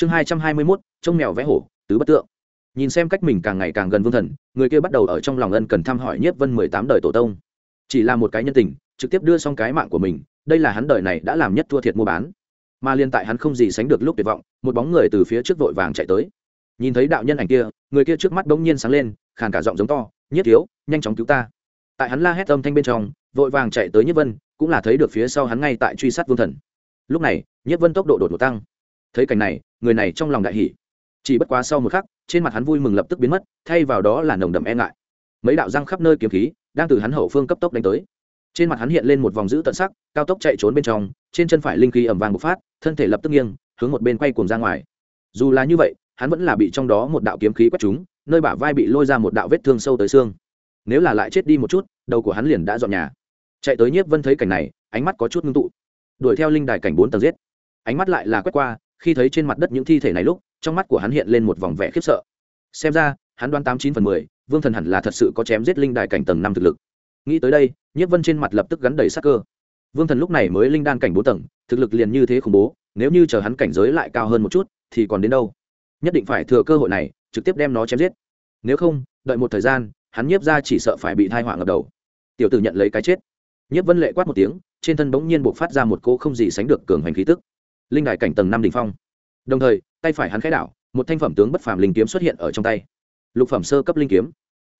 chương hai trăm hai mươi mốt, trông mèo vẽ hổ, tứ bất tượng. Nhìn xem cách mình càng ngày càng gần vương thần, người kia bắt đầu ở trong lòng ân cần thăm hỏi nhiếp vân mười tám đời tổ tông. Chỉ là một cái nhân tình, trực tiếp đưa xong cái mạng của mình, đây là hắn đời này đã làm nhất thua thiệt mua bán. Mà liên tại hắn không gì sánh được lúc tuyệt vọng, một bóng người từ phía trước vội vàng chạy tới. Nhìn thấy đạo nhân ảnh kia, người kia trước mắt bỗng nhiên sáng lên, khàn cả giọng giống to nhất thiếu, nhanh chóng cứu ta. Tại hắn la hét âm thanh bên trong, vội vàng chạy tới nhất vân, cũng là thấy được phía sau hắn ngay tại truy sát vương thần. Lúc này nhất vân tốc độ đột ngột tăng thấy cảnh này, người này trong lòng đại hỷ chỉ bất quá sau một khắc, trên mặt hắn vui mừng lập tức biến mất, thay vào đó là nồng đậm e ngại. Mấy đạo răng khắp nơi kiếm khí, đang từ hắn hậu phương cấp tốc đánh tới. Trên mặt hắn hiện lên một vòng giữ tận sắc, cao tốc chạy trốn bên trong, trên chân phải linh khí ẩm vàng bộc phát, thân thể lập tức nghiêng, hướng một bên quay cuồng ra ngoài. Dù là như vậy, hắn vẫn là bị trong đó một đạo kiếm khí quét trúng, nơi bả vai bị lôi ra một đạo vết thương sâu tới xương. Nếu là lại chết đi một chút, đầu của hắn liền đã dọn nhà. Chạy tới nhiếp vân thấy cảnh này, ánh mắt có chút ngưng tụ. Đuổi theo linh đài cảnh bốn tầng giết. Ánh mắt lại là quét qua khi thấy trên mặt đất những thi thể này lúc, trong mắt của hắn hiện lên một vòng vẻ khiếp sợ. Xem ra, hắn đoán tám chín phần mười, vương thần hẳn là thật sự có chém giết linh đài cảnh tầng năm thực lực. Nghĩ tới đây, nhiếp vân trên mặt lập tức gắn đầy sắc cơ. Vương thần lúc này mới linh đan cảnh bốn tầng, thực lực liền như thế khủng bố, nếu như chờ hắn cảnh giới lại cao hơn một chút, thì còn đến đâu? Nhất định phải thừa cơ hội này, trực tiếp đem nó chém giết. Nếu không, đợi một thời gian, hắn nhiếp ra chỉ sợ phải bị thai họa ngập đầu. Tiểu tử nhận lấy cái chết. Nhiếp vân lệ quát một tiếng, trên thân bỗng nhiên buộc phát ra một cô không gì sánh được cường hành khí tức linh đại cảnh tầng năm đ ỉ n h phong. Đồng thời, tay phải hắn khẽ đảo, một thanh phẩm tướng bất phàm linh kiếm xuất hiện ở trong tay. Lục phẩm sơ cấp linh kiếm.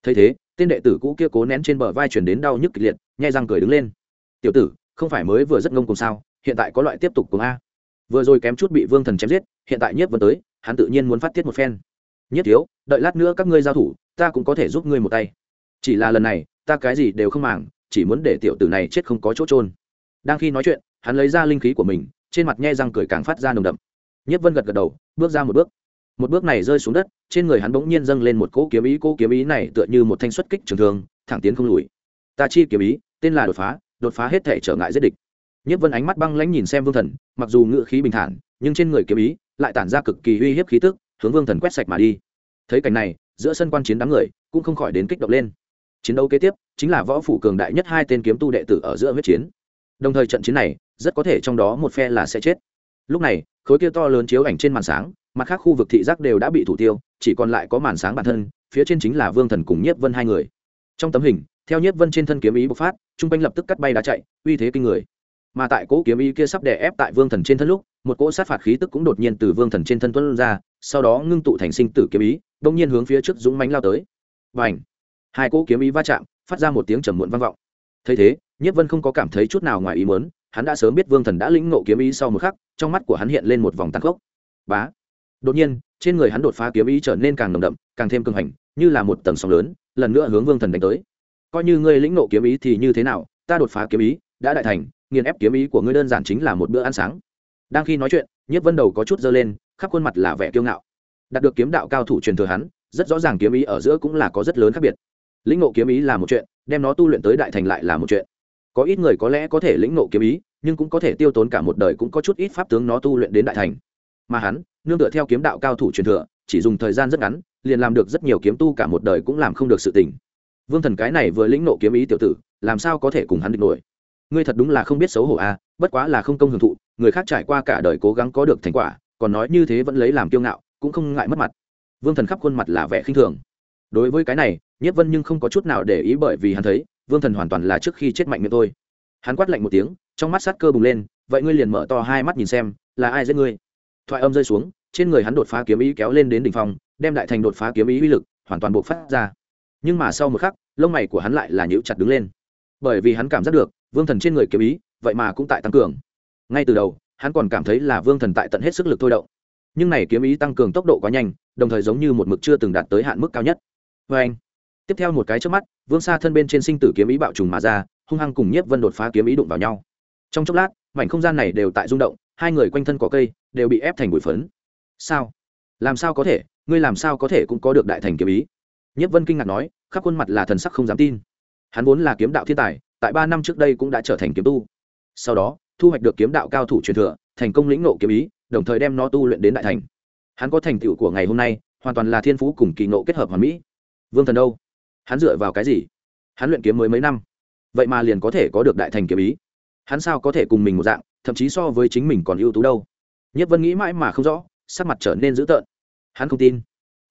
Thấy thế, tên đệ tử cũ kia cố nén trên bờ vai chuyển đến đau nhức kịch liệt, nhai răng cười đứng lên. Tiểu tử, không phải mới vừa rất ngông cùng sao? Hiện tại có loại tiếp tục cùng a. Vừa rồi kém chút bị vương thần chém giết, hiện tại nhất vẫn tới, hắn tự nhiên muốn phát tiết một phen. Nhất thiếu, đợi lát nữa các ngươi giao thủ, ta cũng có thể giúp ngươi một tay. Chỉ là lần này, ta cái gì đều không màng, chỉ muốn để tiểu tử này chết không có chỗ trôn đang khi nói chuyện, hắn lấy ra linh khí của mình trên mặt nhe răng cười càng phát ra nồng đậm. Nhất vân gật gật đầu, bước ra một bước. Một bước này rơi xuống đất, trên người hắn bỗng nhiên dâng lên một cỗ kiếm ý, cỗ kiếm ý này tựa như một thanh xuất kích trường thường thẳng tiến không lùi. Ta chi kiếm ý, tên là đột phá đột phá hết thể trở ngại giết địch. Nhất vân ánh mắt băng lãnh nhìn xem vương thần, mặc dù ngựa khí bình thản, nhưng trên người kiếm ý lại tản ra cực kỳ uy hiếp khí tức, hướng vương thần quét sạch mà đi. Thấy cảnh này, giữa sân quan chiến đám người cũng không khỏi đến kích động lên. Chiến đấu kế tiếp chính là võ phủ cường đại nhất hai tên kiếm tu đệ tử ở giữa huyết chiến. Đồng thời trận chiến này rất có thể trong đó một phe là sẽ chết. Lúc này, khối kia to lớn chiếu ảnh trên màn sáng, mặt khác khu vực thị giác đều đã bị thủ tiêu, chỉ còn lại có màn sáng bản thân, phía trên chính là vương thần cùng nhiếp vân hai người. Trong tấm hình, theo nhiếp vân trên thân kiếm ý bộc phát, trung quanh lập tức cắt bay đá chạy, uy thế kinh người. Mà tại cỗ kiếm ý kia sắp đè ép tại vương thần trên thân lúc, một cỗ sát phạt khí tức cũng đột nhiên từ vương thần trên thân tuân ra, sau đó ngưng tụ thành sinh tử kiếm ý, đông nhiên hướng phía trước dũng mánh lao tới. Và hai cỗ kiếm ý va chạm, phát ra một tiếng trầm muộn vang vọng. Thấy thế nhất vân không có cảm thấy chút nào ngoài ý mớn hắn đã sớm biết vương thần đã lĩnh ngộ kiếm ý sau một khắc, trong mắt của hắn hiện lên một vòng tăng khốc. Bá! Đột nhiên, trên người hắn đột phá kiếm ý trở nên càng nồng đậm, càng thêm cường hành, như là một tầng sóng lớn, lần nữa hướng vương thần đánh tới. Coi như ngươi lĩnh ngộ kiếm ý thì như thế nào, ta đột phá kiếm ý, đã đại thành, nghiền ép kiếm ý của ngươi đơn giản chính là một bữa ăn sáng. Đang khi nói chuyện, nhiếp vân đầu có chút dơ lên, khắp khuôn mặt là vẻ kiêu ngạo. Đạt được kiếm đạo cao thủ truyền thừa hắn, rất rõ ràng kiếm ý ở giữa cũng là có rất lớn khác biệt. Lĩnh ngộ kiếm ý là một chuyện, đem nó tu luyện tới đại thành lại là một chuyện. Có ít người có lẽ có thể lĩnh ngộ kiếm ý nhưng cũng có thể tiêu tốn cả một đời cũng có chút ít pháp tướng nó tu luyện đến đại thành. Mà hắn nương tựa theo kiếm đạo cao thủ truyền thừa chỉ dùng thời gian rất ngắn liền làm được rất nhiều kiếm tu cả một đời cũng làm không được sự tình. Vương thần cái này vừa lĩnh nộ kiếm ý tiểu tử làm sao có thể cùng hắn địch nổi? Ngươi thật đúng là không biết xấu hổ a à, bất quá là không công hưởng thụ người khác trải qua cả đời cố gắng có được thành quả còn nói như thế vẫn lấy làm kiêu ngạo cũng không ngại mất mặt. Vương thần khắp khuôn mặt là vẻ khinh thường. Đối với cái này nhất vân nhưng không có chút nào để ý bởi vì hắn thấy vương thần hoàn toàn là trước khi chết mạnh miệng tôi hắn quát lạnh một tiếng, trong mắt sát cơ bùng lên, vậy ngươi liền mở to hai mắt nhìn xem, là ai giết ngươi? Thoại âm rơi xuống, trên người hắn đột phá kiếm ý kéo lên đến đỉnh phong, đem đại thành đột phá kiếm ý uy lực hoàn toàn buộc phát ra. Nhưng mà sau một khắc, lông mày của hắn lại là nhữ chặt đứng lên. Bởi vì hắn cảm giác được, vương thần trên người kiếm ý, vậy mà cũng tại tăng cường. Ngay từ đầu, hắn còn cảm thấy là vương thần tại tận hết sức lực thôi động. Nhưng này kiếm ý tăng cường tốc độ quá nhanh, đồng thời giống như một mực chưa từng đạt tới hạn mức cao nhất. Vê anh tiếp theo một cái trước mắt, vương xa thân bên trên sinh tử kiếm ý bạo trùng mà ra, hung hăng cùng nhiếp vân đột phá kiếm ý đụng vào nhau. Trong chốc lát, mảnh không gian này đều tại rung động, hai người quanh thân có cây đều bị ép thành bụi phấn. Sao? Làm sao có thể? Ngươi làm sao có thể cũng có được đại thành kiếm ý? Nhiếp vân kinh ngạc nói, khắp khuôn mặt là thần sắc không dám tin. Hắn vốn là kiếm đạo thiên tài, tại ba năm trước đây cũng đã trở thành kiếm tu. Sau đó, thu hoạch được kiếm đạo cao thủ truyền thừa, thành công lĩnh nộ kiếm ý, đồng thời đem nó tu luyện đến đại thành. Hắn có thành tựu của ngày hôm nay, hoàn toàn là thiên phú cùng kỳ nộ kết hợp hoàn mỹ. Vương thần đâu? Hắn dựa vào cái gì? Hắn luyện kiếm mới mấy năm? Vậy mà liền có thể có được đại thành kiếm ý. Hắn sao có thể cùng mình một dạng, thậm chí so với chính mình còn ưu tú đâu? Nhất vân nghĩ mãi mà không rõ, sắc mặt trở nên dữ tợn. Hắn không tin.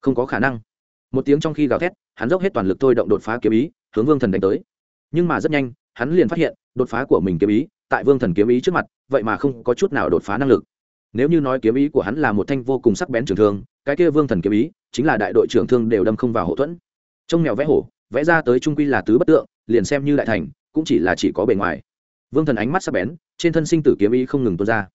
Không có khả năng. Một tiếng trong khi gào thét, hắn dốc hết toàn lực thôi động đột phá kiếm ý, hướng vương thần đánh tới. Nhưng mà rất nhanh, hắn liền phát hiện, đột phá của mình kiếm ý, tại vương thần kiếm ý trước mặt, vậy mà không có chút nào đột phá năng lực. Nếu như nói kiếm ý của hắn là một thanh vô cùng sắc bén trường thương, cái kia vương thần kiếm ý, chính là đại đội trưởng thương đều đâm không vào hậu thuẫn trông mèo vẽ hổ, vẽ ra tới trung quy là tứ bất tượng, liền xem như đại thành, cũng chỉ là chỉ có bề ngoài. Vương thần ánh mắt sắc bén, trên thân sinh tử kiếm ý không ngừng tuôn ra.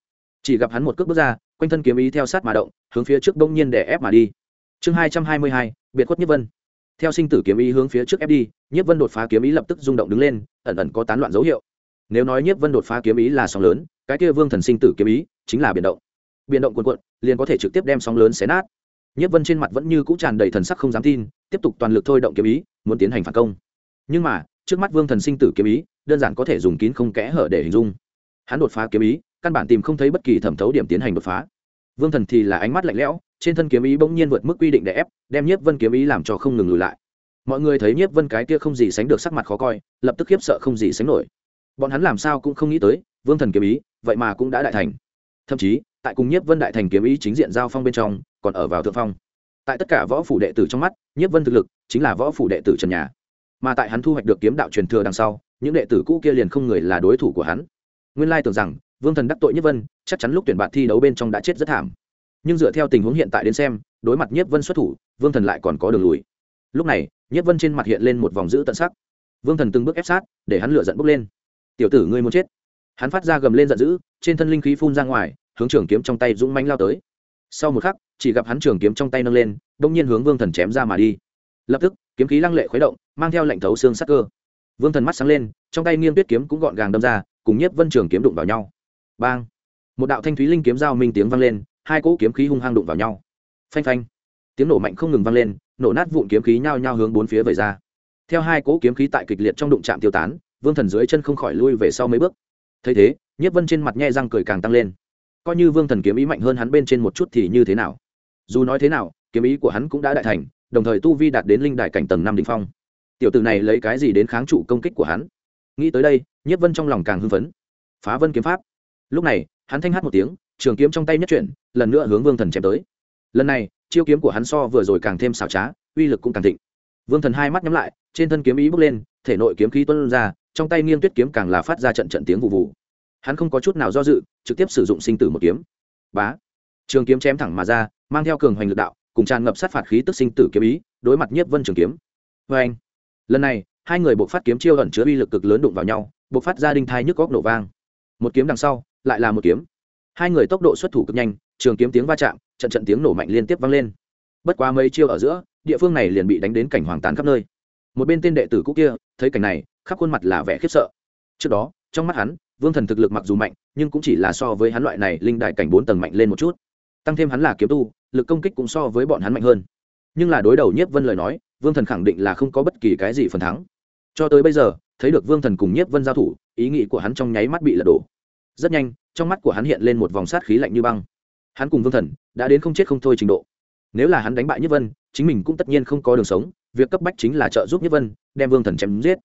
Chỉ gặp hắn một cước bước ra, quanh thân kiếm ý theo sát mà động, hướng phía trước đông nhiên để ép mà đi. Chương hai trăm hai mươi hai, biệt khuất nhất vân. Theo sinh tử kiếm ý hướng phía trước ép đi, nhất vân đột phá kiếm ý lập tức rung động đứng lên, ẩn ẩn có tán loạn dấu hiệu. Nếu nói nhất vân đột phá kiếm ý là sóng lớn, cái kia vương thần sinh tử kiếm ý chính là biển động. Biển động cuồn cuộn, liền có thể trực tiếp đem sóng lớn xé nát nhiếp vân trên mặt vẫn như cũ tràn đầy thần sắc không dám tin, tiếp tục toàn lực thôi động kiếm ý, muốn tiến hành phản công. Nhưng mà, trước mắt vương thần sinh tử kiếm ý, đơn giản có thể dùng kín không kẽ hở để hình dung. Hắn đột phá kiếm ý, căn bản tìm không thấy bất kỳ thẩm thấu điểm tiến hành đột phá. Vương thần thì là ánh mắt lạnh lẽo, trên thân kiếm ý bỗng nhiên vượt mức quy định để ép, đem nhiếp vân kiếm ý làm cho không ngừng lùi lại. Mọi người thấy nhiếp vân cái kia không gì sánh được sắc mặt khó coi, lập tức khiếp sợ không gì sánh nổi. Bọn hắn làm sao cũng không nghĩ tới, vương thần kiếm ý, vậy mà cũng đã đại thành. Thậm chí tại cùng nhiếp vân đại thành kiếm ý chính diện giao phong bên trong, còn ở vào thượng phong. Tại tất cả võ phủ đệ tử trong mắt, nhiếp vân thực lực chính là võ phủ đệ tử trần nhà. Mà tại hắn thu hoạch được kiếm đạo truyền thừa đằng sau, những đệ tử cũ kia liền không người là đối thủ của hắn. Nguyên lai tưởng rằng, vương thần đắc tội nhất vân, chắc chắn lúc tuyển bạn thi đấu bên trong đã chết rất thảm. Nhưng dựa theo tình huống hiện tại đến xem, đối mặt nhất vân xuất thủ, vương thần lại còn có đường lùi. Lúc này nhất vân trên mặt hiện lên một vòng giữ tận sắc. Vương thần từng bước ép sát, để hắn lựa giận bốc lên. Tiểu tử ngươi muốn chết. Hắn phát ra gầm lên giận dữ, trên thân linh khí phun ra ngoài hướng trường kiếm trong tay dũng mãnh lao tới. Sau một khắc, chỉ gặp hắn trường kiếm trong tay nâng lên đông nhiên hướng vương thần chém ra mà đi. Lập tức, kiếm khí lăng lệ khuấy động, mang theo lệnh thấu xương sắc cơ. Vương thần mắt sáng lên, trong tay nghiêng tuyết kiếm cũng gọn gàng đâm ra, cùng nhiếp vân trường kiếm đụng vào nhau. Bang! Một đạo thanh thúy linh kiếm giao minh tiếng vang lên, hai cỗ kiếm khí hung hăng đụng vào nhau. Phanh phanh! Tiếng nổ mạnh không ngừng vang lên, nổ nát vụn kiếm khí nhao nhao hướng bốn phía vẩy ra. Theo hai cỗ kiếm khí tại kịch liệt trong đụng chạm tiêu tán, vương thần dưới chân không khỏi lui về sau mấy bước. Thấy thế, nhiếp vân trên mặt nhe răng cười càng tăng lên coi như vương thần kiếm ý mạnh hơn hắn bên trên một chút thì như thế nào? Dù nói thế nào, kiếm ý của hắn cũng đã đại thành, đồng thời tu vi đạt đến linh đại cảnh tầng năm đ ỉ n h phong. Tiểu t ử này lấy cái gì đến kháng trụ công kích của hắn? Nghĩ tới đây, nhiếp vân trong lòng càng hưng phấn. Phá vân kiếm pháp. Lúc này, hắn thanh hát một tiếng, trường kiếm trong tay nhất chuyển, lần nữa hướng vương thần chém tới. Lần này, chiêu kiếm của hắn so vừa rồi càng thêm xảo trá, uy lực cũng càng thịnh. Vương thần hai mắt nhắm lại, trên thân kiếm ý bước lên, thể nội kiếm khí tuân ra, trong tay nghiêng tuyết kiếm càng là phát ra trận trận tiếng vụ vụ hắn không có chút nào do dự, trực tiếp sử dụng sinh tử một kiếm. Bá. Trường kiếm chém thẳng mà ra, mang theo cường hoành lực đạo, cùng tràn ngập sát phạt khí tức sinh tử kiếm ý, đối mặt nhiếp vân trường kiếm. Vê anh lần này, hai người buộc phát kiếm chiêu ẩn chứa uy lực cực lớn đụng vào nhau, buộc phát ra đinh thai nhức góc nổ vang. Một kiếm đằng sau, lại là một kiếm. Hai người tốc độ xuất thủ cực nhanh, trường kiếm tiếng va chạm, trận trận tiếng nổ mạnh liên tiếp vang lên. Bất quá mấy chiêu ở giữa, địa phương này liền bị đánh đến cảnh hoàng tán khắp nơi. Một bên tên đệ tử cũ kia, thấy cảnh này, khắp khuôn mặt là vẻ khiếp sợ. Trước đó, trong mắt hắn vương thần thực lực mặc dù mạnh, nhưng cũng chỉ là so với hắn loại này linh đại cảnh bốn tầng mạnh lên một chút. Tăng thêm hắn là kiếm tu, lực công kích cũng so với bọn hắn mạnh hơn. Nhưng là đối đầu nhiếp vân lời nói, vương thần khẳng định là không có bất kỳ cái gì phần thắng. Cho tới bây giờ, thấy được vương thần cùng nhiếp vân giao thủ, ý nghĩ của hắn trong nháy mắt bị lật đổ. Rất nhanh, trong mắt của hắn hiện lên một vòng sát khí lạnh như băng. Hắn cùng vương thần đã đến không chết không thôi trình độ. Nếu là hắn đánh bại nhiếp vân, chính mình cũng tất nhiên không có đường sống, việc cấp bách chính là trợ giúp nhiếp vân, đem vương thần chém giết.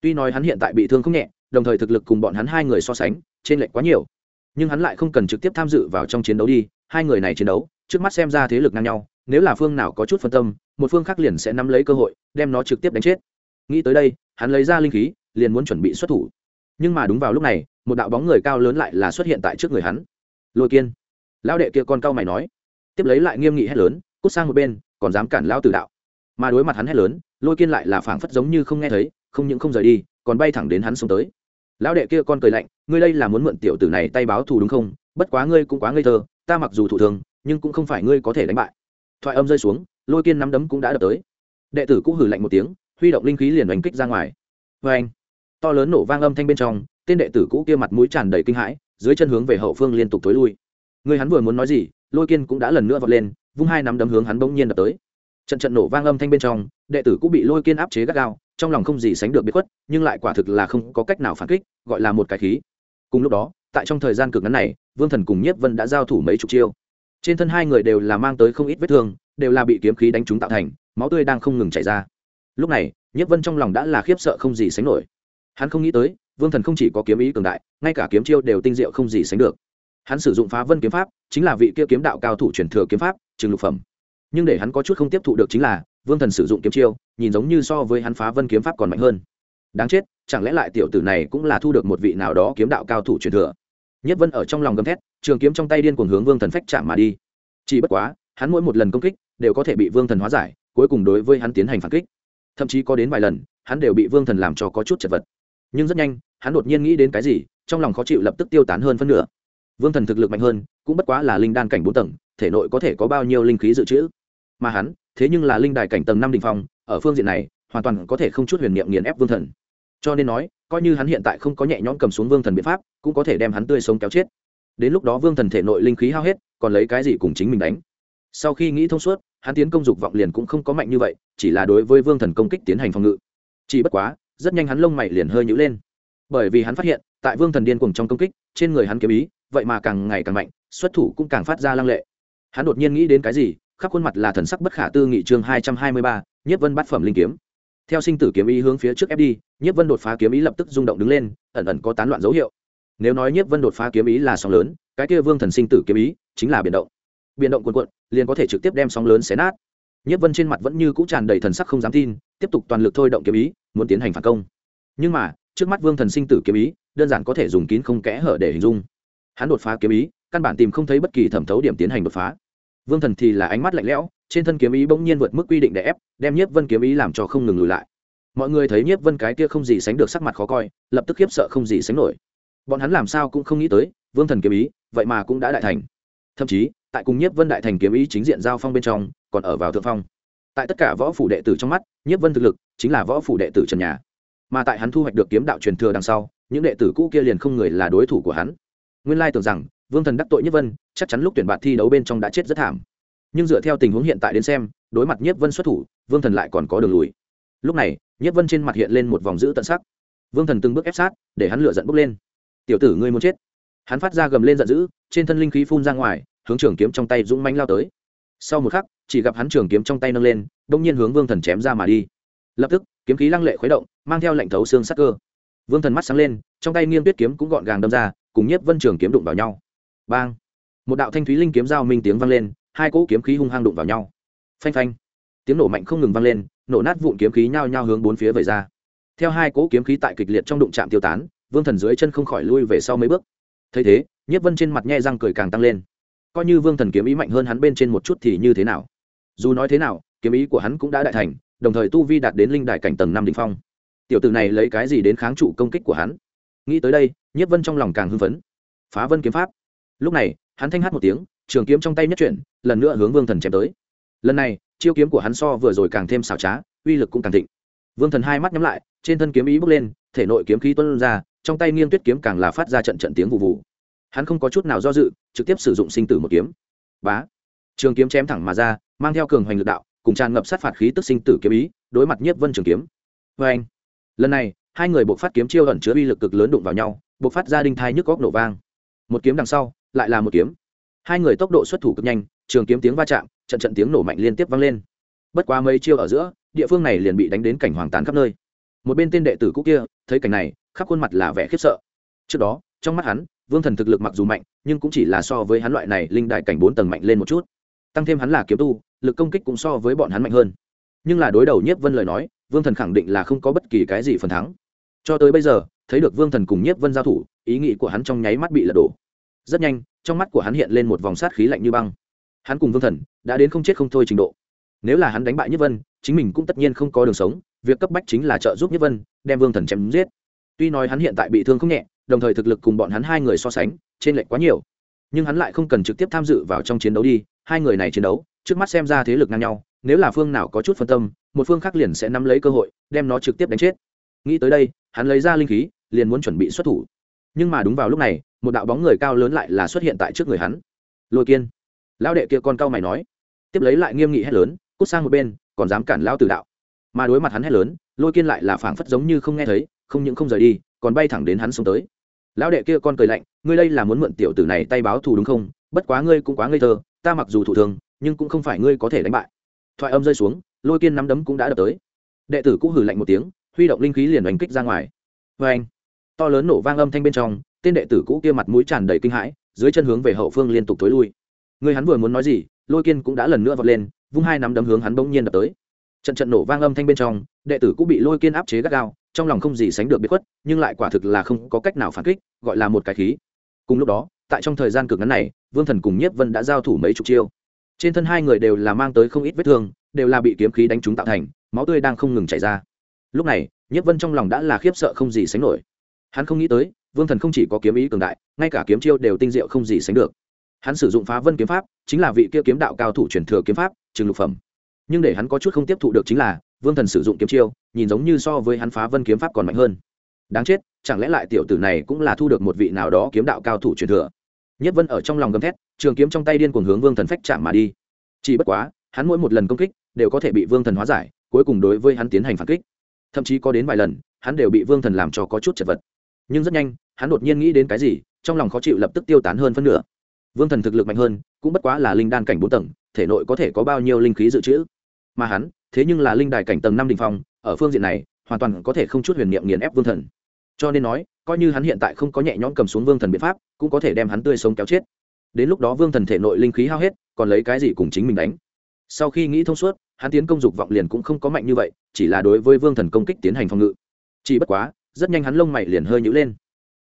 Tuy nói hắn hiện tại bị thương không nhẹ đồng thời thực lực cùng bọn hắn hai người so sánh, trên lệch quá nhiều. Nhưng hắn lại không cần trực tiếp tham dự vào trong chiến đấu đi, hai người này chiến đấu, trước mắt xem ra thế lực ngang nhau, nếu là phương nào có chút phân tâm, một phương khác liền sẽ nắm lấy cơ hội, đem nó trực tiếp đánh chết. Nghĩ tới đây, hắn lấy ra linh khí, liền muốn chuẩn bị xuất thủ. Nhưng mà đúng vào lúc này, một đạo bóng người cao lớn lại là xuất hiện tại trước người hắn. Lôi kiên. Lão đệ kia con cao mày nói. Tiếp lấy lại nghiêm nghị hét lớn, cút sang một bên, còn dám cản lão tử đạo. Mà đối mặt hắn hét lớn, lôi kiên lại là phảng phất giống như không nghe thấy, không những không rời đi còn bay thẳng đến hắn xông tới. Lão đệ kia con cười lạnh, ngươi đây là muốn mượn tiểu tử này tay báo thù đúng không? Bất quá ngươi cũng quá ngây thơ, ta mặc dù thủ thường, nhưng cũng không phải ngươi có thể đánh bại. Thoại âm rơi xuống, lôi kiên nắm đấm cũng đã đập tới. Đệ tử cũng hử lạnh một tiếng, huy động linh khí liền đánh kích ra ngoài. Vê anh to lớn nổ vang âm thanh bên trong, tên đệ tử cũ kia mặt mũi tràn đầy kinh hãi, dưới chân hướng về hậu phương liên tục tối lui. Người hắn vừa muốn nói gì, lôi kiên cũng đã lần nữa vọt lên, vung hai nắm đấm hướng hắn bỗng nhiên đập tới. Trận trận nổ vang âm thanh bên trong, đệ tử cũng bị lôi kiên áp chế gắt gao trong lòng không gì sánh được biệt khuất, nhưng lại quả thực là không có cách nào phản kích, gọi là một cái khí. Cùng lúc đó, tại trong thời gian cực ngắn này, vương thần cùng nhiếp vân đã giao thủ mấy chục chiêu. Trên thân hai người đều là mang tới không ít vết thương, đều là bị kiếm khí đánh trúng tạo thành, máu tươi đang không ngừng chảy ra. Lúc này, nhiếp vân trong lòng đã là khiếp sợ không gì sánh nổi. Hắn không nghĩ tới, vương thần không chỉ có kiếm ý cường đại, ngay cả kiếm chiêu đều tinh diệu không gì sánh được. Hắn sử dụng phá vân kiếm pháp, chính là vị kia kiếm đạo cao thủ truyền thừa kiếm pháp, trường lục phẩm. Nhưng để hắn có chút không tiếp thụ được chính là vương thần sử dụng kiếm chiêu, nhìn giống như so với hắn phá vân kiếm pháp còn mạnh hơn. Đáng chết, chẳng lẽ lại tiểu tử này cũng là thu được một vị nào đó kiếm đạo cao thủ truyền thừa? Nhất vân ở trong lòng gầm thét, trường kiếm trong tay điên cuồng hướng vương thần phách chạm mà đi. Chỉ bất quá, hắn mỗi một lần công kích đều có thể bị vương thần hóa giải, cuối cùng đối với hắn tiến hành phản kích. Thậm chí có đến vài lần, hắn đều bị vương thần làm cho có chút chật vật. Nhưng rất nhanh, hắn đột nhiên nghĩ đến cái gì, trong lòng khó chịu lập tức tiêu tán hơn phân nửa. Vương thần thực lực mạnh hơn, cũng bất quá là linh đan cảnh bốn tầng, thể nội có thể có bao nhiêu linh khí dự trữ? Mà hắn thế nhưng là linh đài cảnh tầng năm đình phong, ở phương diện này, hoàn toàn có thể không chút huyền niệm nghiền ép vương thần. Cho nên nói, coi như hắn hiện tại không có nhẹ nhõm cầm xuống vương thần biện pháp, cũng có thể đem hắn tươi sống kéo chết. Đến lúc đó vương thần thể nội linh khí hao hết, còn lấy cái gì cùng chính mình đánh? Sau khi nghĩ thông suốt, hắn tiến công dục vọng liền cũng không có mạnh như vậy, chỉ là đối với vương thần công kích tiến hành phòng ngự. Chỉ bất quá, rất nhanh hắn lông mày liền hơi nhữ lên. Bởi vì hắn phát hiện, tại vương thần điên cùng trong công kích, trên người hắn kiếm ý, vậy mà càng ngày càng mạnh, xuất thủ cũng càng phát ra lăng lệ. Hắn đột nhiên nghĩ đến cái gì khắp khuôn mặt là thần sắc bất khả tư nghị chương hai trăm hai mươi ba nhất vân bát phẩm linh kiếm. Theo sinh tử kiếm ý hướng phía trước ép đi nhất vân đột phá kiếm ý lập tức rung động đứng lên, ẩn ẩn có tán loạn dấu hiệu. Nếu nói nhất vân đột phá kiếm ý là sóng lớn, cái kia vương thần sinh tử kiếm ý chính là biển động. Biển động cuồn cuộn, liền có thể trực tiếp đem sóng lớn xé nát. Nhất vân trên mặt vẫn như cũ tràn đầy thần sắc không dám tin, tiếp tục toàn lực thôi động kiếm ý, muốn tiến hành phản công. Nhưng mà, trước mắt vương thần sinh tử kiếm ý, đơn giản có thể dùng kín không kẽ hở để hình dung. Hắn đột phá kiếm ý, căn bản tìm không thấy bất kỳ thẩm thấu điểm tiến hành đột phá vương thần thì là ánh mắt lạnh lẽo, trên thân kiếm ý bỗng nhiên vượt mức quy định để ép, đem nhiếp vân kiếm ý làm cho không ngừng lùi lại. Mọi người thấy nhiếp vân cái kia không gì sánh được sắc mặt khó coi, lập tức khiếp sợ không gì sánh nổi. Bọn hắn làm sao cũng không nghĩ tới, vương thần kiếm ý, vậy mà cũng đã đại thành. Thậm chí, tại cùng nhiếp vân đại thành kiếm ý chính diện giao phong bên trong, còn ở vào thượng phong. Tại tất cả võ phủ đệ tử trong mắt, nhiếp vân thực lực chính là võ phủ đệ tử trần nhà. Mà tại hắn thu hoạch được kiếm đạo truyền thừa đằng sau, những đệ tử cũ kia liền không người là đối thủ của hắn. Nguyên lai tưởng rằng vương thần đắc tội Nhất vân, chắc chắn lúc tuyển bạn thi đấu bên trong đã chết rất thảm. Nhưng dựa theo tình huống hiện tại đến xem, đối mặt Nhất vân xuất thủ, vương thần lại còn có đường lùi. Lúc này, Nhất vân trên mặt hiện lên một vòng giữ tận sắc. Vương thần từng bước ép sát, để hắn lựa giận bốc lên. Tiểu tử ngươi muốn chết. Hắn phát ra gầm lên giận dữ, trên thân linh khí phun ra ngoài, hướng trường kiếm trong tay dũng mánh lao tới. Sau một khắc, chỉ gặp hắn trường kiếm trong tay nâng lên đông nhiên hướng vương thần chém ra mà đi. Lập tức, kiếm khí lăng lệ khuấy động, mang theo lệnh thấu xương sắc cơ. Vương thần mắt sáng lên, trong tay nghiêng tuyết kiếm cũng gọn gàng đâm ra, cùng nhiếp vân trường kiếm đụng vào nhau bang. Một đạo thanh thúy linh kiếm giao minh tiếng vang lên, hai cỗ kiếm khí hung hăng đụng vào nhau. Phanh phanh. Tiếng nổ mạnh không ngừng vang lên, nổ nát vụn kiếm khí nhao nhao hướng bốn phía vẩy ra. Theo hai cỗ kiếm khí tại kịch liệt trong đụng chạm tiêu tán, vương thần dưới chân không khỏi lui về sau mấy bước. Thấy thế, nhiếp vân trên mặt nhe răng cười càng tăng lên. Coi như vương thần kiếm ý mạnh hơn hắn bên trên một chút thì như thế nào? Dù nói thế nào, kiếm ý của hắn cũng đã đại thành, đồng thời tu vi đạt đến linh đại cảnh tầng năm đình phong. Tiểu tử này lấy cái gì đến kháng trụ công kích của hắn? Nghĩ tới đây, nhiếp vân trong lòng càng hưng phấn. Phá vân kiếm pháp lúc này, hắn thanh hát một tiếng, trường kiếm trong tay nhất chuyển, lần nữa hướng vương thần chém tới. Lần này, chiêu kiếm của hắn so vừa rồi càng thêm xảo trá, uy lực cũng càng thịnh. Vương thần hai mắt nhắm lại, trên thân kiếm ý bước lên, thể nội kiếm khí tuân ra, trong tay nghiêng tuyết kiếm càng là phát ra trận trận tiếng vụ vụ. Hắn không có chút nào do dự, trực tiếp sử dụng sinh tử một kiếm. Bá! Trường kiếm chém thẳng mà ra, mang theo cường hoành lực đạo, cùng tràn ngập sát phạt khí tức sinh tử kiếm ý, đối mặt nhiếp vân trường kiếm. Vê anh lần này, hai người buộc phát kiếm chiêu ẩn chứa uy lực cực lớn đụng vào nhau, buộc phát ra đinh thai nhức góc nổ vang. Một kiếm đằng sau lại là một kiếm. Hai người tốc độ xuất thủ cực nhanh, trường kiếm tiếng va chạm, trận trận tiếng nổ mạnh liên tiếp vang lên. Bất quá mấy chiêu ở giữa, địa phương này liền bị đánh đến cảnh hoàng tán khắp nơi. Một bên tên đệ tử cũ kia, thấy cảnh này, khắp khuôn mặt là vẻ khiếp sợ. Trước đó, trong mắt hắn, vương thần thực lực mặc dù mạnh, nhưng cũng chỉ là so với hắn loại này linh đại cảnh bốn tầng mạnh lên một chút. Tăng thêm hắn là kiếm tu, lực công kích cũng so với bọn hắn mạnh hơn. Nhưng là đối đầu nhiếp vân lời nói, vương thần khẳng định là không có bất kỳ cái gì phần thắng. Cho tới bây giờ, thấy được vương thần cùng nhiếp vân giao thủ, ý nghĩ của hắn trong nháy mắt bị lật đổ rất nhanh, trong mắt của hắn hiện lên một vòng sát khí lạnh như băng. Hắn cùng vương thần đã đến không chết không thôi trình độ. Nếu là hắn đánh bại Nhất vân, chính mình cũng tất nhiên không có đường sống, việc cấp bách chính là trợ giúp Nhất vân, đem vương thần chém giết. Tuy nói hắn hiện tại bị thương không nhẹ, đồng thời thực lực cùng bọn hắn hai người so sánh, trên lệch quá nhiều. Nhưng hắn lại không cần trực tiếp tham dự vào trong chiến đấu đi, hai người này chiến đấu, trước mắt xem ra thế lực ngang nhau, nếu là phương nào có chút phân tâm, một phương khác liền sẽ nắm lấy cơ hội, đem nó trực tiếp đánh chết. Nghĩ tới đây, hắn lấy ra linh khí, liền muốn chuẩn bị xuất thủ nhưng mà đúng vào lúc này, một đạo bóng người cao lớn lại là xuất hiện tại trước người hắn. Lôi kiên. Lão đệ kia con cao mày nói. Tiếp lấy lại nghiêm nghị hét lớn, cút sang một bên, còn dám cản lão tử đạo. Mà đối mặt hắn hét lớn, lôi kiên lại là phảng phất giống như không nghe thấy, không những không rời đi, còn bay thẳng đến hắn xuống tới. Lão đệ kia con cười lạnh, ngươi đây là muốn mượn tiểu tử này tay báo thù đúng không? Bất quá ngươi cũng quá ngây thơ, ta mặc dù thủ thường nhưng cũng không phải ngươi có thể đánh bại. Thoại âm rơi xuống, lôi kiên nắm đấm cũng đã đập tới. Đệ tử cũng hử lạnh một tiếng, huy động linh khí liền đánh kích ra ngoài. Vê anh to lớn nổ vang âm thanh bên trong, tên đệ tử cũ kia mặt mũi tràn đầy kinh hãi, dưới chân hướng về hậu phương liên tục tối lui. Người hắn vừa muốn nói gì, lôi kiên cũng đã lần nữa vọt lên, vung hai nắm đấm hướng hắn bỗng nhiên đập tới. Trận trận nổ vang âm thanh bên trong, đệ tử cũng bị lôi kiên áp chế gắt gao, trong lòng không gì sánh được biết khuất, nhưng lại quả thực là không có cách nào phản kích, gọi là một cái khí. Cùng lúc đó, tại trong thời gian cực ngắn này, vương thần cùng nhiếp vân đã giao thủ mấy chục chiêu. Trên thân hai người đều là mang tới không ít vết thương, đều là bị kiếm khí đánh trúng tạo thành, máu tươi đang không ngừng chảy ra. Lúc này, nhiếp vân trong lòng đã là khiếp sợ không gì sánh nổi hắn không nghĩ tới, vương thần không chỉ có kiếm ý cường đại, ngay cả kiếm chiêu đều tinh diệu không gì sánh được. Hắn sử dụng phá vân kiếm pháp, chính là vị kia kiếm đạo cao thủ truyền thừa kiếm pháp trừng lục phẩm. Nhưng để hắn có chút không tiếp thụ được chính là, vương thần sử dụng kiếm chiêu, nhìn giống như so với hắn phá vân kiếm pháp còn mạnh hơn. Đáng chết, chẳng lẽ lại tiểu tử này cũng là thu được một vị nào đó kiếm đạo cao thủ truyền thừa? Nhất vân ở trong lòng gầm thét, trường kiếm trong tay điên cuồng hướng vương thần phách chạm mà đi. Chỉ bất quá, hắn mỗi một lần công kích, đều có thể bị vương thần hóa giải, cuối cùng đối với hắn tiến hành phản kích. Thậm chí có đến vài lần, hắn đều bị vương thần làm cho có chút chật vật nhưng rất nhanh, hắn đột nhiên nghĩ đến cái gì, trong lòng khó chịu lập tức tiêu tán hơn phân nửa. Vương thần thực lực mạnh hơn, cũng bất quá là linh đan cảnh bốn tầng, thể nội có thể có bao nhiêu linh khí dự trữ? Mà hắn, thế nhưng là linh đài cảnh tầng năm đình phong, ở phương diện này, hoàn toàn có thể không chút huyền niệm nghiền ép vương thần. Cho nên nói, coi như hắn hiện tại không có nhẹ nhõm cầm xuống vương thần biện pháp, cũng có thể đem hắn tươi sống kéo chết. Đến lúc đó vương thần thể nội linh khí hao hết, còn lấy cái gì cùng chính mình đánh? Sau khi nghĩ thông suốt, hắn tiến công dục vọng liền cũng không có mạnh như vậy, chỉ là đối với vương thần công kích tiến hành phòng ngự. Chỉ bất quá rất nhanh hắn lông mày liền hơi nhữ lên.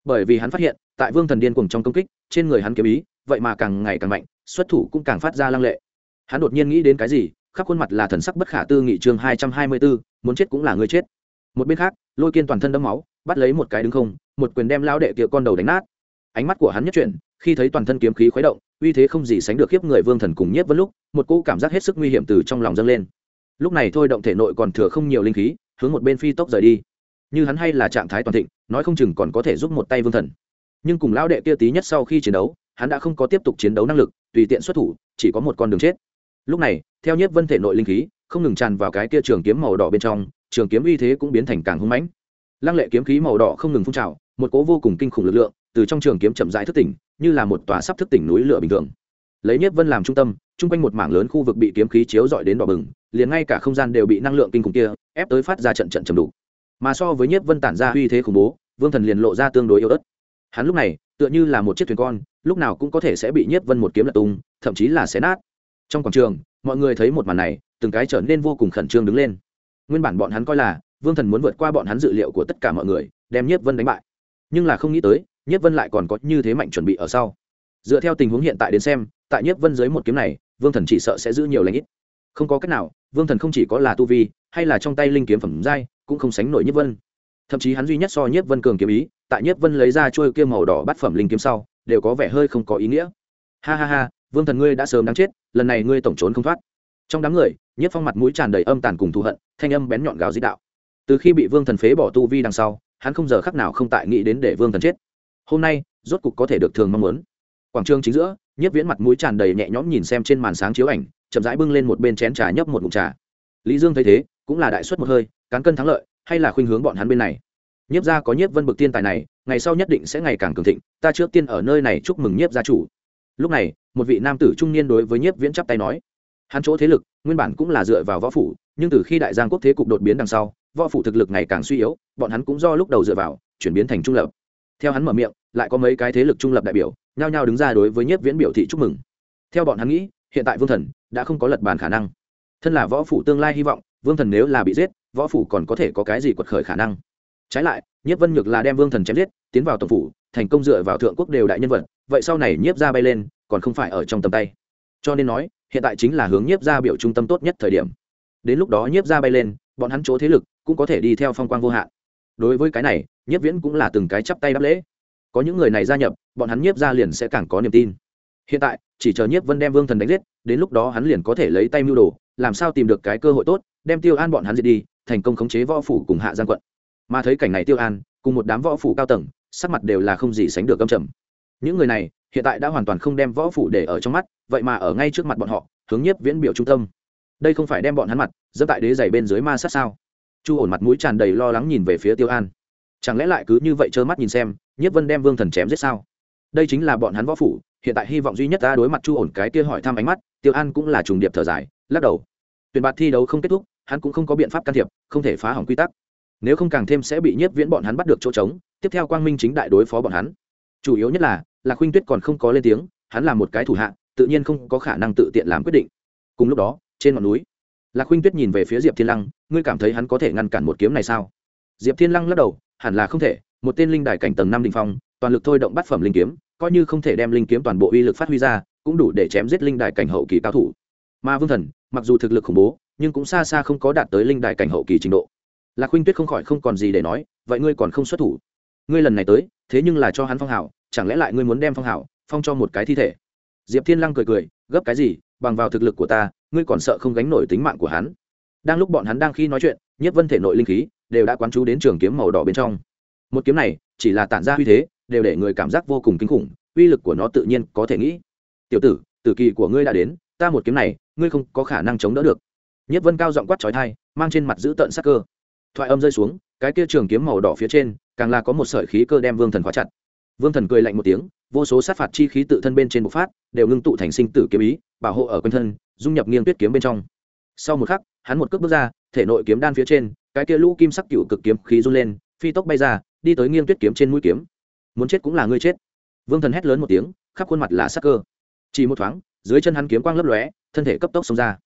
Bởi vì hắn phát hiện, tại vương thần điên cùng trong công kích, trên người hắn kiếm ý, vậy mà càng ngày càng mạnh, xuất thủ cũng càng phát ra lăng lệ. Hắn đột nhiên nghĩ đến cái gì, khắp khuôn mặt là thần sắc bất khả tư nghị chương hai trăm hai mươi bốn muốn chết cũng là người chết. Một bên khác, lôi kiên toàn thân đẫm máu, bắt lấy một cái đứng không, một quyền đem lao đệ kia con đầu đánh nát. Ánh mắt của hắn nhất chuyển, khi thấy toàn thân kiếm khí khuấy động, uy thế không gì sánh được khiếp người vương thần cùng nhiếp vân lúc, một cỗ cảm giác hết sức nguy hiểm từ trong lòng dâng lên. Lúc này thôi động thể nội còn thừa không nhiều linh khí, hướng một bên phi tốc rời đi như hắn hay là trạng thái toàn thịnh, nói không chừng còn có thể giúp một tay vương thần. Nhưng cùng lão đệ kia tí nhất sau khi chiến đấu, hắn đã không có tiếp tục chiến đấu năng lực, tùy tiện xuất thủ, chỉ có một con đường chết. Lúc này, theo nhiếp vân thể nội linh khí, không ngừng tràn vào cái kia trường kiếm màu đỏ bên trong, trường kiếm uy thế cũng biến thành càng hung mãnh. Lăng lệ kiếm khí màu đỏ không ngừng phun trào, một cố vô cùng kinh khủng lực lượng từ trong trường kiếm chậm rãi thức tỉnh, như là một tòa sắp thức tỉnh núi lửa bình thường. Lấy nhiếp vân làm trung tâm, chung quanh một mảng lớn khu vực bị kiếm khí chiếu dọi đến đỏ bừng, liền ngay cả không gian đều bị năng lượng kinh khủng kia ép tới phát ra trận trận trầm đủ mà so với nhiếp vân tản ra uy thế khủng bố, vương thần liền lộ ra tương đối yếu ớt. Hắn lúc này, tựa như là một chiếc thuyền con, lúc nào cũng có thể sẽ bị nhiếp vân một kiếm lật tung, thậm chí là xé nát. Trong quảng trường, mọi người thấy một màn này, từng cái trở nên vô cùng khẩn trương đứng lên. Nguyên bản bọn hắn coi là, vương thần muốn vượt qua bọn hắn dự liệu của tất cả mọi người, đem nhiếp vân đánh bại. Nhưng là không nghĩ tới, nhiếp vân lại còn có như thế mạnh chuẩn bị ở sau. Dựa theo tình huống hiện tại đến xem, tại nhiếp vân dưới một kiếm này, vương thần chỉ sợ sẽ giữ nhiều lãnh ít. Không có cách nào, vương thần không chỉ có là tu vi, hay là trong tay linh kiếm phẩm giai cũng không sánh nổi nhiếp vân. Thậm chí hắn duy nhất so nhiếp vân cường kiếm ý, tại nhiếp vân lấy ra trôi kia màu đỏ bát phẩm linh kiếm sau, đều có vẻ hơi không có ý nghĩa. Ha ha ha, vương thần ngươi đã sớm đáng chết, lần này ngươi tổng trốn không thoát. Trong đám người, nhiếp phong mặt mũi tràn đầy âm tàn cùng thù hận, thanh âm bén nhọn gào dĩ đạo. Từ khi bị vương thần phế bỏ tu vi đằng sau, hắn không giờ khắc nào không tại nghĩ đến để vương thần chết. Hôm nay, rốt cục có thể được thường mong muốn. Quảng trường chính giữa, nhiếp viễn mặt mũi tràn đầy nhẹ nhõm nhìn xem trên màn sáng chiếu ảnh, chậm rãi bưng lên một bên chén trà nhấp một ngụm trà. Lý dương thấy thế cũng là đại suất một hơi, cán cân thắng lợi, hay là khuynh hướng bọn hắn bên này? Nhiếp gia có nhiếp vân bực tiên tài này, ngày sau nhất định sẽ ngày càng cường thịnh, ta trước tiên ở nơi này chúc mừng nhiếp gia chủ. Lúc này, một vị nam tử trung niên đối với nhiếp viễn chắp tay nói, hắn chỗ thế lực, nguyên bản cũng là dựa vào võ phủ, nhưng từ khi đại giang quốc thế cục đột biến đằng sau, võ phủ thực lực ngày càng suy yếu, bọn hắn cũng do lúc đầu dựa vào, chuyển biến thành trung lập. Theo hắn mở miệng, lại có mấy cái thế lực trung lập đại biểu, nhao nhao đứng ra đối với nhiếp viễn biểu thị chúc mừng. Theo bọn hắn nghĩ, hiện tại vương thần đã không có lật bàn khả năng. Thân là võ phủ tương lai hy vọng vương thần nếu là bị giết, võ phủ còn có thể có cái gì quật khởi khả năng? Trái lại, nhiếp vân nhược là đem vương thần chém giết, tiến vào tổng phủ, thành công dựa vào thượng quốc đều đại nhân vật, vậy sau này nhiếp ra bay lên, còn không phải ở trong tầm tay. Cho nên nói, hiện tại chính là hướng nhiếp ra biểu trung tâm tốt nhất thời điểm. Đến lúc đó nhiếp ra bay lên, bọn hắn chỗ thế lực cũng có thể đi theo phong quang vô hạn. Đối với cái này, nhiếp viễn cũng là từng cái chắp tay đáp lễ. Có những người này gia nhập, bọn hắn nhiếp ra liền sẽ càng có niềm tin hiện tại, chỉ chờ nhiếp vân đem vương thần đánh giết, đến lúc đó hắn liền có thể lấy tay mưu đồ, làm sao tìm được cái cơ hội tốt, đem tiêu an bọn hắn diệt đi, thành công khống chế võ phủ cùng hạ giang quận. Mà thấy cảnh này tiêu an, cùng một đám võ phủ cao tầng, sắc mặt đều là không gì sánh được âm trầm. Những người này, hiện tại đã hoàn toàn không đem võ phủ để ở trong mắt, vậy mà ở ngay trước mặt bọn họ, hướng nhiếp viễn biểu trung tâm. Đây không phải đem bọn hắn mặt dẫm tại đế giày bên dưới ma sát sao? Chu ổn mặt mũi tràn đầy lo lắng nhìn về phía tiêu an. Chẳng lẽ lại cứ như vậy trơ mắt nhìn xem, nhiếp vân đem vương thần chém giết sao? Đây chính là bọn hắn võ phủ hiện tại hy vọng duy nhất ta đối mặt chu ổn cái kia hỏi thăm ánh mắt, tiêu an cũng là trùng điệp thở dài, lắc đầu. Tuyển bạt thi đấu không kết thúc, hắn cũng không có biện pháp can thiệp, không thể phá hỏng quy tắc. Nếu không càng thêm sẽ bị nhiếp viễn bọn hắn bắt được chỗ trống, tiếp theo quang minh chính đại đối phó bọn hắn. Chủ yếu nhất là lạc huynh tuyết còn không có lên tiếng, hắn là một cái thủ hạ, tự nhiên không có khả năng tự tiện làm quyết định. Cùng lúc đó, trên ngọn núi lạc huynh tuyết nhìn về phía diệp thiên lăng, ngươi cảm thấy hắn có thể ngăn cản một kiếm này sao? Diệp thiên lăng lắc đầu, hẳn là không thể, một tên linh đài cảnh tầng năm đình phong, toàn lực thôi động bát phẩm linh kiếm coi như không thể đem linh kiếm toàn bộ uy lực phát huy ra, cũng đủ để chém giết linh đài cảnh hậu kỳ cao thủ. Mà vương thần, mặc dù thực lực khủng bố, nhưng cũng xa xa không có đạt tới linh đài cảnh hậu kỳ trình độ. Lạc huynh tuyết không khỏi không còn gì để nói, vậy ngươi còn không xuất thủ? Ngươi lần này tới, thế nhưng là cho hắn phong hảo chẳng lẽ lại ngươi muốn đem phong hảo phong cho một cái thi thể? Diệp thiên lăng cười cười, gấp cái gì, bằng vào thực lực của ta, ngươi còn sợ không gánh nổi tính mạng của hắn. Đang lúc bọn hắn đang khi nói chuyện nhất vân thể nội linh khí đều đã quán chú đến trường kiếm màu đỏ bên trong. Một kiếm này chỉ là tản ra uy thế đều để người cảm giác vô cùng kinh khủng, uy lực của nó tự nhiên có thể nghĩ. Tiểu tử tử kỳ của ngươi đã đến, ta một kiếm này, ngươi không có khả năng chống đỡ được. Nhất vân cao giọng quát trói thai mang trên mặt giữ tợn sắc cơ. Thoại âm rơi xuống, cái kia trường kiếm màu đỏ phía trên, càng là có một sợi khí cơ đem vương thần khóa chặt. Vương thần cười lạnh một tiếng, vô số sát phạt chi khí tự thân bên trên bộc phát, đều ngưng tụ thành sinh tử kiếm ý, bảo hộ ở quanh thân, dung nhập nghiêng tuyết kiếm bên trong. Sau một khắc, hắn một cước bước ra, thể nội kiếm đan phía trên, cái kia lũ kim sắc cựu cực kiếm khí run lên, phi tốc bay ra, đi tới nghiêng tuyết kiếm trên mũi kiếm muốn chết cũng là ngươi chết. Vương thần hét lớn một tiếng, khắp khuôn mặt là sắc cơ. Chỉ một thoáng, dưới chân hắn kiếm quang lấp lóe, thân thể cấp tốc xông ra.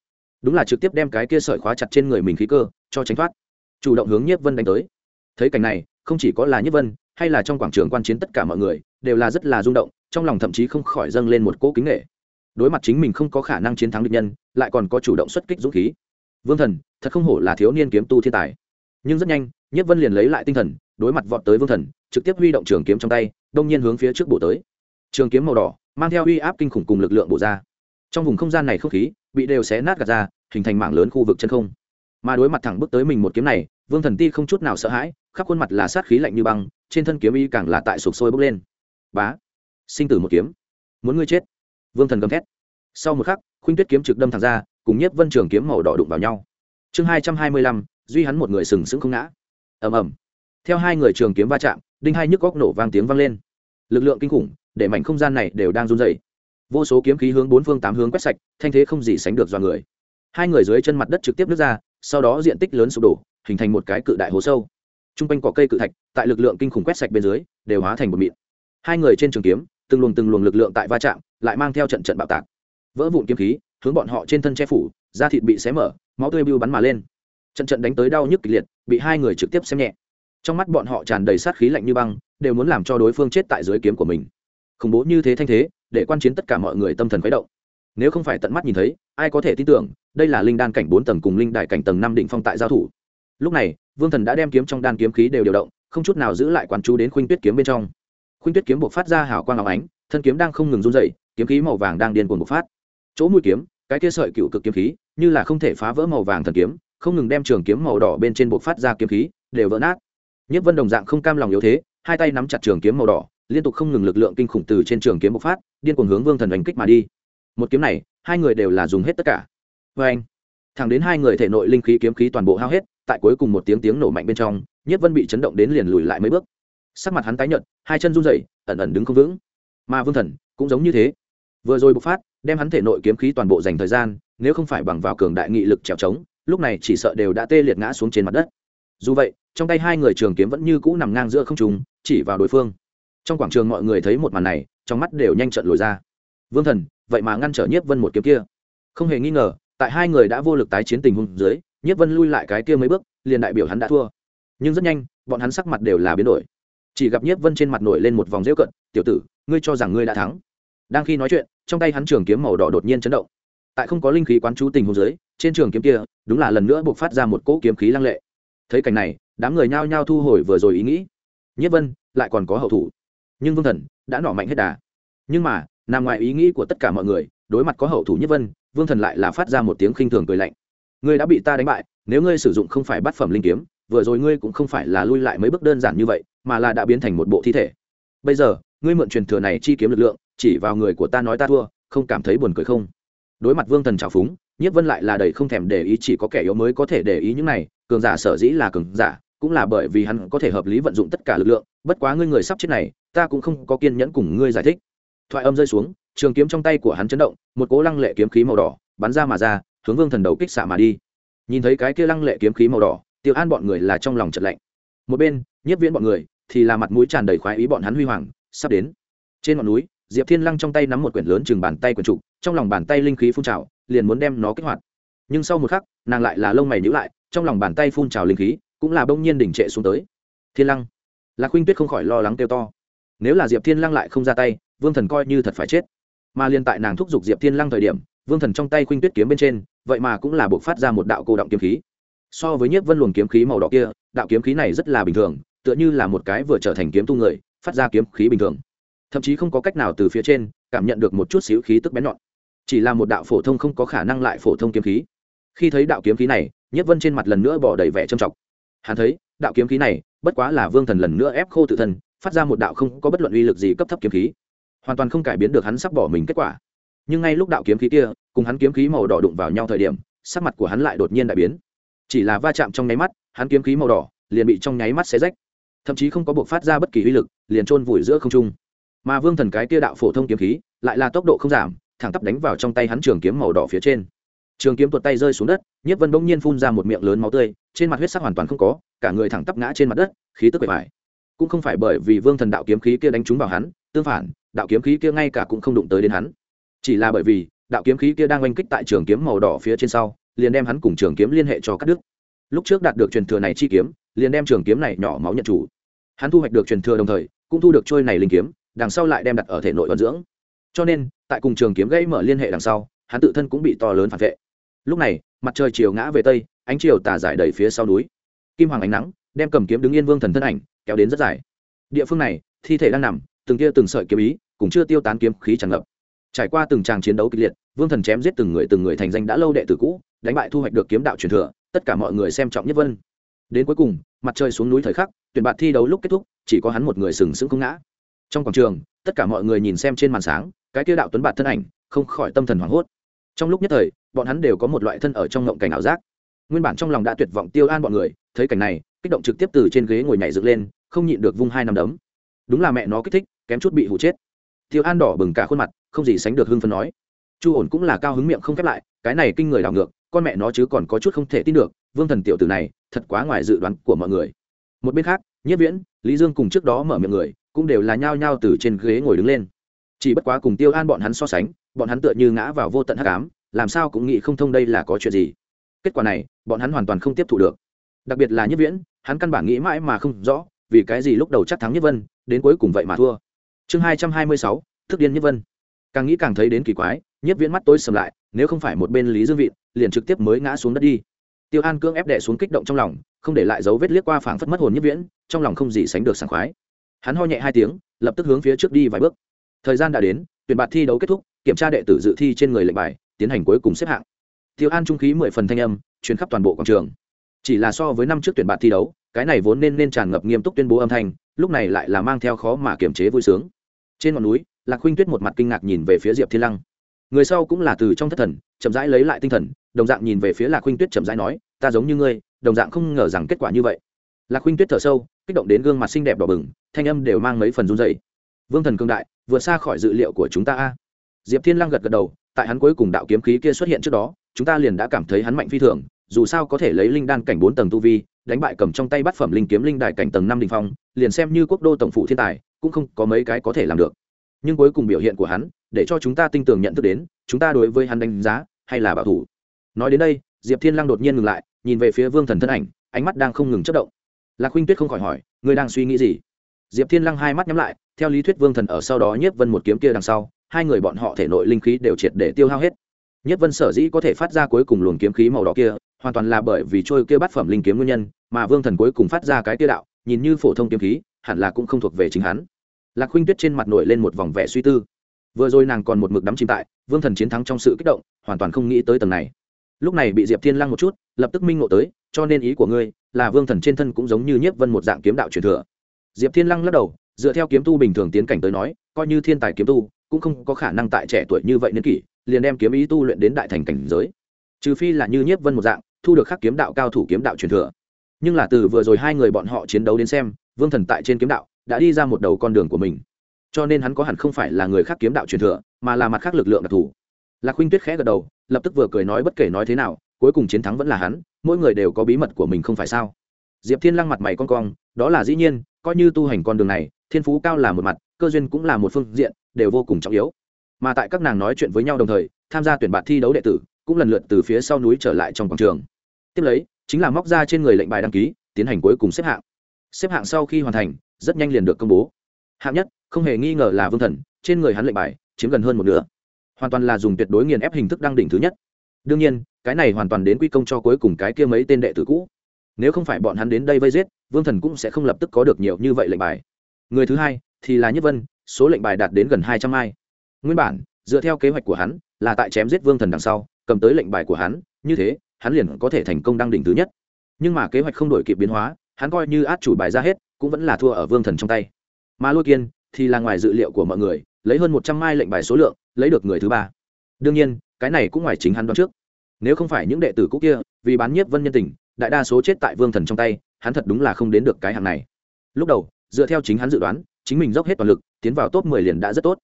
Đúng là trực tiếp đem cái kia sợi khóa chặt trên người mình khí cơ, cho tránh thoát. Chủ động hướng nhiếp vân đánh tới. Thấy cảnh này, không chỉ có là nhiếp vân, hay là trong quảng trường quan chiến tất cả mọi người, đều là rất là rung động, trong lòng thậm chí không khỏi dâng lên một cỗ kính nghệ đối mặt chính mình không có khả năng chiến thắng địch nhân, lại còn có chủ động xuất kích dũng khí. Vương thần, thật không hổ là thiếu niên kiếm tu thiên tài. Nhưng rất nhanh, nhiếp vân liền lấy lại tinh thần đối mặt vọt tới vương thần, trực tiếp huy động trường kiếm trong tay, đông nhiên hướng phía trước bổ tới. Trường kiếm màu đỏ, mang theo uy áp kinh khủng cùng lực lượng bổ ra. Trong vùng không gian này không khí, bị đều xé nát gạt ra, hình thành mảng lớn khu vực chân không. Mà đối mặt thẳng bước tới mình một kiếm này, vương thần ti không chút nào sợ hãi, khắp khuôn mặt là sát khí lạnh như băng, trên thân kiếm y càng là tại sụp sôi bốc lên. Bá, sinh tử một kiếm. Muốn ngươi chết. Vương thần gầm thét. Sau một khắc, khuynh tuyết kiếm trực đâm thẳng ra, cùng nhiếp vân trường kiếm màu đỏ đụng vào nhau. Chương hai trăm hai mươi lăm, duy hắn một người sừng sững không ngã. Ầm ầm theo hai người trường kiếm va chạm, đinh hai nhức góc nổ vang tiếng vang lên. Lực lượng kinh khủng, để mảnh không gian này đều đang run dày vô số kiếm khí hướng bốn phương tám hướng quét sạch, thanh thế không gì sánh được do người. Hai người dưới chân mặt đất trực tiếp nước ra, sau đó diện tích lớn sụp đổ, hình thành một cái cự đại hố sâu. T r u n g quanh cỏ cây cự thạch, tại lực lượng kinh khủng quét sạch bên dưới, đều hóa thành một mịn. Hai người trên trường kiếm, từng luồng từng luồng lực lượng tại va chạm, lại mang theo trận trận bạo tạc. Vỡ vụn kiếm khí, hướng bọn họ trên thân che phủ, da thịt bị xé mở, máu tươi bưu bắn mà lên. Trận trận đánh tới đau nhức kịch liệt, bị hai người trực tiếp xem nhẹ trong mắt bọn họ tràn đầy sát khí lạnh như băng, đều muốn làm cho đối phương chết tại dưới kiếm của mình. Khủng bố như thế thanh thế, để quan chiến tất cả mọi người tâm thần khuấy động. Nếu không phải tận mắt nhìn thấy, ai có thể tin tưởng, đây là linh đan cảnh bốn tầng cùng linh đại cảnh tầng năm định phong tại giao thủ. Lúc này, vương thần đã đem kiếm trong đan kiếm khí đều điều động, không chút nào giữ lại quán chú đến khuynh tuyết kiếm bên trong. Khuynh tuyết kiếm buộc phát ra hào quang áo ánh, thân kiếm đang không ngừng run dậy kiếm khí màu vàng đang điên cuồng bộc phát. Chỗ mũi kiếm, cái kia sợi cựu cực kiếm khí, như là không thể phá vỡ màu vàng thần kiếm, không ngừng đem trường kiếm màu đỏ bên trên buộc phát ra kiếm khí, đều vỡ nát nhất vân đồng dạng không cam lòng yếu thế, hai tay nắm chặt trường kiếm màu đỏ, liên tục không ngừng lực lượng kinh khủng từ trên trường kiếm bộc phát, điên cuồng hướng vương thần đánh kích mà đi. Một kiếm này, hai người đều là dùng hết tất cả. Oeng! anh, thẳng đến hai người thể nội linh khí kiếm khí toàn bộ hao hết, tại cuối cùng một tiếng tiếng nổ mạnh bên trong nhất vân bị chấn động đến liền lùi lại mấy bước. Sắc mặt hắn tái nhợt, hai chân run rẩy, ẩn ẩn đứng không vững. Mà vương thần cũng giống như thế. Vừa rồi bộc phát, đem hắn thể nội kiếm khí toàn bộ dành thời gian, nếu không phải bằng vào cường đại nghị lực trèo trống, lúc này chỉ sợ đều đã tê liệt ngã xuống trên mặt đất dù vậy, trong tay hai người trường kiếm vẫn như cũ nằm ngang giữa không trùng chỉ vào đối phương. Trong quảng trường mọi người thấy một màn này, trong mắt đều nhanh trận lồi ra. Vương thần, vậy mà ngăn trở nhiếp vân một kiếm kia. Không hề nghi ngờ, tại hai người đã vô lực tái chiến tình huống dưới, nhiếp vân lui lại cái kia mấy bước, liền đại biểu hắn đã thua. Nhưng rất nhanh, bọn hắn sắc mặt đều là biến đổi. Chỉ gặp nhiếp vân trên mặt nổi lên một vòng rêu cận, tiểu tử, ngươi cho rằng ngươi đã thắng. Đang khi nói chuyện, trong tay hắn trường kiếm màu đỏ đột nhiên chấn động. Tại không có linh khí quán chú tình huống dưới, trên trường kiếm kia, đúng là lần nữa buộc phát ra một cỗ kiếm khí lăng lệ thấy cảnh này, đám người nhao nhao thu hồi vừa rồi ý nghĩ. Nhất vân lại còn có hậu thủ. Nhưng vương thần đã nỏ mạnh hết đà. Nhưng mà, nằm ngoài ý nghĩ của tất cả mọi người, đối mặt có hậu thủ nhất vân, vương thần lại là phát ra một tiếng khinh thường cười lạnh. Ngươi đã bị ta đánh bại, nếu ngươi sử dụng không phải bát phẩm linh kiếm, vừa rồi ngươi cũng không phải là lui lại mấy bước đơn giản như vậy, mà là đã biến thành một bộ thi thể. Bây giờ, ngươi mượn truyền thừa này chi kiếm lực lượng, chỉ vào người của ta nói ta thua, không cảm thấy buồn cười không? Đối mặt vương thần trào phúng nhất vân lại là đầy không thèm để ý, chỉ có kẻ yếu mới có thể để ý những này, cường giả sở dĩ là cường giả, cũng là bởi vì hắn có thể hợp lý vận dụng tất cả lực lượng. Bất quá ngươi người sắp chết này, ta cũng không có kiên nhẫn cùng ngươi giải thích. Thoại âm rơi xuống, trường kiếm trong tay của hắn chấn động, một cố lăng lệ kiếm khí màu đỏ bắn ra mà ra, hướng vương thần đầu kích xạ mà đi. Nhìn thấy cái kia lăng lệ kiếm khí màu đỏ, tiêu an bọn người là trong lòng chật lạnh. Một bên nhất viễn bọn người thì là mặt mũi tràn đầy khoái ý bọn hắn huy hoàng, sắp đến. Trên ngọn núi, diệp thiên lăng trong tay nắm một quyển lớn chừng bàn tay quyển trục, trong lòng bàn tay linh khí phun trào liền muốn đem nó kích hoạt. Nhưng sau một khắc, nàng lại là lông mày nhữ lại, trong lòng bàn tay phun trào linh khí, cũng là bỗng nhiên đỉnh trệ xuống tới. Thiên lăng. Lạc huynh tuyết không khỏi lo lắng kêu to. Nếu là diệp thiên lăng lại không ra tay, vương thần coi như thật phải chết. Mà liên tại nàng thúc giục diệp thiên lăng thời điểm, vương thần trong tay khuynh tuyết kiếm bên trên, vậy mà cũng là buộc phát ra một đạo cô động kiếm khí. So với nhiếp vân luồng kiếm khí màu đỏ kia, đạo kiếm khí này rất là bình thường, tựa như là một cái vừa trở thành kiếm tu người, phát ra kiếm khí bình thường. Thậm chí không có cách nào từ phía trên cảm nhận được một chút xíu khí tức bén nhọn chỉ là một đạo phổ thông không có khả năng lại phổ thông kiếm khí. Khi thấy đạo kiếm khí này, nhất vân trên mặt lần nữa bỏ đầy vẻ trầm trọng. Hắn thấy, đạo kiếm khí này, bất quá là vương thần lần nữa ép khô tự thân, phát ra một đạo không có bất luận uy lực gì cấp thấp kiếm khí. Hoàn toàn không cải biến được hắn sắp bỏ mình kết quả. Nhưng ngay lúc đạo kiếm khí kia, cùng hắn kiếm khí màu đỏ đụng vào nhau thời điểm, sắc mặt của hắn lại đột nhiên đại biến. Chỉ là va chạm trong nháy mắt, hắn kiếm khí màu đỏ liền bị trong nháy mắt xé rách. Thậm chí không có buộc phát ra bất kỳ uy lực, liền trôn vùi giữa không trung. Mà vương thần cái kia đạo phổ thông kiếm khí, lại là tốc độ không giảm thẳng tắp đánh vào trong tay hắn trường kiếm màu đỏ phía trên. Trường kiếm tuột tay rơi xuống đất nhất vân bỗng nhiên phun ra một miệng lớn máu tươi, trên mặt huyết sắc hoàn toàn không có, cả người thẳng tắp ngã trên mặt đất, khí tức bề bài cũng không phải bởi vì vương thần đạo kiếm khí kia đánh trúng vào hắn, tương phản, đạo kiếm khí kia ngay cả cũng không đụng tới đến hắn. Chỉ là bởi vì, đạo kiếm khí kia đang oanh kích tại trường kiếm màu đỏ phía trên sau, liền đem hắn cùng trường kiếm liên hệ cho các đức lúc trước đạt được truyền thừa này chi kiếm, liền đem trường kiếm này nhỏ máu nhận chủ. Hắn thu hoạch được truyền thừa đồng thời, cũng thu được trôi này linh kiếm, đằng sau lại đem đặt ở thể nội vận dưỡng cho nên, tại cùng trường kiếm gây mở liên hệ đằng sau, hắn tự thân cũng bị to lớn phản vệ. Lúc này, mặt trời chiều ngã về tây, ánh chiều tà dài đầy phía sau núi. Kim hoàng ánh nắng, đem cầm kiếm đứng yên vương thần thân ảnh, kéo đến rất dài. Địa phương này, thi thể đang nằm, từng kia từng sợi kiếm ý cũng chưa tiêu tán kiếm khí tràn ngập. Trải qua từng tràng chiến đấu kịch liệt, vương thần chém giết từng người từng người thành danh đã lâu đệ tử cũ, đánh bại thu hoạch được kiếm đạo truyền thừa, tất cả mọi người xem trọng nhất vân. Đến cuối cùng, mặt trời xuống núi thời khắc, tuyển bạt thi đấu lúc kết thúc, chỉ có hắn một người sừng sững không ngã. Trong quảng trường, tất cả mọi người nhìn xem trên màn sáng cái kia đạo tuấn bạt thân ảnh, không khỏi tâm thần hoảng hốt. Trong lúc nhất thời, bọn hắn đều có một loại thân ở trong ngộng cảnh ảo giác. Nguyên bản trong lòng đã tuyệt vọng tiêu an bọn người, thấy cảnh này, kích động trực tiếp từ trên ghế ngồi nhảy dựng lên, không nhịn được vung hai năm đấm. Đúng là mẹ nó kích thích, kém chút bị hụ chết. Tiêu an đỏ bừng cả khuôn mặt, không gì sánh được hưng phân nói. Chu ổn cũng là cao hứng miệng không khép lại, cái này kinh người đảo ngược, con mẹ nó chứ còn có chút không thể tin được, vương thần tiểu tử này, thật quá ngoài dự đoán của mọi người. Một bên khác nhất viễn, lý dương cùng trước đó mở miệng người, cũng đều là nhao nhao từ trên ghế ngồi đứng lên chỉ bất quá cùng tiêu an bọn hắn so sánh, bọn hắn tựa như ngã vào vô tận hắc ám, làm sao cũng nghĩ không thông đây là có chuyện gì. Kết quả này, bọn hắn hoàn toàn không tiếp thu được. Đặc biệt là nhất viễn, hắn căn bản nghĩ mãi mà không rõ, vì cái gì lúc đầu chắc thắng nhất vân, đến cuối cùng vậy mà thua. Chương hai trăm hai mươi sáu, thức điên nhất vân. Càng nghĩ càng thấy đến kỳ quái nhất viễn mắt tối sầm lại, nếu không phải một bên lý dương vị liền trực tiếp mới ngã xuống đất đi. Tiêu an cưỡng ép đệ xuống kích động trong lòng, không để lại dấu vết liếc qua phảng phất mất hồn nhất viễn, trong lòng không gì sánh được sảng khoái. Hắn ho nhẹ hai tiếng, lập tức hướng phía trước đi vài bước thời gian đã đến, tuyển bạt thi đấu kết thúc, kiểm tra đệ tử dự thi trên người lệnh bài, tiến hành cuối cùng xếp hạng. Tiêu an trung khí mười phần thanh âm chuyến khắp toàn bộ quảng trường. Chỉ là so với năm trước tuyển bạt thi đấu, cái này vốn nên nên tràn ngập nghiêm túc tuyên bố âm thanh, lúc này lại là mang theo khó mà kiềm chế vui sướng. Trên ngọn núi, lạc huynh tuyết một mặt kinh ngạc nhìn về phía diệp thiên lăng. Người sau cũng là từ trong thất thần, chậm rãi lấy lại tinh thần, đồng dạng nhìn về phía lạc huynh tuyết chậm rãi nói, ta giống như ngươi, đồng dạng không ngờ rằng kết quả như vậy. Lạc huynh tuyết thở sâu, kích động đến gương mặt xinh đẹp đỏ bừng, thanh âm đều mang mấy phần run dày vương thần cương đại, vượt xa khỏi dự liệu của chúng ta a. Diệp thiên lăng gật gật đầu, tại hắn cuối cùng đạo kiếm khí kia xuất hiện trước đó, chúng ta liền đã cảm thấy hắn mạnh phi thường, dù sao có thể lấy linh đan cảnh bốn tầng tu vi, đánh bại cầm trong tay bát phẩm linh kiếm linh đại cảnh tầng năm đình phong, liền xem như quốc đô tổng phụ thiên tài, cũng không có mấy cái có thể làm được. Nhưng cuối cùng biểu hiện của hắn, để cho chúng ta tin tưởng nhận thức đến, chúng ta đối với hắn đánh giá, hay là bảo thủ. Nói đến đây, diệp thiên lăng đột nhiên ngừng lại, nhìn về phía vương thần thân ảnh, ánh mắt đang không ngừng chất động. Lạc huynh tuyết không khỏi hỏi, ngươi đang suy nghĩ gì? Diệp thiên lăng hai mắt nhắm lại theo lý thuyết vương thần ở sau đó nhiếp vân một kiếm kia đằng sau, hai người bọn họ thể nội linh khí đều triệt để tiêu hao hết. Nhất vân sở dĩ có thể phát ra cuối cùng luồng kiếm khí màu đỏ kia, hoàn toàn là bởi vì trôi kia bát phẩm linh kiếm nguyên nhân, mà vương thần cuối cùng phát ra cái kia đạo, nhìn như phổ thông kiếm khí, hẳn là cũng không thuộc về chính hắn. Lạc huynh tuyết trên mặt nổi lên một vòng vẻ suy tư. Vừa rồi nàng còn một mực đắm chìm tại, vương thần chiến thắng trong sự kích động, hoàn toàn không nghĩ tới tầng này. Lúc này bị diệp thiên lăng một chút, lập tức minh ngộ tới, cho nên ý của ngươi là vương thần trên thân cũng giống như nhiếp vân một dạng kiếm đạo truyền thừa. Diệp thiên lăng lắc đầu dựa theo kiếm tu bình thường tiến cảnh tới nói, coi như thiên tài kiếm tu, cũng không có khả năng tại trẻ tuổi như vậy niên kỷ, liền đem kiếm ý tu luyện đến đại thành cảnh giới. Trừ phi là như nhiếp vân một dạng, thu được khắc kiếm đạo cao thủ kiếm đạo truyền thừa. Nhưng là từ vừa rồi hai người bọn họ chiến đấu đến xem, vương thần tại trên kiếm đạo, đã đi ra một đầu con đường của mình. Cho nên hắn có hẳn không phải là người khác kiếm đạo truyền thừa, mà là mặt khác lực lượng đặc thù. Lạc huynh tuyết khẽ gật đầu, lập tức vừa cười nói bất kể nói thế nào, cuối cùng chiến thắng vẫn là hắn, mỗi người đều có bí mật của mình không phải sao? Diệp thiên lăng mặt mày con cong, đó là dĩ nhiên, coi như tu hành con đường này thiên phú cao là một mặt, cơ duyên cũng là một phương diện, đều vô cùng trọng yếu. Mà tại các nàng nói chuyện với nhau đồng thời, tham gia tuyển bạt thi đấu đệ tử cũng lần lượt từ phía sau núi trở lại trong quảng trường. Tiếp lấy, chính là móc ra trên người lệnh bài đăng ký, tiến hành cuối cùng xếp hạng. Xếp hạng sau khi hoàn thành, rất nhanh liền được công bố. Hạng nhất, không hề nghi ngờ là vương thần, trên người hắn lệnh bài chiếm gần hơn một nửa. Hoàn toàn là dùng tuyệt đối nghiền ép hình thức đăng đỉnh thứ nhất. Đương nhiên, cái này hoàn toàn đến quy công cho cuối cùng cái kia mấy tên đệ tử cũ. Nếu không phải bọn hắn đến đây vây giết, vương thần cũng sẽ không lập tức có được nhiều như vậy lệnh bài người thứ hai thì là nhất vân, số lệnh bài đạt đến gần hai trăm mai nguyên bản, dựa theo kế hoạch của hắn, là tại chém giết vương thần đằng sau, cầm tới lệnh bài của hắn, như thế, hắn liền có thể thành công đăng đỉnh thứ nhất. Nhưng mà kế hoạch không đổi kịp biến hóa, hắn coi như át chủ bài ra hết, cũng vẫn là thua ở vương thần trong tay. Mà lôi kiên thì là ngoài dự liệu của mọi người, lấy hơn một trăm mai lệnh bài số lượng, lấy được người thứ ba. Đương nhiên, cái này cũng ngoài chính hắn đoán trước. Nếu không phải những đệ tử cũ kia, vì bán nhiếp vân nhân tình, đại đa số chết tại vương thần trong tay, hắn thật đúng là không đến được cái hàng này. Lúc đầu dựa theo chính hắn dự đoán, chính mình dốc hết toàn lực, tiến vào top mười liền đã rất tốt.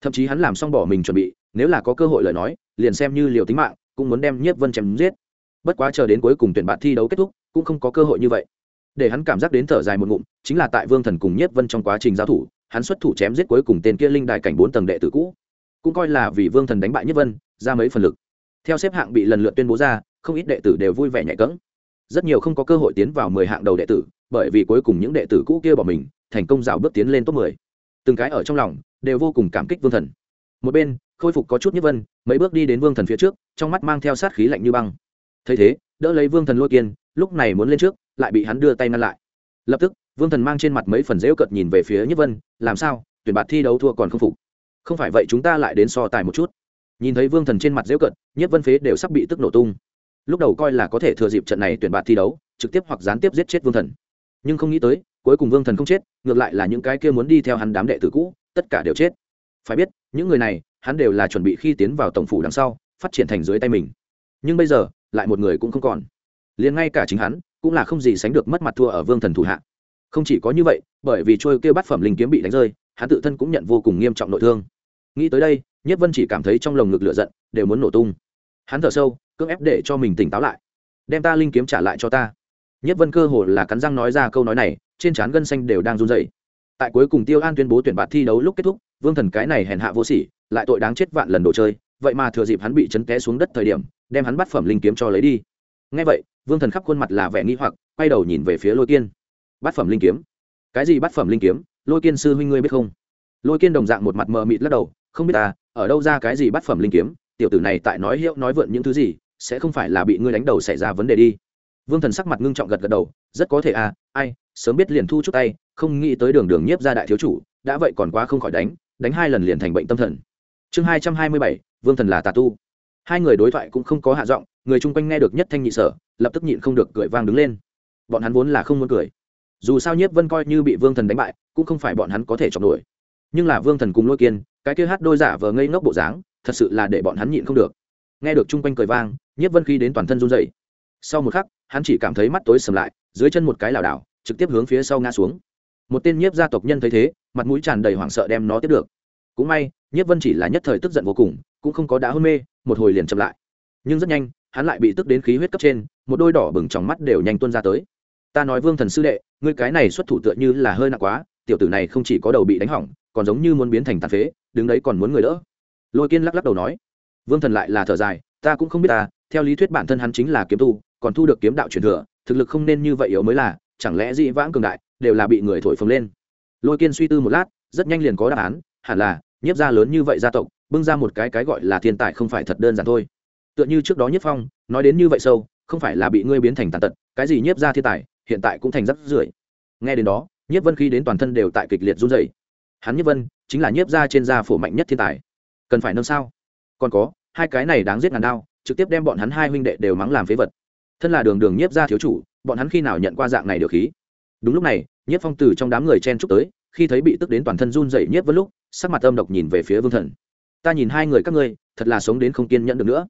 Thậm chí hắn làm xong bỏ mình chuẩn bị, nếu là có cơ hội lời nói, liền xem như liều tính mạng, cũng muốn đem nhiếp vân chém giết. Bất quá chờ đến cuối cùng tuyển bạn thi đấu kết thúc, cũng không có cơ hội như vậy. Để hắn cảm giác đến thở dài một ngụm, chính là tại vương thần cùng nhiếp vân trong quá trình giao thủ, hắn xuất thủ chém giết cuối cùng tên kia linh đài cảnh bốn tầng đệ tử cũ. Cũng coi là vì vương thần đánh bại nhiếp vân, ra mấy phần lực. Theo xếp hạng bị lần lượt tuyên bố ra, không ít đệ tử đều vui vẻ nhạy cẫng. Rất nhiều không có cơ hội tiến vào mười hạng đầu đệ tử bởi vì cuối cùng những đệ tử cũ kia bỏ mình, thành công rào bước tiến lên top mười. Từng cái ở trong lòng đều vô cùng cảm kích vương thần. Một bên, khôi phục có chút nhất vân, mấy bước đi đến vương thần phía trước, trong mắt mang theo sát khí lạnh như băng. Thấy thế, đỡ lấy vương thần lôi kiên, lúc này muốn lên trước, lại bị hắn đưa tay ngăn lại. Lập tức, vương thần mang trên mặt mấy phần dễu cợt nhìn về phía nhất vân, làm sao? Tuyển bạt thi đấu thua còn không phục. Không phải vậy chúng ta lại đến so tài một chút. Nhìn thấy vương thần trên mặt dễu cợt nhất vân phế đều sắp bị tức nổ tung. Lúc đầu coi là có thể thừa dịp trận này tuyển bạt thi đấu, trực tiếp hoặc gián tiếp giết chết vương thần nhưng không nghĩ tới, cuối cùng vương thần không chết, ngược lại là những cái kia muốn đi theo hắn đám đệ tử cũ, tất cả đều chết. Phải biết, những người này, hắn đều là chuẩn bị khi tiến vào tổng phủ đằng sau, phát triển thành dưới tay mình. Nhưng bây giờ, lại một người cũng không còn. Liền ngay cả chính hắn, cũng là không gì sánh được mất mặt thua ở vương thần thủ hạ. Không chỉ có như vậy, bởi vì trôi kêu bát phẩm linh kiếm bị đánh rơi, hắn tự thân cũng nhận vô cùng nghiêm trọng nội thương. Nghĩ tới đây, nhất vân chỉ cảm thấy trong lồng ngực lửa giận, đều muốn nổ tung. Hắn thở sâu, cưỡng ép để cho mình tỉnh táo lại. Đem ta linh kiếm trả lại cho ta nhất vân cơ hồ là cắn răng nói ra câu nói này, trên trán gân xanh đều đang run dậy tại cuối cùng tiêu an tuyên bố tuyển bạt thi đấu lúc kết thúc, vương thần cái này hèn hạ vô sỉ, lại tội đáng chết vạn lần đồ chơi, vậy mà thừa dịp hắn bị chấn té xuống đất thời điểm, đem hắn bắt phẩm linh kiếm cho lấy đi. Ngay vậy, vương thần khắp khuôn mặt là vẻ nghi hoặc, quay đầu nhìn về phía lôi kiên. Bát phẩm linh kiếm? Cái gì bát phẩm linh kiếm? Lôi kiên sư huynh ngươi biết không? Lôi kiên đồng dạng một mặt mờ mịt lắc đầu, không biết ta, ở đâu ra cái gì bát phẩm linh kiếm? Tiểu tử này tại nói hiệu nói vượn những thứ gì, sẽ không phải là bị ngươi đánh đầu xảy ra vấn đề đi vương thần sắc mặt ngưng trọng gật gật đầu, rất có thể à ai, sớm biết liền thu chút tay, không nghĩ tới đường đường nhiếp ra đại thiếu chủ, đã vậy còn quá không khỏi đánh đánh hai lần liền thành bệnh tâm thần. Chương hai trăm hai mươi bảy, vương thần là tà tu. Hai người đối thoại cũng không có hạ giọng, người chung quanh nghe được nhất thanh nhị sở, lập tức nhịn không được cười vang đứng lên. Bọn hắn vốn là không muốn cười. Dù sao nhiếp vân coi như bị vương thần đánh bại, cũng không phải bọn hắn có thể chọc nổi. Nhưng là vương thần cùng lôi kiên, cái kia hát đôi giả vờ ngây ngốc bộ dáng, thật sự là để bọn hắn nhịn không được. Nghe được chung quanh cười vang, nhiếp vân khi đến toàn thân run dậy sau một khắc hắn chỉ cảm thấy mắt tối sầm lại, dưới chân một cái lảo đảo, trực tiếp hướng phía sau ngã xuống. Một tên nhiếp gia tộc nhân thấy thế, mặt mũi tràn đầy hoảng sợ đem nó tiếp được. Cũng may, nhiếp vân chỉ là nhất thời tức giận vô cùng, cũng không có đã hôn mê, một hồi liền chậm lại. Nhưng rất nhanh, hắn lại bị tức đến khí huyết cấp trên, một đôi đỏ bừng trong mắt đều nhanh tuôn ra tới. Ta nói vương thần sư đệ, ngươi cái này xuất thủ tựa như là hơi nặng quá, tiểu tử này không chỉ có đầu bị đánh hỏng, còn giống như muốn biến thành tàn phế, đứng đấy còn muốn người đỡ. Lôi kiên lắc lắc đầu nói. Vương thần lại là thở dài, ta cũng không biết ta theo lý thuyết bản thân hắn chính là kiếm tu, còn thu được kiếm đạo truyền thừa, thực lực không nên như vậy yếu mới là, chẳng lẽ dị vãng cường đại đều là bị người thổi phồng lên? Lôi kiên suy tư một lát, rất nhanh liền có đáp án, hẳn là, nhiếp gia lớn như vậy gia tộc, bưng ra một cái cái gọi là thiên tài không phải thật đơn giản thôi. Tựa như trước đó nhiếp phong, nói đến như vậy sâu, không phải là bị ngươi biến thành tàn tật, cái gì nhiếp gia thiên tài, hiện tại cũng thành rắc rưởi. Nghe đến đó, nhiếp vân khi đến toàn thân đều tại kịch liệt run dày hắn nhiếp vân, chính là nhiếp gia trên gia phổ mạnh nhất thiên tài. Cần phải nâng sao? Còn có, hai cái này đáng giết ngàn đao trực tiếp đem bọn hắn hai huynh đệ đều mắng làm phế vật. Thân là đường đường nhiếp gia thiếu chủ, bọn hắn khi nào nhận qua dạng này được khí? Đúng lúc này, nhiếp phong từ trong đám người chen chúc tới, khi thấy bị tức đến toàn thân run dậy nhiếp vân lúc, sắc mặt âm độc nhìn về phía vương thần. Ta nhìn hai người các ngươi, thật là sống đến không kiên nhẫn được nữa.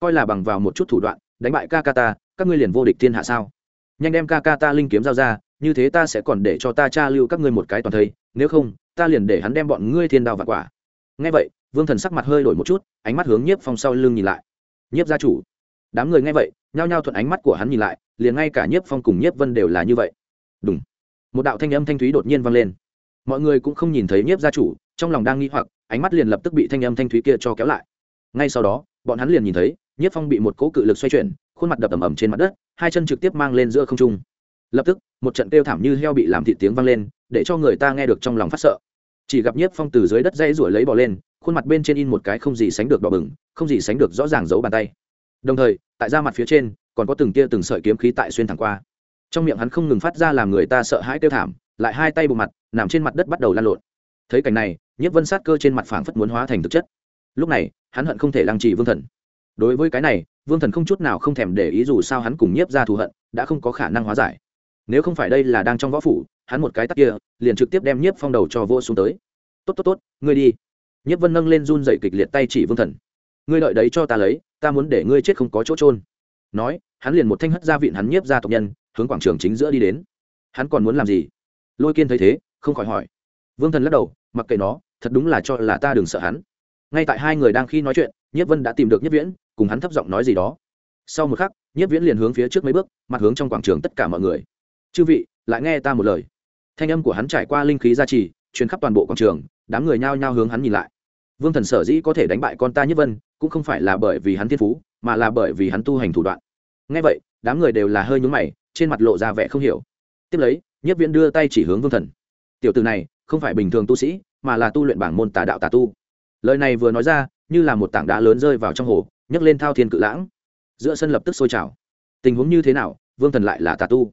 Coi là bằng vào một chút thủ đoạn, đánh bại ca ca ta, các ngươi liền vô địch thiên hạ sao? Nhanh đem ca ca ta linh kiếm giao ra, như thế ta sẽ còn để cho ta tra lưu các ngươi một cái toàn thây, nếu không, ta liền để hắn đem bọn ngươi thiên đao và quả. Ngay vậy, vương thần sắc mặt hơi đổi một chút, ánh mắt hướng nhiếp phong sau lưng nhìn lại nhiếp gia chủ. Đám người nghe vậy, nhao nhao thuận ánh mắt của hắn nhìn lại, liền ngay cả nhiếp phong cùng nhiếp vân đều là như vậy. Đúng một đạo thanh âm thanh thúy đột nhiên vang lên. Mọi người cũng không nhìn thấy nhiếp gia chủ, trong lòng đang nghi hoặc, ánh mắt liền lập tức bị thanh âm thanh thúy kia cho kéo lại. Ngay sau đó, bọn hắn liền nhìn thấy, nhiếp phong bị một cỗ cự lực xoay chuyển, khuôn mặt đập ầm ầm trên mặt đất, hai chân trực tiếp mang lên giữa không trung. Lập tức, một trận kêu thảm như heo bị làm thị tiếng vang lên, để cho người ta nghe được trong lòng phát sợ. Chỉ gặp nhiếp phong từ dưới đất dây ruổi lấy bỏ lên khuôn mặt bên trên in một cái không gì sánh được đỏ bừng, không gì sánh được rõ ràng giấu bàn tay. Đồng thời, tại da mặt phía trên, còn có từng tia từng sợi kiếm khí tại xuyên thẳng qua. Trong miệng hắn không ngừng phát ra làm người ta sợ hãi tiêu thảm, lại hai tay bộ mặt, nằm trên mặt đất bắt đầu lan lộn. Thấy cảnh này, nhiếp vân sát cơ trên mặt phảng phất muốn hóa thành thực chất. Lúc này, hắn hận không thể lăng trì vương thần. Đối với cái này, vương thần không chút nào không thèm để ý dù sao hắn cùng nhiếp ra thù hận, đã không có khả năng hóa giải. Nếu không phải đây là đang trong võ phủ, hắn một cái tắc kia, liền trực tiếp đem nhiếp phong đầu cho vô xuống tới. Tốt tốt tốt, ngươi đi nhất vân nâng lên run dậy kịch liệt tay chỉ vương thần. Ngươi đợi đấy cho ta lấy, ta muốn để ngươi chết không có chỗ trôn nói, hắn liền một thanh hất ra vịn hắn nhiếp ra tộc nhân, hướng quảng trường chính giữa đi đến. Hắn còn muốn làm gì? Lôi kiên thấy thế, không khỏi hỏi. Vương thần lắc đầu, mặc kệ nó, thật đúng là cho là ta đừng sợ hắn. Ngay tại hai người đang khi nói chuyện nhiếp vân đã tìm được nhất viễn, cùng hắn thấp giọng nói gì đó. Sau một khắc nhiếp viễn liền hướng phía trước mấy bước, mặt hướng trong quảng trường tất cả mọi người. Chư vị, lại nghe ta một lời. Thanh âm của hắn trải qua linh khí gia trì, truyền khắp toàn bộ quảng trường, đám người nhao nhao hướng hắn nhìn lại vương thần sở dĩ có thể đánh bại con ta nhất vân, cũng không phải là bởi vì hắn thiên phú, mà là bởi vì hắn tu hành thủ đoạn. Ngay vậy, đám người đều là hơi nhúng mày, trên mặt lộ ra vẻ không hiểu. Tiếp lấy, nhất viễn đưa tay chỉ hướng vương thần. Tiểu từ này, không phải bình thường tu sĩ, mà là tu luyện bảng môn tà đạo tà tu. Lời này vừa nói ra, như là một tảng đá lớn rơi vào trong hồ, nhấc lên thao thiên cự lãng. Giữa sân lập tức sôi trào. Tình huống như thế nào, vương thần lại là tà tu?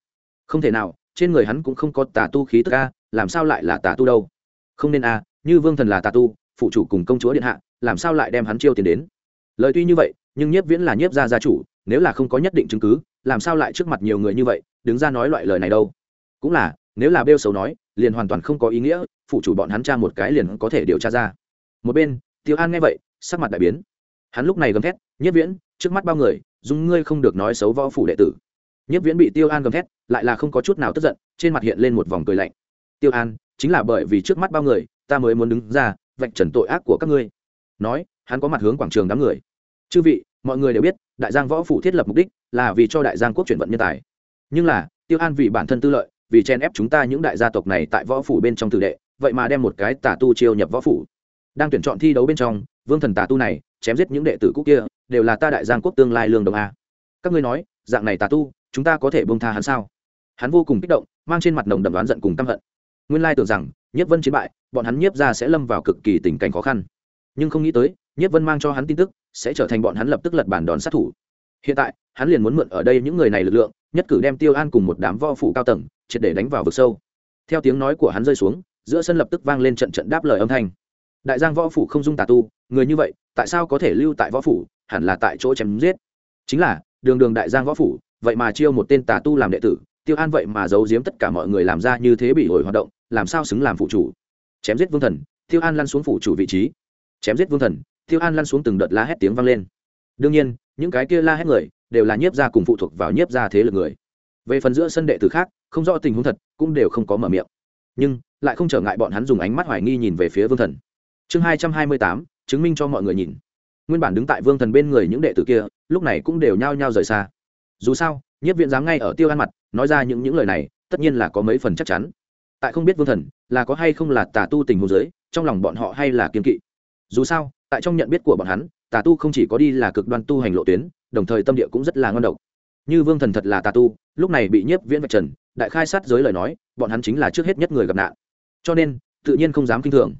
Không thể nào, trên người hắn cũng không có tà tu khí tức a, làm sao lại là tà tu đâu? Không nên a, như vương thần là tà tu phụ chủ cùng công chúa điện hạ, làm sao lại đem hắn chiêu tiền đến? Lời tuy như vậy, nhưng nhiếp viễn là nhiếp gia gia chủ, nếu là không có nhất định chứng cứ, làm sao lại trước mặt nhiều người như vậy, đứng ra nói loại lời này đâu? Cũng là, nếu là bêu xấu nói, liền hoàn toàn không có ý nghĩa, phụ chủ bọn hắn tra một cái liền có thể điều tra ra. Một bên, tiêu an nghe vậy, sắc mặt đại biến. Hắn lúc này gầm thét nhất viễn, trước mắt bao người dung ngươi không được nói xấu võ phủ đệ tử. Nhất viễn bị tiêu an gầm thét, lại là không có chút nào tức giận, trên mặt hiện lên một vòng cười lạnh. Tiêu an, chính là bởi vì trước mắt bao người, ta mới muốn đứng ra vạch trần tội ác của các ngươi. Nói, hắn có mặt hướng quảng trường đám người. Chư vị, mọi người đều biết, đại giang võ phủ thiết lập mục đích là vì cho đại giang quốc chuyển vận nhân tài. Nhưng là, tiêu an vì bản thân tư lợi, vì chen ép chúng ta những đại gia tộc này tại võ phủ bên trong tử đệ, vậy mà đem một cái tà tu chiêu nhập võ phủ. Đang tuyển chọn thi đấu bên trong, vương thần tà tu này, chém giết những đệ tử cũ kia, đều là ta đại giang quốc tương lai lương đồng a. Các ngươi nói, dạng này tà tu, chúng ta có thể bông tha hắn sao? Hắn vô cùng kích động, mang trên mặt nồng đầm đoán giận cùng căm hận. Nguyên lai tưởng rằng nhiếp vân chiến bại, bọn hắn nhiếp ra sẽ lâm vào cực kỳ tình cảnh khó khăn. Nhưng không nghĩ tới nhiếp vân mang cho hắn tin tức, sẽ trở thành bọn hắn lập tức lật bản đòn sát thủ. Hiện tại, hắn liền muốn mượn ở đây những người này lực lượng, nhất cử đem tiêu an cùng một đám vo phủ cao tầng, triệt để đánh vào vực sâu. Theo tiếng nói của hắn rơi xuống, giữa sân lập tức vang lên trận trận đáp lời âm thanh. Đại giang võ phủ không dung tà tu, người như vậy, tại sao có thể lưu tại võ phủ, hẳn là tại chỗ chém giết. Chính là, đường đường đại giang võ phủ, vậy mà chiêu một tên tà tu làm đệ tử tiêu an vậy mà giấu giếm tất cả mọi người làm ra như thế bị ổi hoạt động, làm sao xứng làm phụ chủ? Chém giết vương thần, tiêu an lăn xuống phụ chủ vị trí. Chém giết vương thần, tiêu an lăn xuống từng đợt la hét tiếng vang lên. Đương nhiên, những cái kia la hét người đều là nhiếp gia cùng phụ thuộc vào nhiếp gia thế lực người. Về phần giữa sân đệ tử khác, không rõ tình huống thật, cũng đều không có mở miệng. Nhưng, lại không trở ngại bọn hắn dùng ánh mắt hoài nghi nhìn về phía vương thần. Chương hai trăm hai mươi tám, chứng minh cho mọi người nhìn. Nguyên bản đứng tại vương thần bên người những đệ tử kia, lúc này cũng đều nhao nhao rời xa dù sao, nhiếp viện dám ngay ở tiêu an mặt, nói ra những những lời này, tất nhiên là có mấy phần chắc chắn. Tại không biết vương thần, là có hay không là tà tu tình hồ giới trong lòng bọn họ hay là kiên kỵ. Dù sao, tại trong nhận biết của bọn hắn, tà tu không chỉ có đi là cực đoan tu hành lộ tuyến, đồng thời tâm địa cũng rất là ngon độc. Như vương thần thật là tà tu, lúc này bị nhiếp viễn vạch trần, đại khai sát giới lời nói, bọn hắn chính là trước hết nhất người gặp nạn. Cho nên, tự nhiên không dám kinh thường.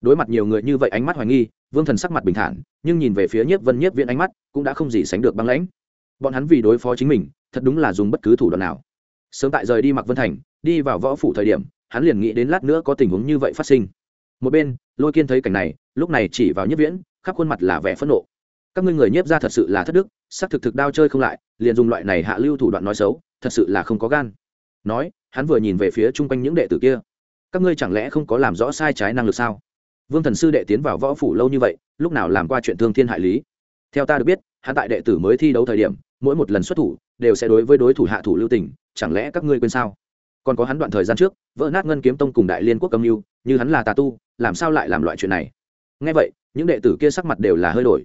Đối mặt nhiều người như vậy ánh mắt hoài nghi, vương thần sắc mặt bình thản, nhưng nhìn về phía nhiếp vân, nhiếp viễn ánh mắt cũng đã không gì sánh được băng lãnh bọn hắn vì đối phó chính mình, thật đúng là dùng bất cứ thủ đoạn nào. Sớm tại rời đi mặc vân thành, đi vào võ phủ thời điểm, hắn liền nghĩ đến lát nữa có tình huống như vậy phát sinh. Một bên, lôi kiên thấy cảnh này, lúc này chỉ vào nhất viễn, khắp khuôn mặt là vẻ phẫn nộ. Các ngươi người nhiếp ra thật sự là thất đức sắc thực thực đao chơi không lại, liền dùng loại này hạ lưu thủ đoạn nói xấu, thật sự là không có gan. Nói, hắn vừa nhìn về phía chung quanh những đệ tử kia. Các ngươi chẳng lẽ không có làm rõ sai trái năng lực sao? Vương thần sư đệ tiến vào võ phủ lâu như vậy, lúc nào làm qua chuyện thương thiên hại lý? Theo ta được biết hắn tại đệ tử mới thi đấu thời điểm, mỗi một lần xuất thủ, đều sẽ đối với đối thủ hạ thủ lưu tình, chẳng lẽ các ngươi quên sao? Còn có hắn đoạn thời gian trước, vỡ nát ngân kiếm tông cùng đại liên quốc âm mưu, như hắn là tà tu, làm sao lại làm loại chuyện này? Ngay vậy, những đệ tử kia sắc mặt đều là hơi đổi.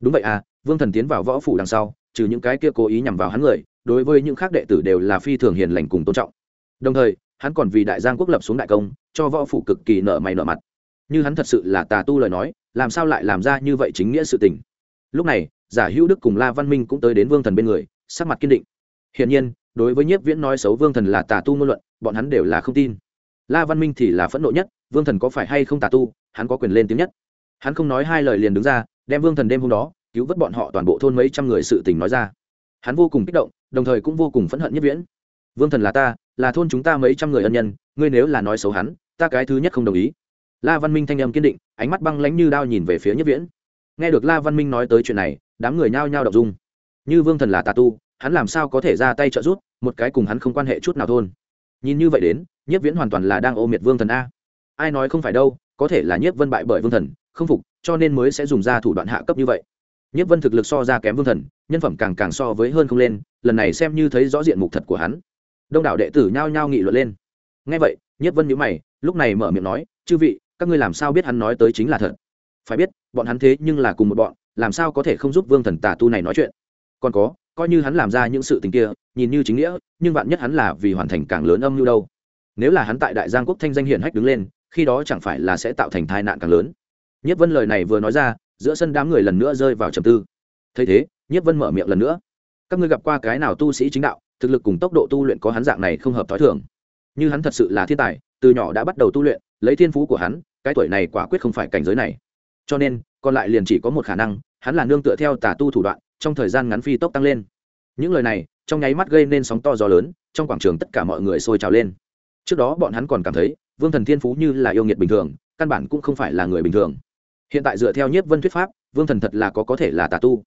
Đúng vậy à vương thần tiến vào võ phủ đằng sau, trừ những cái kia cố ý nhằm vào hắn người, đối với những khác đệ tử đều là phi thường hiền lành cùng tôn trọng. Đồng thời, hắn còn vì đại giang quốc lập xuống đại công, cho võ phủ cực kỳ nợ mày nợ mặt. Như hắn thật sự là tà tu lời nói, làm sao lại làm ra như vậy chính nghĩa sự tình? Lúc này giả hữu đức cùng la văn minh cũng tới đến vương thần bên người, sắc mặt kiên định. Hiển nhiên, đối với nhiếp viễn nói xấu vương thần là tà tu ngôn luận, bọn hắn đều là không tin. La văn minh thì là phẫn nộ nhất, vương thần có phải hay không tà tu, hắn có quyền lên tiếng nhất. Hắn không nói hai lời liền đứng ra, đem vương thần đêm hôm đó, cứu vớt bọn họ toàn bộ thôn mấy trăm người sự tình nói ra. Hắn vô cùng kích động, đồng thời cũng vô cùng phẫn hận nhất viễn. Vương thần là ta, là thôn chúng ta mấy trăm người ân nhân, ngươi nếu là nói xấu hắn, ta cái thứ nhất không đồng ý. La văn minh thanh âm kiên định, ánh mắt băng lãnh như đao nhìn về phía nhất viễn nghe được la văn minh nói tới chuyện này, đám người nhao nhao đọc dung. Như vương thần là tà tu, hắn làm sao có thể ra tay trợ giúp, một cái cùng hắn không quan hệ chút nào thôn. Nhìn như vậy đến nhất viễn hoàn toàn là đang ô miệt vương thần a. Ai nói không phải đâu, có thể là nhất vân bại bởi vương thần, không phục, cho nên mới sẽ dùng ra thủ đoạn hạ cấp như vậy. Nhất vân thực lực so ra kém vương thần, nhân phẩm càng càng so với hơn không lên, lần này xem như thấy rõ diện mục thật của hắn. Đông đảo đệ tử nhao nhao nghị luận lên. Ngay vậy nhất vân nhữ mày, lúc này mở miệng nói, chư vị, các ngươi làm sao biết hắn nói tới chính là thật? Phải biết, bọn hắn thế nhưng là cùng một bọn, làm sao có thể không giúp vương thần tà tu này nói chuyện? Còn có, coi như hắn làm ra những sự tình kia, nhìn như chính nghĩa, nhưng vạn nhất hắn là vì hoàn thành càng lớn âm mưu đâu? Nếu là hắn tại đại giang quốc thanh danh hiển hách đứng lên, khi đó chẳng phải là sẽ tạo thành tai nạn càng lớn? Nhất vân lời này vừa nói ra, giữa sân đám người lần nữa rơi vào trầm tư. Thấy thế, nhất vân mở miệng lần nữa. Các ngươi gặp qua cái nào tu sĩ chính đạo, thực lực cùng tốc độ tu luyện có hắn dạng này không hợp t h ó i thường? Như hắn thật sự là thiên tài, từ nhỏ đã bắt đầu tu luyện, lấy thiên phú của hắn, cái tuổi này quả quyết không phải cảnh giới này cho nên, còn lại liền chỉ có một khả năng, hắn là nương tựa theo tà tu thủ đoạn, trong thời gian ngắn phi tốc tăng lên. Những lời này, trong nháy mắt gây nên sóng to gió lớn, trong quảng trường tất cả mọi người sôi trào lên. Trước đó bọn hắn còn cảm thấy, vương thần thiên phú như là yêu nghiệt bình thường, căn bản cũng không phải là người bình thường. Hiện tại dựa theo nhiếp vân thuyết pháp, vương thần thật là có có thể là tà tu.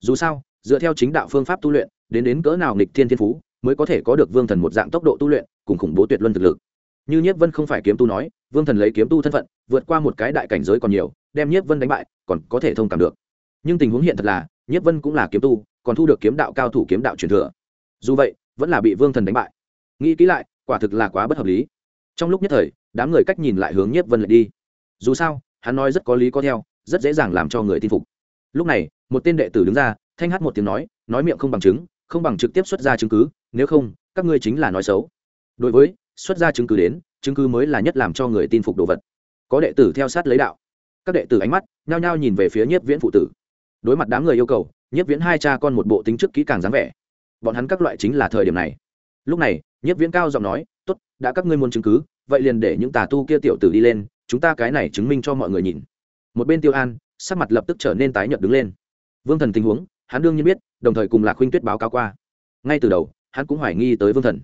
Dù sao, dựa theo chính đạo phương pháp tu luyện, đến đến cỡ nào nghịch thiên thiên phú, mới có thể có được vương thần một dạng tốc độ tu luyện, cùng khủng bố tuyệt luân thực lực. Như nhiếp vân không phải kiếm tu nói, vương thần lấy kiếm tu thân phận, vượt qua một cái đại cảnh giới còn nhiều đem nhiếp vân đánh bại, còn có thể thông cảm được. Nhưng tình huống hiện thật là, nhiếp vân cũng là kiếm tu, còn thu được kiếm đạo cao thủ kiếm đạo truyền thừa. Dù vậy, vẫn là bị vương thần đánh bại. Nghĩ kỹ lại, quả thực là quá bất hợp lý. Trong lúc nhất thời, đám người cách nhìn lại hướng nhiếp vân lại đi. Dù sao, hắn nói rất có lý có theo, rất dễ dàng làm cho người tin phục. Lúc này, một tên đệ tử đứng ra, thanh hát một tiếng nói nói miệng không bằng chứng, không bằng trực tiếp xuất ra chứng cứ, nếu không, các ngươi chính là nói xấu. Đối với, xuất ra chứng cứ đến, chứng cứ mới là nhất làm cho người tin phục đồ vật. Có đệ tử theo sát lấy đạo các đệ tử ánh mắt, nhao nhao nhìn về phía nhiếp viễn phụ tử. Đối mặt đám người yêu cầu, nhiếp viễn hai cha con một bộ tính chức kỹ càng dáng vẻ. Bọn hắn các loại chính là thời điểm này. Lúc này, nhiếp viễn cao giọng nói, tốt, đã các ngươi muốn chứng cứ, vậy liền để những tà tu kia tiểu tử đi lên, chúng ta cái này chứng minh cho mọi người nhìn. Một bên tiêu an, sắc mặt lập tức trở nên tái nhợt đứng lên. Vương thần tình huống, hắn đương nhiên biết, đồng thời cùng lạc huynh tuyết báo cáo qua. Ngay từ đầu, hắn cũng hoài nghi tới vương thần.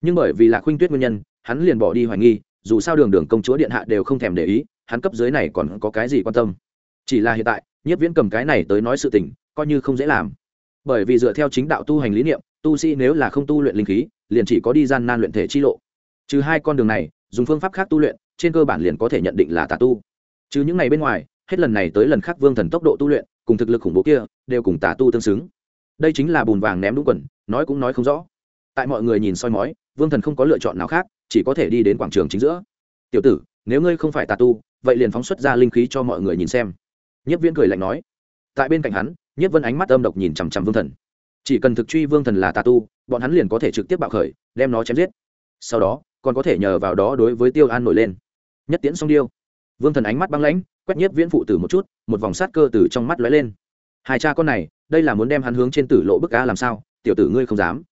Nhưng bởi vì lạc huynh tuyết nguyên nhân, hắn liền bỏ đi hoài nghi, dù sao đường đường công chúa điện hạ đều không thèm để ý hắn cấp dưới này còn có cái gì quan tâm? Chỉ là hiện tại nhất viễn cầm cái này tới nói sự tình, coi như không dễ làm. Bởi vì dựa theo chính đạo tu hành lý niệm, tu sĩ nếu là không tu luyện linh khí, liền chỉ có đi gian nan luyện thể chi lộ. Trừ hai con đường này, dùng phương pháp khác tu luyện, trên cơ bản liền có thể nhận định là tà tu. Trừ những ngày bên ngoài, hết lần này tới lần khác vương thần tốc độ tu luyện, cùng thực lực khủng bố kia, đều cùng tà tu tương xứng. Đây chính là bùn vàng ném đúng quần, nói cũng nói không rõ. Tại mọi người nhìn soi mói, vương thần không có lựa chọn nào khác, chỉ có thể đi đến quảng trường chính giữa. Tiểu tử, nếu ngươi không phải tà tu vậy liền phóng xuất ra linh khí cho mọi người nhìn xem. Nhất viễn cười lạnh nói, tại bên cạnh hắn nhất vân ánh mắt âm độc nhìn chằm chằm vương thần. Chỉ cần thực truy vương thần là tà tu, bọn hắn liền có thể trực tiếp bạo khởi, đem nó chém giết. Sau đó, còn có thể nhờ vào đó đối với tiêu an nổi lên. Nhất tiễn song điêu. Vương thần ánh mắt băng lãnh, quét nhiếp viễn phụ tử một chút, một vòng sát cơ từ trong mắt lóe lên. Hai cha con này, đây là muốn đem hắn hướng trên tử lộ bức ca làm sao, tiểu tử ngươi không dám.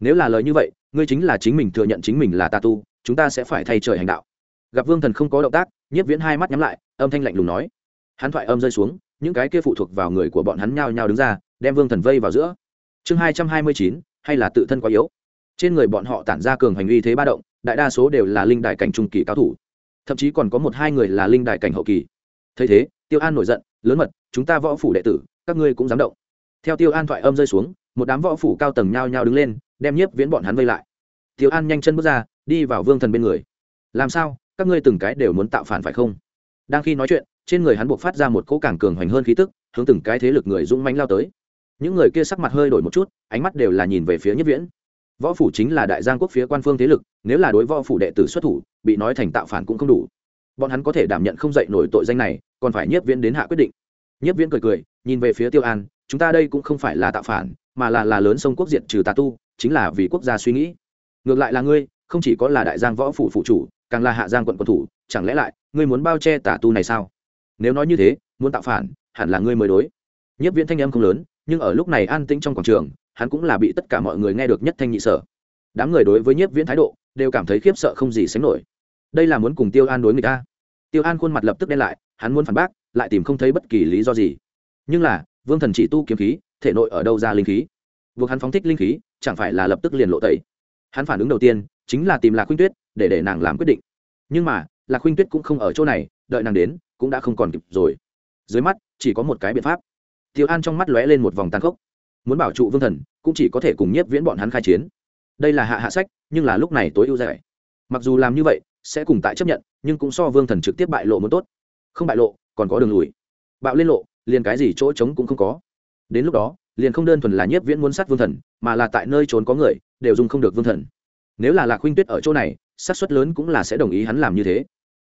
Nếu là lời như vậy, ngươi chính là chính mình thừa nhận chính mình là tà tu, chúng ta sẽ phải thay trời hành đạo. Gặp vương thần không có động tác nhiếp viễn hai mắt nhắm lại, âm thanh lạnh lùng nói. Hắn thoại âm rơi xuống, những cái kia phụ thuộc vào người của bọn hắn nhao nhao đứng ra, đem vương thần vây vào giữa. Chương hai trăm hai mươi chín, hay là tự thân quá yếu? Trên người bọn họ tản ra cường hành uy thế ba động, đại đa số đều là linh đại cảnh trung kỳ cao thủ. Thậm chí còn có một hai người là linh đại cảnh hậu kỳ. Thấy thế, tiêu an nổi giận, lớn mật, chúng ta võ phủ đệ tử, các ngươi cũng dám động. Theo tiêu an thoại âm rơi xuống, một đám võ phủ cao tầng nhao nhao đứng lên, đem nhiếp viễn bọn hắn vây lại. Tiêu an nhanh chân bước ra, đi vào vương thần bên người. Làm sao? Các ngươi từng cái đều muốn tạo phản phải không? Đang khi nói chuyện, trên người hắn buộc phát ra một cỗ càng cường hoành hơn khí tức, hướng từng cái thế lực người dũng mánh lao tới. Những người kia sắc mặt hơi đổi một chút, ánh mắt đều là nhìn về phía nhất viễn. Võ phủ chính là đại giang quốc phía quan phương thế lực, nếu là đối võ phủ đệ tử xuất thủ, bị nói thành tạo phản cũng không đủ. Bọn hắn có thể đảm nhận không dạy nổi tội danh này, còn phải nhiếp viễn đến hạ quyết định. Nhiếp viễn cười cười, nhìn về phía tiêu an, chúng ta đây cũng không phải là tạo phản, mà là là lớn sông quốc diện trừ tà tu, chính là vì quốc gia suy nghĩ. Ngược lại là ngươi, không chỉ có là đại giang võ phủ phụ chủ càng là hạ giang quận quân thủ, chẳng lẽ lại, ngươi muốn bao che tả tu này sao? Nếu nói như thế, muốn tạo phản, hẳn là ngươi mới đối. Nhất viễn thanh âm không lớn, nhưng ở lúc này an tĩnh trong quảng trường, hắn cũng là bị tất cả mọi người nghe được nhất thanh nhị sở. Đám người đối với nhiếp viễn thái độ, đều cảm thấy khiếp sợ không gì sánh nổi. Đây là muốn cùng tiêu an đối người ta. Tiêu an khuôn mặt lập tức đen lại, hắn muốn phản bác, lại tìm không thấy bất kỳ lý do gì. Nhưng là, vương thần chỉ tu kiếm khí, thể nội ở đâu ra linh khí? Buộc hắn phóng thích linh khí, chẳng phải là lập tức liền lộ tẩy? Hắn phản ứng đầu tiên, chính là tìm lạc khuynh tuyết để để nàng làm quyết định. Nhưng mà, lạc khuynh tuyết cũng không ở chỗ này, đợi nàng đến, cũng đã không còn kịp rồi. Dưới mắt, chỉ có một cái biện pháp. Tiêu an trong mắt lóe lên một vòng tàn khốc. Muốn bảo trụ vương thần, cũng chỉ có thể cùng nhiếp viễn bọn hắn khai chiến. Đây là hạ hạ sách, nhưng là lúc này tối ưu rẻ. Mặc dù làm như vậy, sẽ cùng tại chấp nhận, nhưng cũng so vương thần trực tiếp bại lộ muốn tốt. Không bại lộ, còn có đường lùi. Bạo lên lộ, liền cái gì chỗ trống cũng không có. Đến lúc đó, liền không đơn thuần là nhiếp viễn muốn sát vương thần, mà là tại nơi trốn có người, đều dùng không được vương thần nếu là lạc huynh tuyết ở chỗ này, xác suất lớn cũng là sẽ đồng ý hắn làm như thế.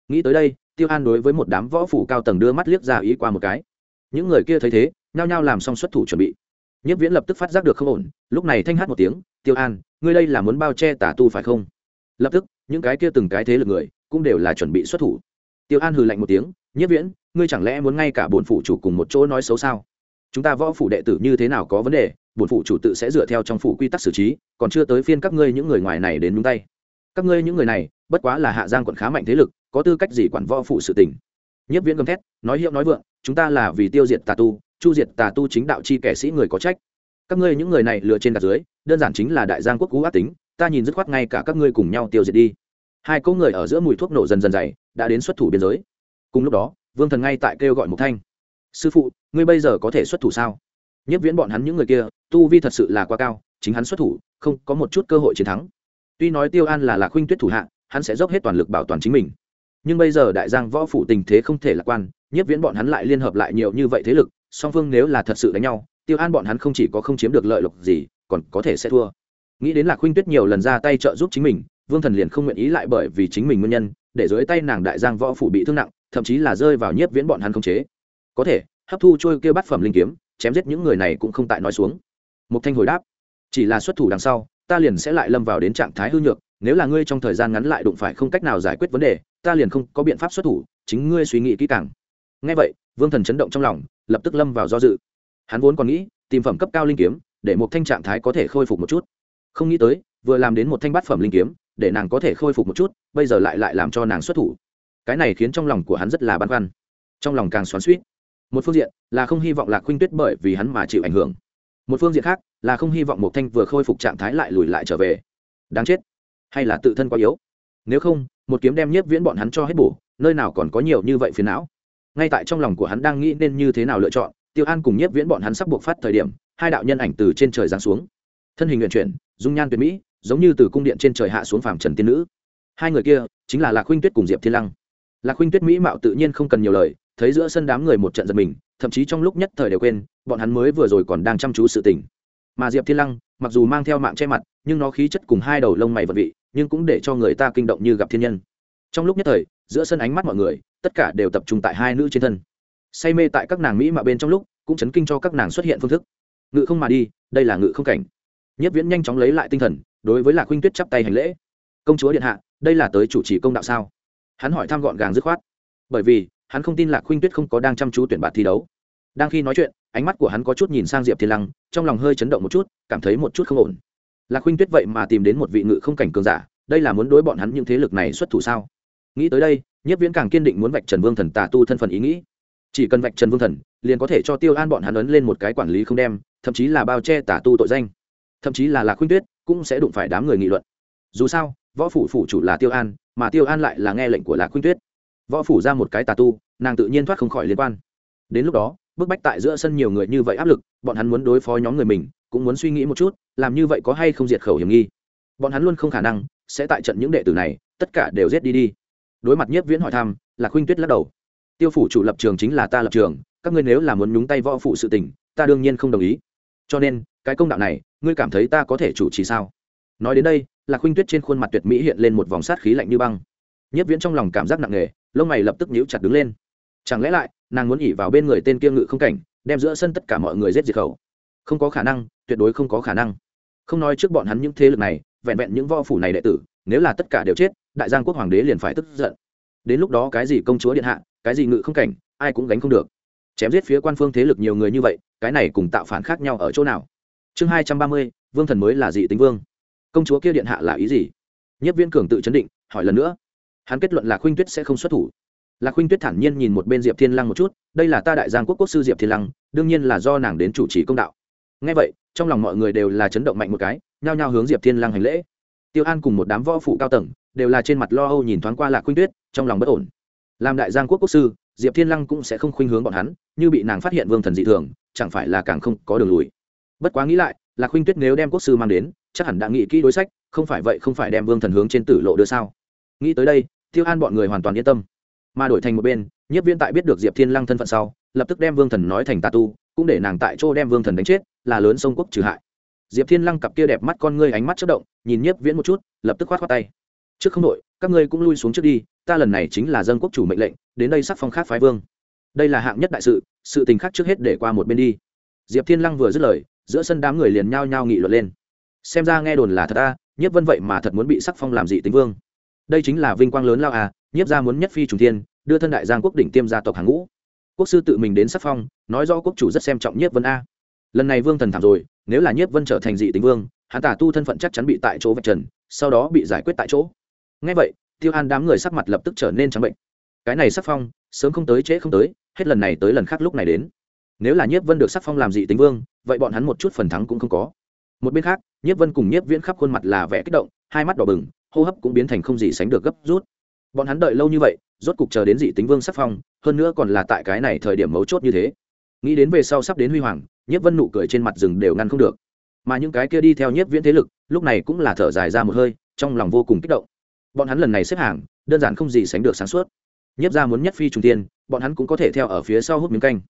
Nghĩ tới đây, tiêu an đối với một đám võ phủ cao tầng đưa mắt liếc ra ý qua một cái. Những người kia thấy thế, nhao nhao làm xong xuất thủ chuẩn bị. Nhất viễn lập tức phát giác được không ổn, lúc này thanh hát một tiếng, tiêu an, ngươi đây là muốn bao che tả tu phải không? Lập tức, những cái kia từng cái thế lực người cũng đều là chuẩn bị xuất thủ. Tiêu an hừ lạnh một tiếng nhất viễn, ngươi chẳng lẽ muốn ngay cả bổn phủ chủ cùng một chỗ nói xấu sao? Chúng ta võ phủ đệ tử như thế nào có vấn đề? Bổn phủ chủ tự sẽ dựa theo trong phủ quy tắc xử trí, còn chưa tới phiên các ngươi những người ngoài này đến nhúng tay. Các ngươi những người này, bất quá là hạ giang quận khá mạnh thế lực, có tư cách gì quản võ phủ sự tình? Nhất viễn gầm thét, nói hiệu nói vượng, chúng ta là vì tiêu diệt tà tu, chu diệt tà tu chính đạo chi kẻ sĩ người có trách. Các ngươi những người này lừa trên gạt dưới, đơn giản chính là đại giang quốc cú ác tính, ta nhìn dứt khoát ngay cả các ngươi cùng nhau tiêu diệt đi. Hai cỗ người ở giữa mùi thuốc nổ dần dần dày, đã đến xuất thủ biên giới. Cùng lúc đó, vương thần ngay tại kêu gọi một thanh. Sư phụ, ngươi bây giờ có thể xuất thủ sao? Nhất viễn bọn hắn những người kia, tu vi thật sự là quá cao, chính hắn xuất thủ, không có một chút cơ hội chiến thắng. Tuy nói tiêu an là lạc huynh tuyết thủ hạ, hắn sẽ dốc hết toàn lực bảo toàn chính mình. Nhưng bây giờ đại giang võ phủ tình thế không thể lạc quan nhất viễn bọn hắn lại liên hợp lại nhiều như vậy thế lực, song phương nếu là thật sự đánh nhau, tiêu an bọn hắn không chỉ có không chiếm được lợi lộc gì, còn có thể sẽ thua. Nghĩ đến lạc huynh tuyết nhiều lần ra tay trợ giúp chính mình, vương thần liền không nguyện ý lại bởi vì chính mình nguyên nhân, để dưới tay nàng đại giang võ phủ bị thương nặng, thậm chí là rơi vào nhiếp viễn bọn hắn không chế. Có thể, hấp thu trôi kêu bát phẩm linh kiếm chém giết những người này cũng không tại nói xuống. Mục thanh hồi đáp, chỉ là xuất thủ đằng sau, ta liền sẽ lại lâm vào đến trạng thái hư nhược, nếu là ngươi trong thời gian ngắn lại đụng phải không cách nào giải quyết vấn đề, ta liền không có biện pháp xuất thủ, chính ngươi suy nghĩ kỹ càng. Ngay vậy, vương thần chấn động trong lòng, lập tức lâm vào do dự. Hắn vốn còn nghĩ, tìm phẩm cấp cao linh kiếm, để một thanh trạng thái có thể khôi phục một chút. Không nghĩ tới, vừa làm đến một thanh bát phẩm linh kiếm, để nàng có thể khôi phục một chút, bây giờ lại lại làm cho nàng xuất thủ. Cái này khiến trong lòng của hắn rất là băn khoăn. Trong lòng càng xoắn suýt một phương diện là không hy vọng lạc khuynh tuyết bởi vì hắn mà chịu ảnh hưởng. Một phương diện khác là không hy vọng mộc thanh vừa khôi phục trạng thái lại lùi lại trở về. Đáng chết. Hay là tự thân quá yếu. Nếu không, một kiếm đem nhiếp viễn bọn hắn cho hết bổ, nơi nào còn có nhiều như vậy phiền não. Ngay tại trong lòng của hắn đang nghĩ nên như thế nào lựa chọn, tiêu an cùng nhiếp viễn bọn hắn sắp buộc phát thời điểm, hai đạo nhân ảnh từ trên trời giáng xuống. Thân hình nguyện chuyển, dung nhan tuyệt mỹ, giống như từ cung điện trên trời hạ xuống phàm trần tiên nữ. Hai người kia chính là lạc huynh tuyết cùng diệp thiên lăng. Lạc huynh tuyết mỹ mạo tự nhiên không cần nhiều lời thấy giữa sân đám người một trận giật mình, thậm chí trong lúc nhất thời đều quên, bọn hắn mới vừa rồi còn đang chăm chú sự tình. Mà diệp thiên lăng, mặc dù mang theo mạng che mặt, nhưng nó khí chất cùng hai đầu lông mày vật vị, nhưng cũng để cho người ta kinh động như gặp thiên nhân. Trong lúc nhất thời, giữa sân ánh mắt mọi người, tất cả đều tập trung tại hai nữ trên thân. Say mê tại các nàng mỹ mà bên trong lúc, cũng chấn kinh cho các nàng xuất hiện phương thức. Ngự không mà đi, đây là ngự không cảnh. Nhất viễn nhanh chóng lấy lại tinh thần, đối với lạc huynh tuyết chắp tay hành lễ. Công chúa điện hạ, đây là tới chủ trì công đạo sao? Hắn hỏi thăm gọn gàng dứt khoát. Bởi vì hắn không tin lạc huynh tuyết không có đang chăm chú tuyển bạt thi đấu. Đang khi nói chuyện, ánh mắt của hắn có chút nhìn sang diệp thiên lăng, trong lòng hơi chấn động một chút, cảm thấy một chút không ổn. Lạc huynh tuyết vậy mà tìm đến một vị ngự không cảnh cường giả, đây là muốn đối bọn hắn những thế lực này xuất thủ sao? Nghĩ tới đây nhất viễn càng kiên định muốn vạch trần vương thần tà tu thân phận ý nghĩ. Chỉ cần vạch trần vương thần, liền có thể cho tiêu an bọn hắn ấn lên một cái quản lý không đem, thậm chí là bao che tà tu tội danh. Thậm chí là lạc huynh tuyết cũng sẽ đụng phải đám người nghị luận. Dù sao, võ phủ phủ chủ là tiêu an, mà tiêu an lại là nghe lệnh của lạc huynh tuyết võ phủ ra một cái tà tu, nàng tự nhiên thoát không khỏi liên quan. Đến lúc đó, bức bách tại giữa sân nhiều người như vậy áp lực, bọn hắn muốn đối phó nhóm người mình, cũng muốn suy nghĩ một chút, làm như vậy có hay không diệt khẩu hiểm nghi. Bọn hắn luôn không khả năng, sẽ tại trận những đệ tử này, tất cả đều giết đi đi. Đối mặt nhất viễn hỏi thăm là khuynh tuyết lắc đầu. Tiêu phủ chủ lập trường chính là ta lập trường, các ngươi nếu là muốn nhúng tay võ phụ sự tình, ta đương nhiên không đồng ý. Cho nên, cái công đạo này, ngươi cảm thấy ta có thể chủ trì sao? Nói đến đây là khuynh tuyết trên khuôn mặt tuyệt mỹ hiện lên một vòng sát khí lạnh như băng. Nhất viễn trong lòng cảm giác nặng nề lông mày lập tức nhíu chặt đứng lên. Chẳng lẽ lại, nàng muốn ỉ vào bên người tên kia ngự không cảnh, đem giữa sân tất cả mọi người giết diệt khẩu? Không có khả năng, tuyệt đối không có khả năng. Không nói trước bọn hắn những thế lực này, vẹn vẹn những võ phủ này đệ tử, nếu là tất cả đều chết, đại giang quốc hoàng đế liền phải tức giận. Đến lúc đó cái gì công chúa điện hạ, cái gì ngự không cảnh, ai cũng gánh không được. Chém giết phía quan phương thế lực nhiều người như vậy, cái này cùng tạo phản khác nhau ở chỗ nào? Chương hai trăm ba mươi, vương thần mới là dị tính vương. Công chúa kia điện hạ là ý gì? Nhất viên cường tự chấn định, hỏi lần nữa hắn kết luận là khuynh tuyết sẽ không xuất thủ. Lạc khuynh tuyết thản nhiên nhìn một bên diệp thiên lăng một chút, đây là ta đại giang quốc quốc sư diệp thiên lăng, đương nhiên là do nàng đến chủ trì công đạo. Ngay vậy, trong lòng mọi người đều là chấn động mạnh một cái, nhao nhao hướng diệp thiên lăng hành lễ. Tiêu an cùng một đám võ phụ cao tầng, đều là trên mặt lo âu nhìn thoáng qua lạc khuynh tuyết, trong lòng bất ổn. Làm đại giang quốc quốc sư, diệp thiên lăng cũng sẽ không khuynh hướng bọn hắn, như bị nàng phát hiện vương thần dị thường, chẳng phải là càng không có đường lùi. Bất quá nghĩ lại, lạc khuynh tuyết nếu đem quốc sư mang đến, chắc hẳn đã nghĩ kỹ đối sách, không phải vậy không phải đem vương thần hướng trên tử lộ đưa sao? Nghĩ tới đây tiêu an bọn người hoàn toàn yên tâm. Mà đổi thành một bên, nhiếp viên tại biết được diệp thiên lăng thân phận sau, lập tức đem vương thần nói thành tà tu, cũng để nàng tại chỗ đem vương thần đánh chết, là lớn sông quốc trừ hại. Diệp thiên lăng cặp kia đẹp mắt con ngươi ánh mắt chất động, nhìn nhiếp viễn một chút, lập tức khoát khoát tay. Trước không đội các ngươi cũng lui xuống trước đi, ta lần này chính là dân quốc chủ mệnh lệnh, đến đây sắc phong khác phái vương. Đây là hạng nhất đại sự sự tình khác trước hết để qua một bên đi. Diệp thiên lăng vừa dứt lời, giữa sân đám người liền nhao nhao nghị luận lên. Xem ra nghe đồn là thật ta nhiếp vân vậy mà thật muốn bị sắc phong làm dị tính vương đây chính là vinh quang lớn lao à nhiếp ra muốn nhất phi trùng thiên, đưa thân đại giang quốc đỉnh tiêm gia tộc hàng ngũ. Quốc sư tự mình đến sắc phong, nói rõ quốc chủ rất xem trọng nhiếp vân a. Lần này vương thần thảm rồi, nếu là nhiếp vân trở thành dị tính vương, hắn tả tu thân phận chắc chắn bị tại chỗ vạch trần, sau đó bị giải quyết tại chỗ. Ngay vậy, tiêu an đám người sắc mặt lập tức trở nên trắng bệnh. Cái này sắc phong, sớm không tới trễ không tới, hết lần này tới lần khác lúc này đến. Nếu là nhiếp vân được sắc phong làm dị tính vương, vậy bọn hắn một chút phần thắng cũng không có. Một bên khác, nhiếp vân cùng nhiếp viễn khắp khuôn mặt là vẻ kích động, hai mắt đỏ bừng hô hấp cũng biến thành không gì sánh được gấp rút. Bọn hắn đợi lâu như vậy, rốt cục chờ đến dị tính vương sắc phong, hơn nữa còn là tại cái này thời điểm mấu chốt như thế. Nghĩ đến về sau sắp đến huy hoàng, nhiếp vân nụ cười trên mặt rừng đều ngăn không được. Mà những cái kia đi theo nhiếp viễn thế lực, lúc này cũng là thở dài ra một hơi, trong lòng vô cùng kích động. Bọn hắn lần này xếp hàng, đơn giản không gì sánh được sáng suốt. Nhiếp ra muốn nhất phi trùng tiên bọn hắn cũng có thể theo ở phía sau hút miếng canh.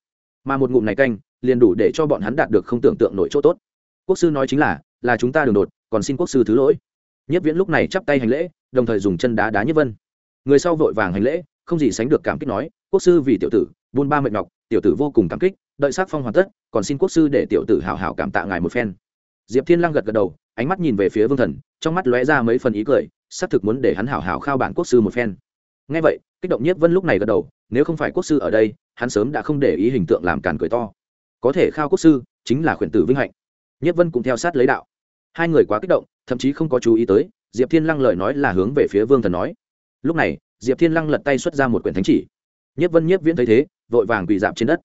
Mà một ngụm này canh, liền đủ để cho bọn hắn đạt được không tưởng tượng nổi chỗ tốt. Quốc sư nói chính là là chúng ta đường đột, còn xin quốc sư thứ lỗi nhất viễn lúc này chắp tay hành lễ, đồng thời dùng chân đá đá nhất vân. Người sau vội vàng hành lễ, không gì sánh được cảm kích nói, quốc sư vì tiểu tử, buôn ba mệt nhọc, tiểu tử vô cùng cảm kích, đợi sắc phong hoàn tất, còn xin quốc sư để tiểu tử hào hào cảm tạ ngài một phen. Diệp thiên lăng gật gật đầu, ánh mắt nhìn về phía vương thần, trong mắt lóe ra mấy phần ý cười, xác thực muốn để hắn hảo hảo khao bản quốc sư một phen. Ngay vậy, kích động nhất vân lúc này gật đầu, nếu không phải quốc sư ở đây, hắn sớm đã không để ý hình tượng làm càn cười to. Có thể khao quốc sư, chính là khuyển tử vinh hạnh. Nhất vân cũng theo sát lấy đạo. Hai người quá kích động thậm chí không có chú ý tới, diệp thiên lăng lời nói là hướng về phía vương thần nói. Lúc này, diệp thiên lăng lật tay xuất ra một quyển thánh chỉ. Nhất vân nhiếp viễn thấy thế, vội vàng quỳ dạp trên đất.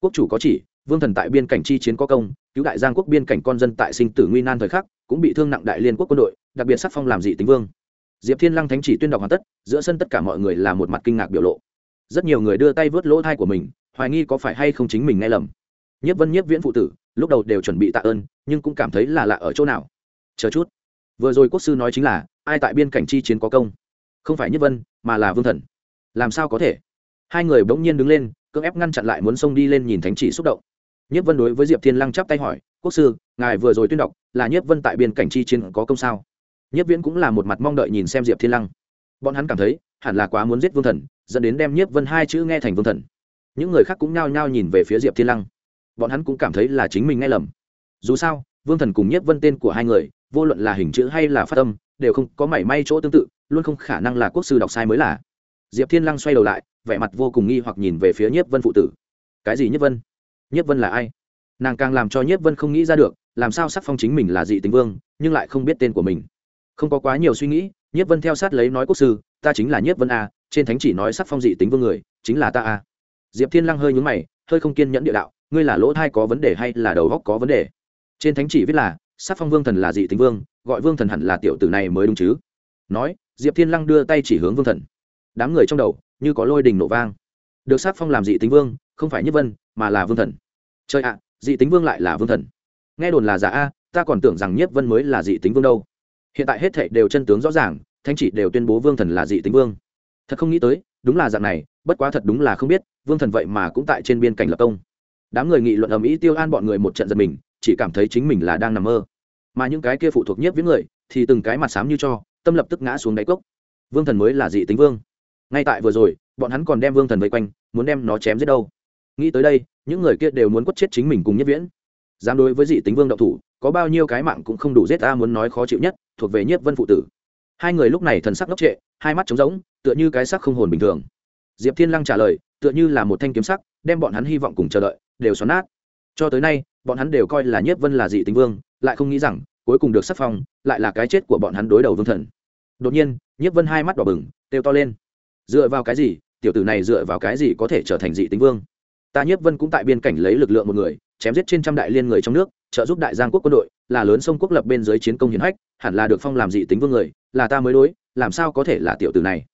Quốc chủ có chỉ, vương thần tại biên cảnh chi chiến có công, cứu đại giang quốc biên cảnh con dân tại sinh tử nguy nan thời khắc, cũng bị thương nặng đại liên quốc quân đội, đặc biệt sắc phong làm dị tính vương. Diệp thiên lăng thánh chỉ tuyên đọc hoàn tất, giữa sân tất cả mọi người là một mặt kinh ngạc biểu lộ. Rất nhiều người đưa tay vớt lỗ thai của mình, hoài nghi có phải hay không chính mình nghe lầm. Nhất vân Nhất viễn phụ tử, lúc đầu đều chuẩn bị tạ ơn, nhưng cũng cảm thấy là lạ ở chỗ nào. Chờ chút vừa rồi quốc sư nói chính là, ai tại biên cảnh chi chiến có công? Không phải nhất vân, mà là vương thần. Làm sao có thể? Hai người bỗng nhiên đứng lên, cưỡng ép ngăn chặn lại muốn xông đi lên nhìn thánh chỉ xúc động. Nhất vân đối với diệp thiên lăng chắp tay hỏi, quốc sư, ngài vừa rồi tuyên đọc là nhất vân tại biên cảnh chi chiến có công sao? Nhất viễn cũng là một mặt mong đợi nhìn xem diệp thiên lăng. Bọn hắn cảm thấy, hẳn là quá muốn giết vương thần, dẫn đến đem nhất vân hai chữ nghe thành vương thần. Những người khác cũng nhao nhao nhìn về phía diệp thiên lăng. Bọn hắn cũng cảm thấy là chính mình nghe lầm. Dù sao, vương thần cùng nhất vân tên của hai người vô luận là hình chữ hay là phát âm, đều không có mảy may chỗ tương tự, luôn không khả năng là quốc sư đọc sai mới là. Diệp thiên lăng xoay đầu lại, vẻ mặt vô cùng nghi hoặc nhìn về phía nhiếp vân phụ tử. Cái gì nhiếp vân? Nhiếp vân là ai? Nàng càng làm cho nhiếp vân không nghĩ ra được, làm sao sắc phong chính mình là dị tính vương, nhưng lại không biết tên của mình. Không có quá nhiều suy nghĩ, nhiếp vân theo sát lấy nói quốc sư, ta chính là nhiếp vân a, trên thánh chỉ nói sắc phong dị tính vương người, chính là ta a. Diệp thiên lăng hơi nhúng mày, hơi không kiên nhẫn địa đạo, ngươi là lỗ thai có vấn đề hay là đầu góc có vấn đề? Trên thánh chỉ viết là sắc phong vương thần là dị tính vương, gọi vương thần hẳn là tiểu tử này mới đúng chứ? Nói, diệp thiên lăng đưa tay chỉ hướng vương thần. Đám người trong đầu, như có lôi đình nổ vang. Được sắc phong làm dị tính vương, không phải nhất vân, mà là vương thần. Trời ạ, dị tính vương lại là vương thần. Nghe đồn là giả a, ta còn tưởng rằng nhất vân mới là dị tính vương đâu. Hiện tại hết thệ đều chân tướng rõ ràng thanh chỉ đều tuyên bố vương thần là dị tính vương. Thật không nghĩ tới, đúng là dạng này, bất quá thật đúng là không biết, vương thần vậy mà cũng tại trên biên cảnh lập công đám người nghị luận ầm ĩ tiêu an bọn người một trận giật mình chỉ cảm thấy chính mình là đang nằm mơ. Mà những cái kia phụ thuộc nhất với người, thì từng cái mặt xám như cho, tâm lập tức ngã xuống đáy cốc. Vương thần mới là dị tính vương. Ngay tại vừa rồi, bọn hắn còn đem vương thần vây quanh, muốn đem nó chém giết đâu. Nghĩ tới đây, những người kia đều muốn quất chết chính mình cùng nhất viễn. Dám đối với dị tính vương đậu thủ, có bao nhiêu cái mạng cũng không đủ giết ta muốn nói khó chịu nhất, thuộc về nhiếp vân phụ tử. Hai người lúc này thần sắc ngốc trệ, hai mắt trống rỗng, tựa như cái sắc không hồn bình thường. Diệp thiên lăng trả lời, tựa như là một thanh kiếm sắc, đem bọn hắn hy vọng cùng chờ đợi, đều xoắn nát. Cho tới nay bọn hắn đều coi là nhiếp vân là dị tính vương, lại không nghĩ rằng, cuối cùng được sắc phong, lại là cái chết của bọn hắn đối đầu vương thần. Đột nhiên, nhiếp vân hai mắt đỏ bừng têu to lên. Dựa vào cái gì? Tiểu tử này dựa vào cái gì có thể trở thành dị tính vương? Ta nhiếp vân cũng tại biên cảnh lấy lực lượng một người, chém giết trên trăm đại liên người trong nước, trợ giúp đại giang quốc quân đội, là lớn sông quốc lập bên dưới chiến công hiển hách, hẳn là được phong làm dị tính vương người, là ta mới đối, làm sao có thể là tiểu tử này?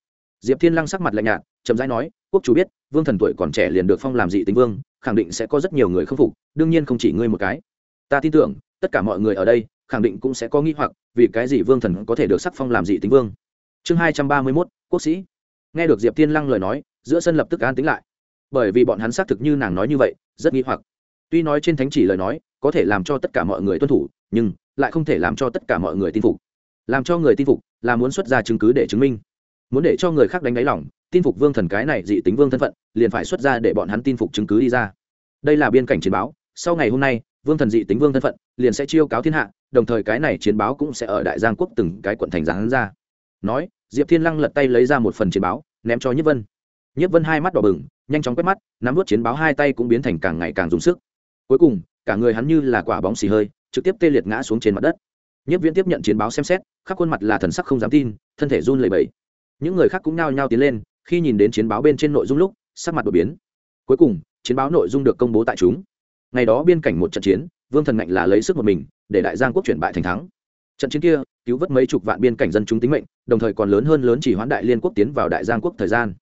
Diệp thiên lăng sắc mặt lạnh nhạt, chậm rãi nói, quốc chủ biết, vương thần tuổi còn trẻ liền được phong làm dị tính vương khẳng định sẽ có rất nhiều người khâm phục, đương nhiên không chỉ ngươi một cái. Ta tin tưởng, tất cả mọi người ở đây, khẳng định cũng sẽ có nghi hoặc, vì cái gì vương thần có thể được sắc phong làm gì tính vương. Chương hai trăm ba mươi mốt, quốc sĩ. Nghe được diệp thiên lăng lời nói, giữa sân lập tức an tính lại. Bởi vì bọn hắn xác thực như nàng nói như vậy, rất nghi hoặc. Tuy nói trên thánh chỉ lời nói, có thể làm cho tất cả mọi người tuân thủ, nhưng lại không thể làm cho tất cả mọi người tin phục. Làm cho người tin phục là muốn xuất ra chứng cứ để chứng minh. Muốn để cho người khác đánh đáy lỏng tin phục vương thần cái này dị tính vương thân phận, liền phải xuất ra để bọn hắn tin phục chứng cứ đi ra. Đây là biên cảnh chiến báo, sau ngày hôm nay, vương thần dị tính vương thân phận liền sẽ chiêu cáo thiên hạ, đồng thời cái này chiến báo cũng sẽ ở đại giang quốc từng cái quận thành giáng ra. Nói, diệp thiên lăng lật tay lấy ra một phần chiến báo, ném cho nhất vân. Nhất vân hai mắt đỏ bừng, nhanh chóng quét mắt, nắm vút chiến báo hai tay cũng biến thành càng ngày càng dùng sức. Cuối cùng, cả người hắn như là quả bóng xì hơi, trực tiếp tê liệt ngã xuống trên mặt đất. Nhất viễn tiếp nhận chiến báo xem xét, khắp khuôn mặt là thần sắc không dám tin, thân thể run lẩy bẩy. Những người khác cũng nao nhao tiến lên khi nhìn đến chiến báo bên trên nội dung lúc, sắc mặt đột biến. Cuối cùng, chiến báo nội dung được công bố tại chúng. Ngày đó biên cảnh một trận chiến, vương thần ngạnh là lấy sức một mình, để đại giang quốc chuyển bại thành thắng. Trận chiến kia, cứu vớt mấy chục vạn biên cảnh dân chúng tính mệnh, đồng thời còn lớn hơn lớn chỉ hoãn đại liên quốc tiến vào đại giang quốc thời gian.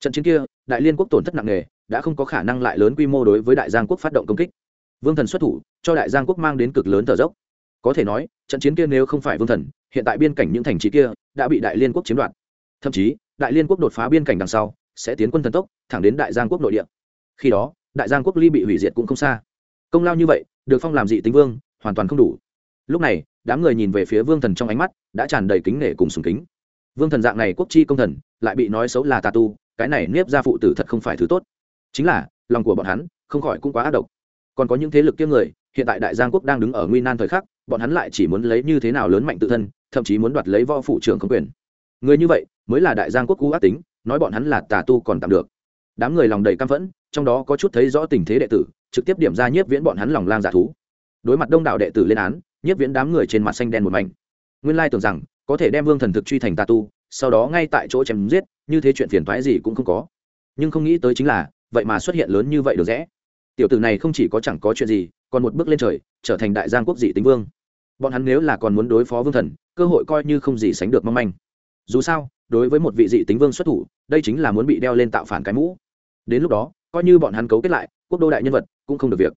Trận chiến kia, đại liên quốc tổn thất nặng nề, đã không có khả năng lại lớn quy mô đối với đại giang quốc phát động công kích. Vương thần xuất thủ, cho đại giang quốc mang đến cực lớn thở dốc. Có thể nói, trận chiến kia nếu không phải vương thần, hiện tại biên cảnh những thành trì kia, đã bị đại liên quốc chiếm đoạt. Thậm chí đại liên quốc đột phá biên cảnh đằng sau, sẽ tiến quân thần tốc, thẳng đến đại giang quốc nội địa. Khi đó, đại giang quốc ly bị hủy diệt cũng không xa. Công lao như vậy, được phong làm dị tính vương, hoàn toàn không đủ. Lúc này, đám người nhìn về phía vương thần trong ánh mắt, đã tràn đầy kính nể cùng sùng kính. Vương thần dạng này quốc chi công thần, lại bị nói xấu là tà tu, cái này nếp ra phụ tử thật không phải thứ tốt. Chính là, lòng của bọn hắn, không khỏi cũng quá ác độc. Còn có những thế lực kiêng người, hiện tại đại giang quốc đang đứng ở nguy nan thời khắc, bọn hắn lại chỉ muốn lấy như thế nào lớn mạnh tự thân, thậm chí muốn đoạt lấy võ phụ trưởng không quyền. Người như vậy mới là đại giang quốc cũ ác tính, nói bọn hắn là tà tu còn tạm được. Đám người lòng đầy căm phẫn, trong đó có chút thấy rõ tình thế đệ tử, trực tiếp điểm ra nhiếp viễn bọn hắn lòng lang giả thú. Đối mặt đông đảo đệ tử lên án, nhiếp viễn đám người trên mặt xanh đen một mảnh. Nguyên lai tưởng rằng, có thể đem vương thần thực truy thành tà tu, sau đó ngay tại chỗ chém giết, như thế chuyện phiền thoái gì cũng không có. Nhưng không nghĩ tới chính là, vậy mà xuất hiện lớn như vậy được rẽ. Tiểu tử này không chỉ có chẳng có chuyện gì, còn một bước lên trời, trở thành đại giang quốc dị tính vương. Bọn hắn nếu là còn muốn đối phó vương thần, cơ hội coi như không gì sánh được mong manh. Dù sao đối với một vị dị tính vương xuất thủ, đây chính là muốn bị đeo lên tạo phản cái mũ. Đến lúc đó, coi như bọn hắn cấu kết lại, quốc đô đại nhân vật cũng không được việc.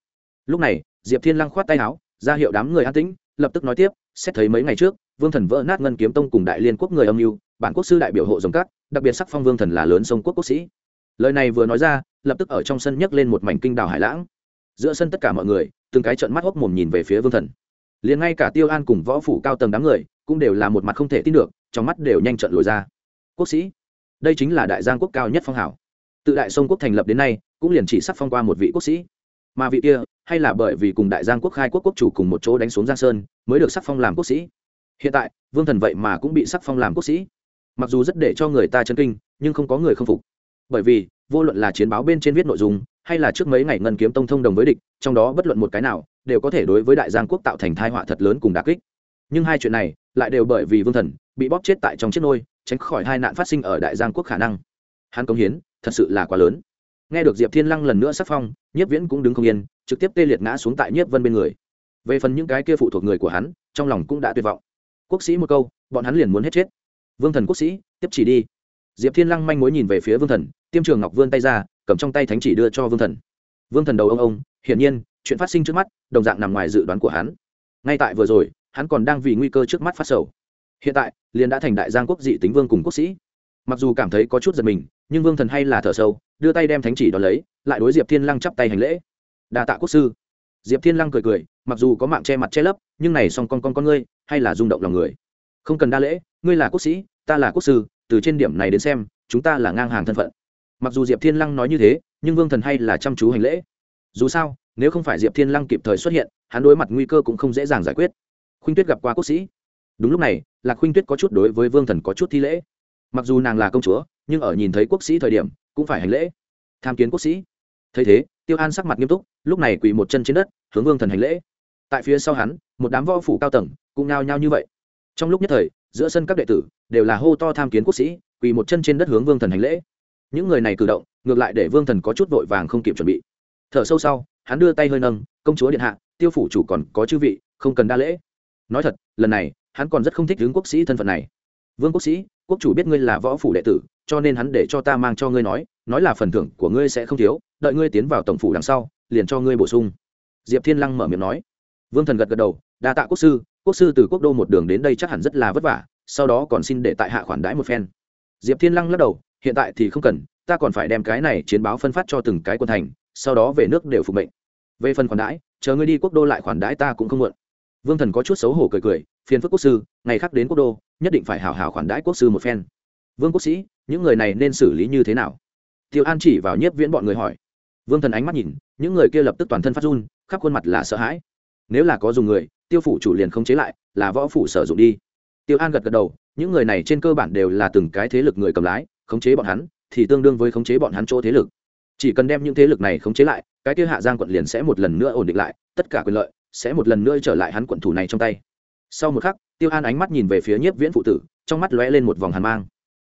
Lúc này, diệp thiên lăng khoát tay áo, ra hiệu đám người an tĩnh, lập tức nói tiếp, xét thấy mấy ngày trước, vương thần vỡ nát ngân kiếm tông cùng đại liên quốc người âm mưu, bản quốc sư đại biểu hộ dòng cát đặc biệt sắc phong vương thần là lớn sông quốc quốc sĩ. Lời này vừa nói ra, lập tức ở trong sân nhấc lên một mảnh kinh đảo hải lãng. Giữa sân tất cả mọi người, từng cái trận mắt hốc mồm nhìn về phía vương thần. Liền ngay cả tiêu an cùng võ phủ cao tầng đám người, cũng đều là một mặt không thể tin được, trong mắt đều nhanh trận lồi ra quốc sĩ. Đây chính là đại giang quốc cao nhất phong hảo tự đại sông quốc thành lập đến nay, cũng liền chỉ sắc phong qua một vị quốc sĩ. Mà vị kia, hay là bởi vì cùng đại giang quốc khai quốc quốc chủ cùng một chỗ đánh xuống giang sơn, mới được sắc phong làm quốc sĩ. Hiện tại, vương thần vậy mà cũng bị sắc phong làm quốc sĩ. Mặc dù rất để cho người ta chân kinh, nhưng không có người không phục. Bởi vì, vô luận là chiến báo bên trên viết nội dung, hay là trước mấy ngày ngân kiếm tông thông đồng với địch, trong đó bất luận một cái nào, đều có thể đối với đại giang quốc tạo thành thai họa thật lớn cùng đà kích. Nhưng hai chuyện này, lại đều bởi vì vương thần bị bóp chết tại trong chiếc nôi, tránh khỏi hai nạn phát sinh ở đại giang quốc khả năng. Hắn công hiến, thật sự là quá lớn. Nghe được diệp thiên lăng lần nữa sắc phong, nhiếp viễn cũng đứng không yên, trực tiếp tê liệt ngã xuống tại nhiếp vân bên người. Về phần những cái kia phụ thuộc người của hắn, trong lòng cũng đã tuyệt vọng. Quốc sĩ một câu, bọn hắn liền muốn hết chết. Vương thần quốc sĩ, tiếp chỉ đi. Diệp thiên lăng manh mối nhìn về phía vương thần, tiêm trường ngọc vươn tay ra, cầm trong tay thánh chỉ đưa cho vương thần. Vương thần đầu ông ông, hiển nhiên, chuyện phát sinh trước mắt, đồng dạng nằm ngoài dự đoán của hắn. Ngay tại vừa rồi, hắn còn đang vì nguy cơ trước mắt phát sầu hiện tại, liền đã thành đại giang quốc dị tính vương cùng quốc sĩ. Mặc dù cảm thấy có chút giật mình, nhưng vương thần hay là thở sâu, đưa tay đem thánh chỉ đón lấy, lại đối diệp thiên lăng chắp tay hành lễ. Đa tạ quốc sư. Diệp thiên lăng cười cười, mặc dù có mạng che mặt che lấp, nhưng này song con con con ngươi, hay là rung động lòng người. Không cần đa lễ, ngươi là quốc sĩ, ta là quốc sư, từ trên điểm này đến xem, chúng ta là ngang hàng thân phận. Mặc dù diệp thiên lăng nói như thế, nhưng vương thần hay là chăm chú hành lễ. Dù sao, nếu không phải diệp thiên lăng kịp thời xuất hiện, hắn đối mặt nguy cơ cũng không dễ dàng giải quyết. Khuynh tuyết gặp qua quốc sĩ đúng lúc này, lạc khuynh tuyết có chút đối với vương thần có chút thi lễ. Mặc dù nàng là công chúa, nhưng ở nhìn thấy quốc sĩ thời điểm, cũng phải hành lễ. Tham kiến quốc sĩ. Thấy thế, tiêu an sắc mặt nghiêm túc, lúc này quỳ một chân trên đất, hướng vương thần hành lễ. Tại phía sau hắn, một đám võ phủ cao tầng cũng nao nhao như vậy. Trong lúc nhất thời, giữa sân các đệ tử đều là hô to tham kiến quốc sĩ, quỳ một chân trên đất hướng vương thần hành lễ. Những người này cử động, ngược lại để vương thần có chút vội vàng không kịp chuẩn bị. Thở sâu sau, hắn đưa tay hơi nâng, công chúa điện hạ, tiêu phủ chủ còn có chư vị, không cần đa lễ. Nói thật, lần này hắn còn rất không thích hướng quốc sĩ thân phận này. Vương quốc sĩ, quốc chủ biết ngươi là võ phủ đệ tử, cho nên hắn để cho ta mang cho ngươi nói nói là phần thưởng của ngươi sẽ không thiếu, đợi ngươi tiến vào tổng phủ đằng sau, liền cho ngươi bổ sung. Diệp thiên lăng mở miệng nói. Vương thần gật gật đầu, đa tạ quốc sư quốc sư từ quốc đô một đường đến đây chắc hẳn rất là vất vả, sau đó còn xin để tại hạ khoản đãi một phen. Diệp thiên lăng lắc đầu, hiện tại thì không cần, ta còn phải đem cái này chiến báo phân phát cho từng cái quân thành, sau đó về nước đều phục mệnh. Về phần khoản đãi, chờ ngươi đi quốc đô lại khoản đãi ta cũng không muộn vương thần có chút xấu hổ cười cười, phiền phức quốc sư, ngày khác đến quốc đô, nhất định phải hào hào khoản đãi quốc sư một phen. Vương quốc sĩ, những người này nên xử lý như thế nào? Tiêu an chỉ vào nhiếp viễn bọn người hỏi. Vương thần ánh mắt nhìn, những người kia lập tức toàn thân phát run, khắp khuôn mặt là sợ hãi. Nếu là có dùng người, tiêu phủ chủ liền không chế lại, là võ phủ sử dụng đi. Tiêu an gật gật đầu, những người này trên cơ bản đều là từng cái thế lực người cầm lái, khống chế bọn hắn, thì tương đương với khống chế bọn hắn chỗ thế lực. Chỉ cần đem những thế lực này khống chế lại, cái kia hạ giang quận liền sẽ một lần nữa ổn định lại, tất cả quyền lợi sẽ một lần nữa trở lại hắn quận thủ này trong tay. Sau một khắc, tiêu an ánh mắt nhìn về phía nhiếp viễn phụ tử, trong mắt lóe lên một vòng hàn mang.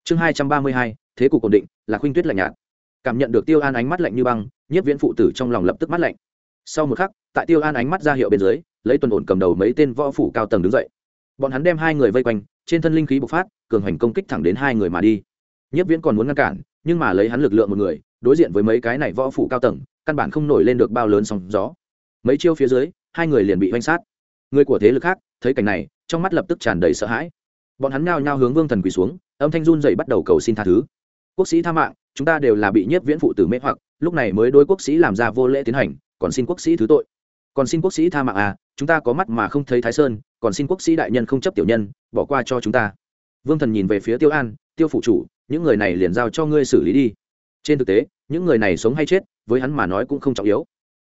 Chương hai trăm ba mươi hai, thế cục ổn định, là khuynh tuyết lạnh nhạt. Cảm nhận được tiêu an ánh mắt lạnh như băng, nhiếp viễn phụ tử trong lòng lập tức mắt lạnh. Sau một khắc, tại tiêu an ánh mắt ra hiệu bên dưới, lấy tuần ổn cầm đầu mấy tên võ phủ cao tầng đứng dậy. Bọn hắn đem hai người vây quanh, trên thân linh khí bộc phát, cường hành công kích thẳng đến hai người mà đi. Nhiếp viễn còn muốn ngăn cản, nhưng mà lấy hắn lực lượng một người, đối diện với mấy cái này võ phủ cao tầng, căn bản không nổi lên được bao lớn sóng gió. Mấy chiêu phía dưới hai người liền bị oanh sát. Người của thế lực khác, thấy cảnh này, trong mắt lập tức tràn đầy sợ hãi. Bọn hắn nhao nhao hướng vương thần quỳ xuống, âm thanh run dậy bắt đầu cầu xin tha thứ. Quốc sĩ tha mạng, chúng ta đều là bị nhiếp viễn phụ tử mê hoặc, lúc này mới đối quốc sĩ làm ra vô lễ tiến hành, còn xin quốc sĩ thứ tội. Còn xin quốc sĩ tha mạng à chúng ta có mắt mà không thấy thái sơn, còn xin quốc sĩ đại nhân không chấp tiểu nhân, bỏ qua cho chúng ta. Vương thần nhìn về phía tiêu an, tiêu phụ chủ, những người này liền giao cho ngươi xử lý đi. Trên thực tế, những người này sống hay chết, với hắn mà nói cũng không trọng yếu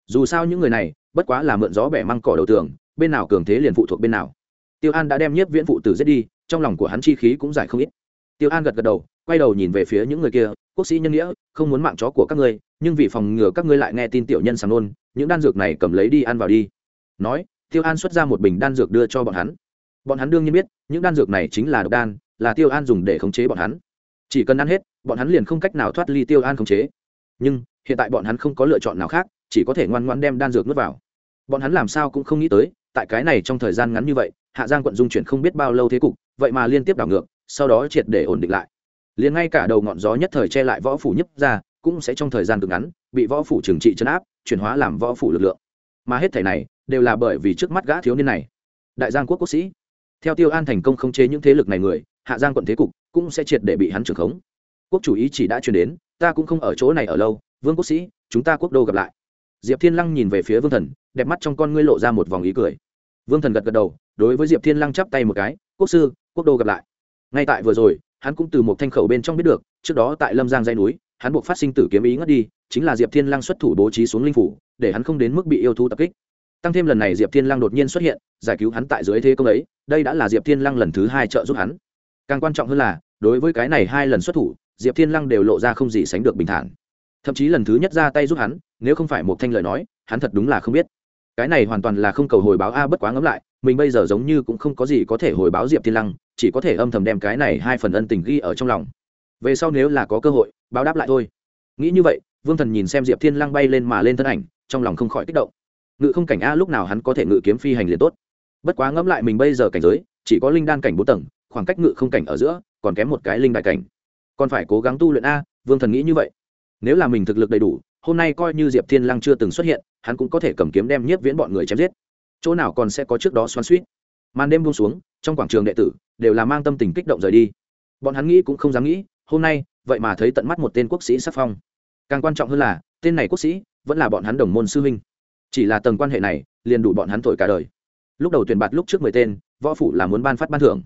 dù sao những người này, bất quá là mượn gió bẻ măng cỏ đầu tường, bên nào cường thế liền phụ thuộc bên nào. Tiêu an đã đem nhiếp viễn phụ tử giết đi, trong lòng của hắn chi khí cũng giải không ít. Tiêu an gật gật đầu, quay đầu nhìn về phía những người kia, quốc sĩ nhân nghĩa, không muốn mạng chó của các ngươi, nhưng vì phòng ngừa các ngươi lại nghe tin tiểu nhân sàng nôn, những đan dược này cầm lấy đi ăn vào đi. Nói, tiêu an xuất ra một bình đan dược đưa cho bọn hắn. Bọn hắn đương nhiên biết, những đan dược này chính là độc đan, là tiêu an dùng để khống chế bọn hắn. Chỉ cần ăn hết, bọn hắn liền không cách nào thoát ly tiêu an khống chế. Nhưng, hiện tại bọn hắn không có lựa chọn nào khác chỉ có thể ngoan ngoan đem đan dược nuốt vào. Bọn hắn làm sao cũng không nghĩ tới, tại cái này trong thời gian ngắn như vậy, hạ giang quận dung chuyển không biết bao lâu thế cục, vậy mà liên tiếp đảo ngược, sau đó triệt để ổn định lại. Liền ngay cả đầu ngọn gió nhất thời che lại võ phủ nhấp ra, cũng sẽ trong thời gian cực ngắn, bị võ phủ trừng trị chấn áp, chuyển hóa làm võ phủ lực lượng. Mà hết thể này, đều là bởi vì trước mắt gã thiếu niên này. Đại giang quốc quốc sĩ. Theo tiêu an thành công khống chế những thế lực này người, hạ giang quận thế cục cũng sẽ triệt để bị hắn trưởng khống. Quốc chủ ý chỉ đã truyền đến, ta cũng không ở chỗ này ở lâu, vương quốc sĩ, chúng ta quốc đô gặp lại diệp thiên lăng nhìn về phía vương thần, đẹp mắt trong con ngươi lộ ra một vòng ý cười. Vương thần gật gật đầu, đối với diệp thiên lăng chắp tay một cái, quốc sư, quốc đô gặp lại. Ngay tại vừa rồi, hắn cũng từ một thanh khẩu bên trong biết được, trước đó tại lâm giang dây núi, hắn buộc phát sinh tử kiếm ý ngất đi, chính là diệp thiên lăng xuất thủ bố trí xuống linh phủ, để hắn không đến mức bị yêu thú tập kích. Tăng thêm lần này diệp thiên lăng đột nhiên xuất hiện, giải cứu hắn tại dưới thế công ấy, đây đã là diệp thiên lăng lần thứ hai trợ giúp hắn. Càng quan trọng hơn là, đối với cái này hai lần xuất thủ, diệp thiên lăng đều lộ ra không gì sánh được bình thản thậm chí lần thứ nhất ra tay giúp hắn, nếu không phải một thanh lời nói, hắn thật đúng là không biết. Cái này hoàn toàn là không cầu hồi báo a bất quá ngẫm lại, mình bây giờ giống như cũng không có gì có thể hồi báo diệp thiên lăng, chỉ có thể âm thầm đem cái này hai phần ân tình ghi ở trong lòng. Về sau nếu là có cơ hội, báo đáp lại thôi. Nghĩ như vậy, vương thần nhìn xem diệp thiên lăng bay lên mà lên thân ảnh, trong lòng không khỏi kích động. Ngự không cảnh a lúc nào hắn có thể ngự kiếm phi hành liền tốt. Bất quá ngẫm lại mình bây giờ cảnh giới, chỉ có linh đan cảnh bốn tầng, khoảng cách ngự không cảnh ở giữa còn kém một cái linh đại cảnh. Còn phải cố gắng tu luyện a, vương thần nghĩ như vậy nếu là mình thực lực đầy đủ, hôm nay coi như diệp thiên lăng chưa từng xuất hiện, hắn cũng có thể cầm kiếm đem nhiếp viễn bọn người chém giết. Chỗ nào còn sẽ có trước đó xoan suýt màn đêm buông xuống, trong quảng trường đệ tử đều là mang tâm tình kích động rời đi. Bọn hắn nghĩ cũng không dám nghĩ, hôm nay, vậy mà thấy tận mắt một tên quốc sĩ sắc phong. Càng quan trọng hơn là, tên này quốc sĩ vẫn là bọn hắn đồng môn sư huynh. Chỉ là tầng quan hệ này, liền đủ bọn hắn thổi cả đời. Lúc đầu tuyển bạt lúc trước mười tên, võ phủ là muốn ban phát ban thưởng.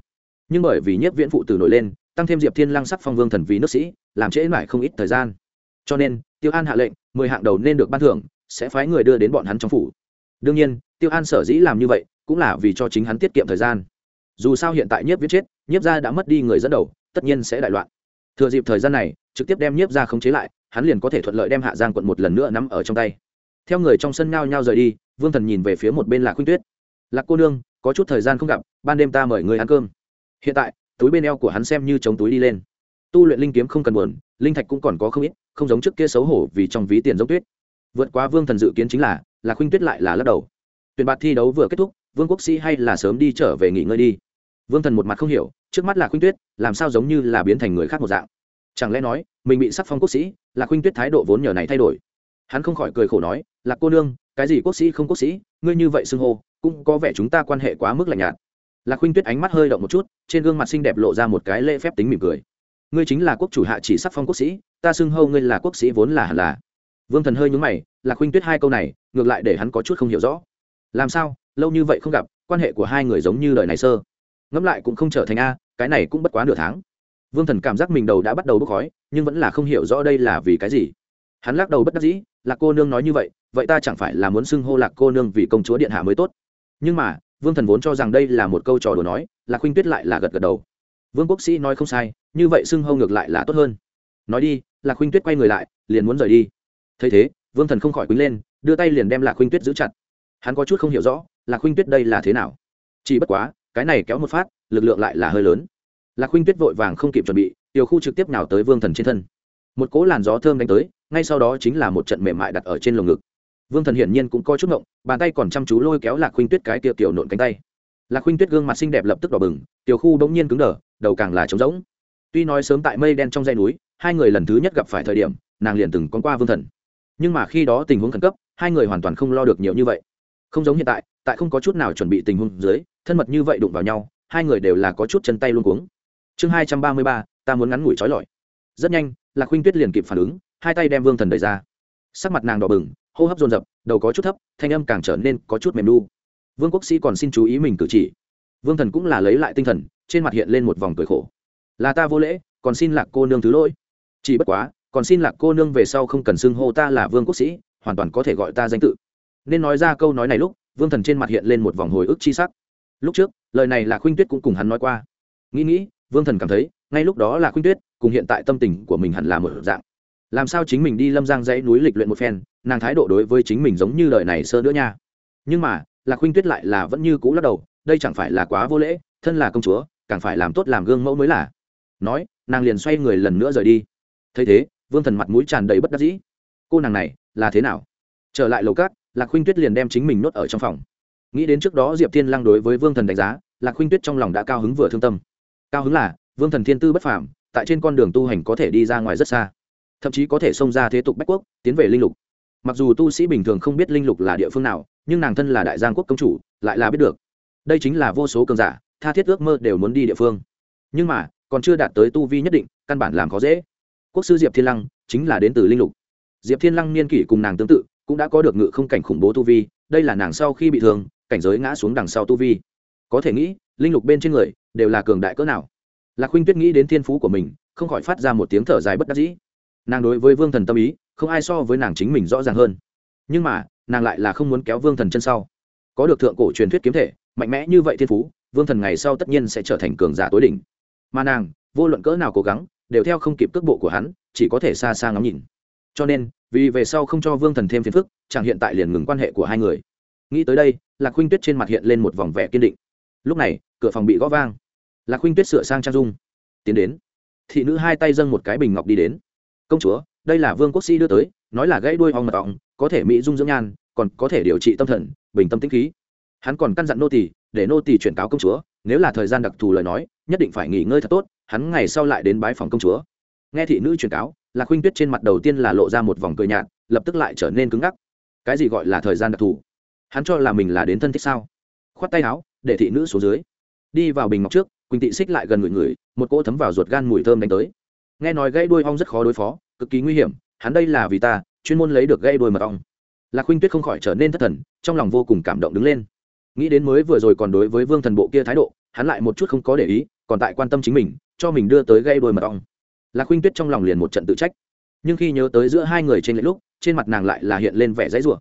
Nhưng bởi vì nhiếp viễn phụ tử nổi lên, tăng thêm diệp thiên lăng sắc phong vương thần vì nước sĩ, làm trễ mãi không ít thời gian cho nên, tiêu an hạ lệnh, mười hạng đầu nên được ban thưởng, sẽ phái người đưa đến bọn hắn trong phủ. Đương nhiên, tiêu an sở dĩ làm như vậy, cũng là vì cho chính hắn tiết kiệm thời gian. Dù sao hiện tại nhiếp viết chết, nhiếp gia đã mất đi người dẫn đầu, tất nhiên sẽ đại loạn. Thừa dịp thời gian này, trực tiếp đem nhiếp ra khống chế lại, hắn liền có thể thuận lợi đem hạ giang quận một lần nữa nắm ở trong tay. Theo người trong sân nhao nhao rời đi, vương thần nhìn về phía một bên lạc khuynh tuyết. Lạc cô nương, có chút thời gian không gặp, ban đêm ta mời người ăn cơm. Hiện tại, túi bên eo của hắn xem như chống túi đi lên. Tu luyện linh kiếm không cần buồn, linh thạch cũng còn có không ít không giống trước kia xấu hổ vì trong ví tiền giống tuyết. Vượt qua vương thần dự kiến chính là là khuynh tuyết lại là lắc đầu. Tuyển bạt thi đấu vừa kết thúc, vương quốc sĩ hay là sớm đi trở về nghỉ ngơi đi. Vương thần một mặt không hiểu, trước mắt là khuynh tuyết, làm sao giống như là biến thành người khác một dạng. Chẳng lẽ nói, mình bị sắc phong quốc sĩ, là khuynh tuyết thái độ vốn nhờ này thay đổi? Hắn không khỏi cười khổ nói là cô nương, cái gì quốc sĩ không quốc sĩ, ngươi như vậy xưng hô, cũng có vẻ chúng ta quan hệ quá mức lạnh nhạt. Lạc khuynh tuyết ánh mắt hơi động một chút, trên gương mặt xinh đẹp lộ ra một cái lễ phép tính mỉm cười. Ngươi chính là quốc chủ hạ chỉ sắc phong quốc sĩ ta xưng hô ngươi là quốc sĩ vốn là hẳn là. Vương thần hơi nhúng mày, lạc khuynh tuyết hai câu này, ngược lại để hắn có chút không hiểu rõ. Làm sao, lâu như vậy không gặp, quan hệ của hai người giống như đời này sơ. Ngẫm lại cũng không trở thành a, cái này cũng bất quá nửa tháng. Vương thần cảm giác mình đầu đã bắt đầu bốc khói, nhưng vẫn là không hiểu rõ đây là vì cái gì. Hắn lắc đầu bất đắc dĩ, lạc cô nương nói như vậy vậy ta chẳng phải là muốn xưng hô lạc cô nương vì công chúa điện hạ mới tốt. Nhưng mà, vương thần vốn cho rằng đây là một câu trò đùa nói, lạc khuynh tuyết lại là gật gật đầu. Vương quốc sĩ nói không sai, như vậy xưng hô ngược lại là tốt hơn. Nói đi lạc huynh tuyết quay người lại, liền muốn rời đi. Thấy thế, vương thần không khỏi quýnh lên, đưa tay liền đem lạc huynh tuyết giữ chặt. Hắn có chút không hiểu rõ, lạc huynh tuyết đây là thế nào? Chỉ bất quá, cái này kéo một phát, lực lượng lại là hơi lớn. Lạc huynh tuyết vội vàng không kịp chuẩn bị, tiểu khu trực tiếp nào tới vương thần trên thân. Một cỗ làn gió thơm đánh tới, ngay sau đó chính là một trận mềm mại đặt ở trên lồng ngực. Vương thần hiển nhiên cũng coi chút ngộng, bàn tay còn chăm chú lôi kéo lạc huynh tuyết cái tiệu tiểu nộn cánh tay. Lạc huynh tuyết gương mặt xinh đẹp lập tức đỏ bừng, tiểu khu bỗng nhiên cứng đờ, đầu càng là trống rỗng. Tuy nói sớm tại mây đen trong dãy núi hai người lần thứ nhất gặp phải thời điểm, nàng liền từng con qua vương thần. Nhưng mà khi đó tình huống khẩn cấp, hai người hoàn toàn không lo được nhiều như vậy. Không giống hiện tại tại không có chút nào chuẩn bị tình huống dưới, thân mật như vậy đụng vào nhau, hai người đều là có chút chân tay luôn cuống. Chương hai trăm ba mươi ba, ta muốn ngắn ngủi trói lọi. Rất nhanh, lạc khuynh tuyết liền kịp phản ứng, hai tay đem vương thần đẩy ra. Sắc mặt nàng đỏ bừng, hô hấp dồn dập, đầu có chút thấp, thanh âm càng trở nên có chút mềm đu vương quốc sĩ còn xin chú ý mình cử chỉ. Vương thần cũng là lấy lại tinh thần, trên mặt hiện lên một vòng cười khổ. Là ta vô lễ, còn xin lạc cô nương thứ lỗi chỉ bất quá, còn xin lạc cô nương về sau không cần xưng hô ta là vương quốc sĩ, hoàn toàn có thể gọi ta danh tự. Nên nói ra câu nói này lúc, vương thần trên mặt hiện lên một vòng hồi ức chi sắc. Lúc trước, lời này là khuynh tuyết cũng cùng hắn nói qua. Nghĩ nghĩ, vương thần cảm thấy, ngay lúc đó là khuynh tuyết, cùng hiện tại tâm tình của mình hẳn là một dạng. Làm sao chính mình đi lâm giang dãy núi lịch luyện một phen, nàng thái độ đối với chính mình giống như lời này sơ nữa nha. Nhưng mà lạc khuynh tuyết lại là vẫn như cũ lắc đầu, đây chẳng phải là quá vô lễ, thân là công chúa, càng phải làm tốt làm gương mẫu mới là. Nói, nàng liền xoay người lần nữa rời đi thấy thế, vương thần mặt mũi tràn đầy bất đắc dĩ. Cô nàng này, là thế nào? Trở lại lầu cát, lạc khuynh tuyết liền đem chính mình nuốt ở trong phòng. Nghĩ đến trước đó diệp thiên lăng đối với vương thần đánh giá, lạc khuynh tuyết trong lòng đã cao hứng vừa thương tâm. Cao hứng là, vương thần thiên tư bất phàm, tại trên con đường tu hành có thể đi ra ngoài rất xa. Thậm chí có thể xông ra thế tục bách quốc, tiến về linh lục. Mặc dù tu sĩ bình thường không biết linh lục là địa phương nào, nhưng nàng thân là đại giang quốc công chủ, lại là biết được. Đây chính là vô số cường giả, tha thiết ước mơ đều muốn đi địa phương. Nhưng mà, còn chưa đạt tới tu vi nhất định, căn bản làm khó dễ quốc sư diệp thiên lăng chính là đến từ linh lục. Diệp thiên lăng niên kỷ cùng nàng tương tự, cũng đã có được ngự không cảnh khủng bố tu vi, đây là nàng sau khi bị thương, cảnh giới ngã xuống đằng sau tu vi. Có thể nghĩ, linh lục bên trên người đều là cường đại cỡ nào. Lạc huynh tuyết nghĩ đến thiên phú của mình, không khỏi phát ra một tiếng thở dài bất đắc dĩ. Nàng đối với vương thần tâm ý, không ai so với nàng chính mình rõ ràng hơn. Nhưng mà, nàng lại là không muốn kéo vương thần chân sau. Có được thượng cổ truyền thuyết kiếm thể, mạnh mẽ như vậy thiên phú, vương thần ngày sau tất nhiên sẽ trở thành cường giả tối đỉnh. Mà nàng, vô luận cỡ nào cố gắng đều theo không kịp cước bộ của hắn, chỉ có thể xa xa ngắm nhìn. Cho nên, vì về sau không cho vương thần thêm phiền phức, chẳng hiện tại liền ngừng quan hệ của hai người. Nghĩ tới đây, lạc huynh tuyết trên mặt hiện lên một vòng vẻ kiên định. Lúc này, cửa phòng bị gõ vang. Lạc huynh tuyết sửa sang trang dung. Tiến đến. Thị nữ hai tay dâng một cái bình ngọc đi đến. Công chúa, đây là vương quốc sĩ đưa tới, nói là gãy đuôi ong mật ong, có thể mỹ dung dưỡng nhan, còn có thể điều trị tâm thần, bình tâm tĩnh khí. Hắn còn căn dặn nô tỳ, để nô tỳ chuyển cáo công chúa, nếu là thời gian đặc thù lời nói, nhất định phải nghỉ ngơi thật tốt hắn ngày sau lại đến bái phòng công chúa. Nghe thị nữ truyền cáo, lạc huynh tuyết trên mặt đầu tiên là lộ ra một vòng cười nhạt, lập tức lại trở nên cứng ngắc. Cái gì gọi là thời gian đặc thù? Hắn cho là mình là đến thân thích sao? Khoát tay áo, để thị nữ xuống dưới. Đi vào bình ngọc trước, quỳnh thị xích lại gần người người một cỗ thấm vào ruột gan mùi thơm đánh tới. Nghe nói gãy đuôi ong rất khó đối phó, cực kỳ nguy hiểm, hắn đây là vì ta, chuyên môn lấy được gãy đuôi mật ong. Lạc huynh tuyết không khỏi trở nên thất thần, trong lòng vô cùng cảm động đứng lên. Nghĩ đến mới vừa rồi còn đối với vương thần bộ kia thái độ, hắn lại một chút không có để ý, còn tại quan tâm chính mình cho mình đưa tới gây đôi mật ong. Lạc huynh tuyết trong lòng liền một trận tự trách. Nhưng khi nhớ tới giữa hai người trên lệch lúc, trên mặt nàng lại là hiện lên vẻ dãy rủa.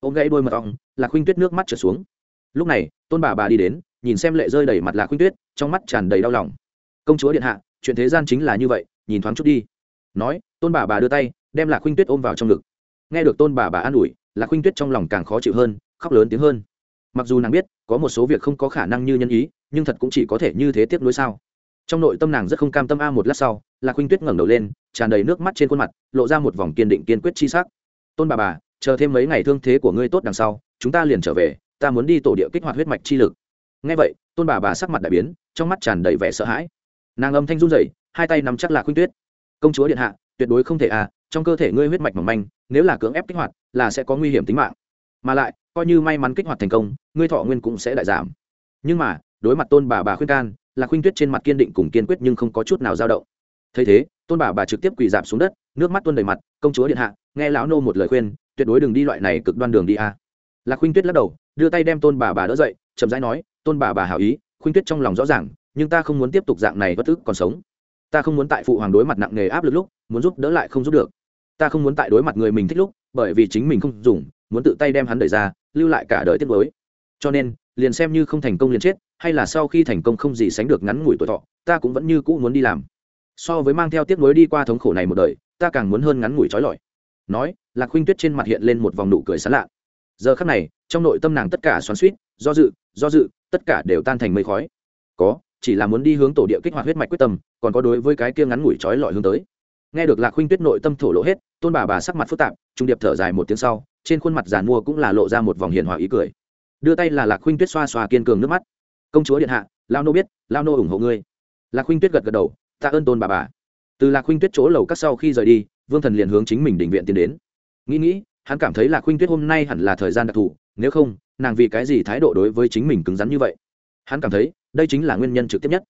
Ôm gãy đôi mật ong, lạc huynh tuyết nước mắt trở xuống. Lúc này, tôn bà bà đi đến, nhìn xem lệ rơi đầy mặt lạc huynh tuyết, trong mắt tràn đầy đau lòng. Công chúa điện hạ, chuyện thế gian chính là như vậy, nhìn thoáng chút đi. Nói, tôn bà bà đưa tay, đem lạc huynh tuyết ôm vào trong ngực. Nghe được tôn bà bà an ủi, lạc huynh tuyết trong lòng càng khó chịu hơn, khóc lớn tiếng hơn. Mặc dù nàng biết, có một số việc không có khả năng như nhân ý, nhưng thật cũng chỉ có thể như thế tiếp nối sao trong nội tâm nàng rất không cam tâm a, một lát sau, lạc khuynh tuyết ngẩng đầu lên, tràn đầy nước mắt trên khuôn mặt, lộ ra một vòng kiên định kiên quyết chi sắc. Tôn bà bà, chờ thêm mấy ngày thương thế của ngươi tốt đằng sau, chúng ta liền trở về, ta muốn đi tổ địa kích hoạt huyết mạch chi lực. Ngay vậy, tôn bà bà sắc mặt đại biến, trong mắt tràn đầy vẻ sợ hãi. Nàng âm thanh run rẩy, hai tay nắm chắc là khuynh tuyết. Công chúa điện hạ, tuyệt đối không thể à trong cơ thể ngươi huyết mạch mỏng manh, nếu là cưỡng ép kích hoạt, là sẽ có nguy hiểm tính mạng. Mà lại, coi như may mắn kích hoạt thành công, ngươi thọ nguyên cũng sẽ đại giảm. Nhưng mà, đối mặt tôn bà bà khuyên can là huynh tuyết trên mặt kiên định cùng kiên quyết nhưng không có chút nào dao động. Thấy thế, tôn bà bà trực tiếp quỳ dạp xuống đất, nước mắt tuôn đầy mặt, công chúa điện hạ, nghe lão nô một lời khuyên, tuyệt đối đừng đi loại này cực đoan đường đi a. À. lạc huynh tuyết lắc đầu, đưa tay đem tôn bà bà đỡ dậy, chậm rãi nói, tôn bà bà hảo ý, khuynh tuyết trong lòng rõ ràng, nhưng ta không muốn tiếp tục dạng này bất tức còn sống. Ta không muốn tại phụ hoàng đối mặt nặng nề áp lực lúc, muốn giúp đỡ lại không giúp được. Ta không muốn tại đối mặt người mình thích lúc, bởi vì chính mình không dùng, muốn tự tay đem hắn đẩy ra, lưu lại cả đời tiết mới cho nên liền xem như không thành công liền chết, hay là sau khi thành công không gì sánh được ngắn ngủi tuổi thọ, ta cũng vẫn như cũ muốn đi làm. So với mang theo tiếp nối đi qua thống khổ này một đời, ta càng muốn hơn ngắn ngủi trói lọi. Nói, lạc khuynh tuyết trên mặt hiện lên một vòng nụ cười sán lạ. Giờ khắc này, trong nội tâm nàng tất cả xoắn suýt do dự do dự, tất cả đều tan thành mây khói. Có, chỉ là muốn đi hướng tổ địa kích hoạt huyết mạch quyết tâm, còn có đối với cái kia ngắn ngủi trói lọi hướng tới. Nghe được lạc khuynh tuyết nội tâm thổ lộ hết, tôn bà bà sắc mặt phức tạp, trung điệp thở dài một tiếng sau, trên khuôn mặt giàn mua cũng là lộ ra một vòng hiền hòa ý cười đưa tay là lạc khuynh tuyết xoa xoa kiên cường nước mắt công chúa điện hạ lao nô biết lao nô ủng hộ ngươi lạc khuynh tuyết gật gật đầu tạ ơn tôn bà bà từ lạc khuynh tuyết chỗ lầu các sau khi rời đi vương thần liền hướng chính mình định viện tiến đến nghĩ nghĩ hắn cảm thấy lạc khuynh tuyết hôm nay hẳn là thời gian đặc thù nếu không nàng vì cái gì thái độ đối với chính mình cứng rắn như vậy hắn cảm thấy đây chính là nguyên nhân trực tiếp nhất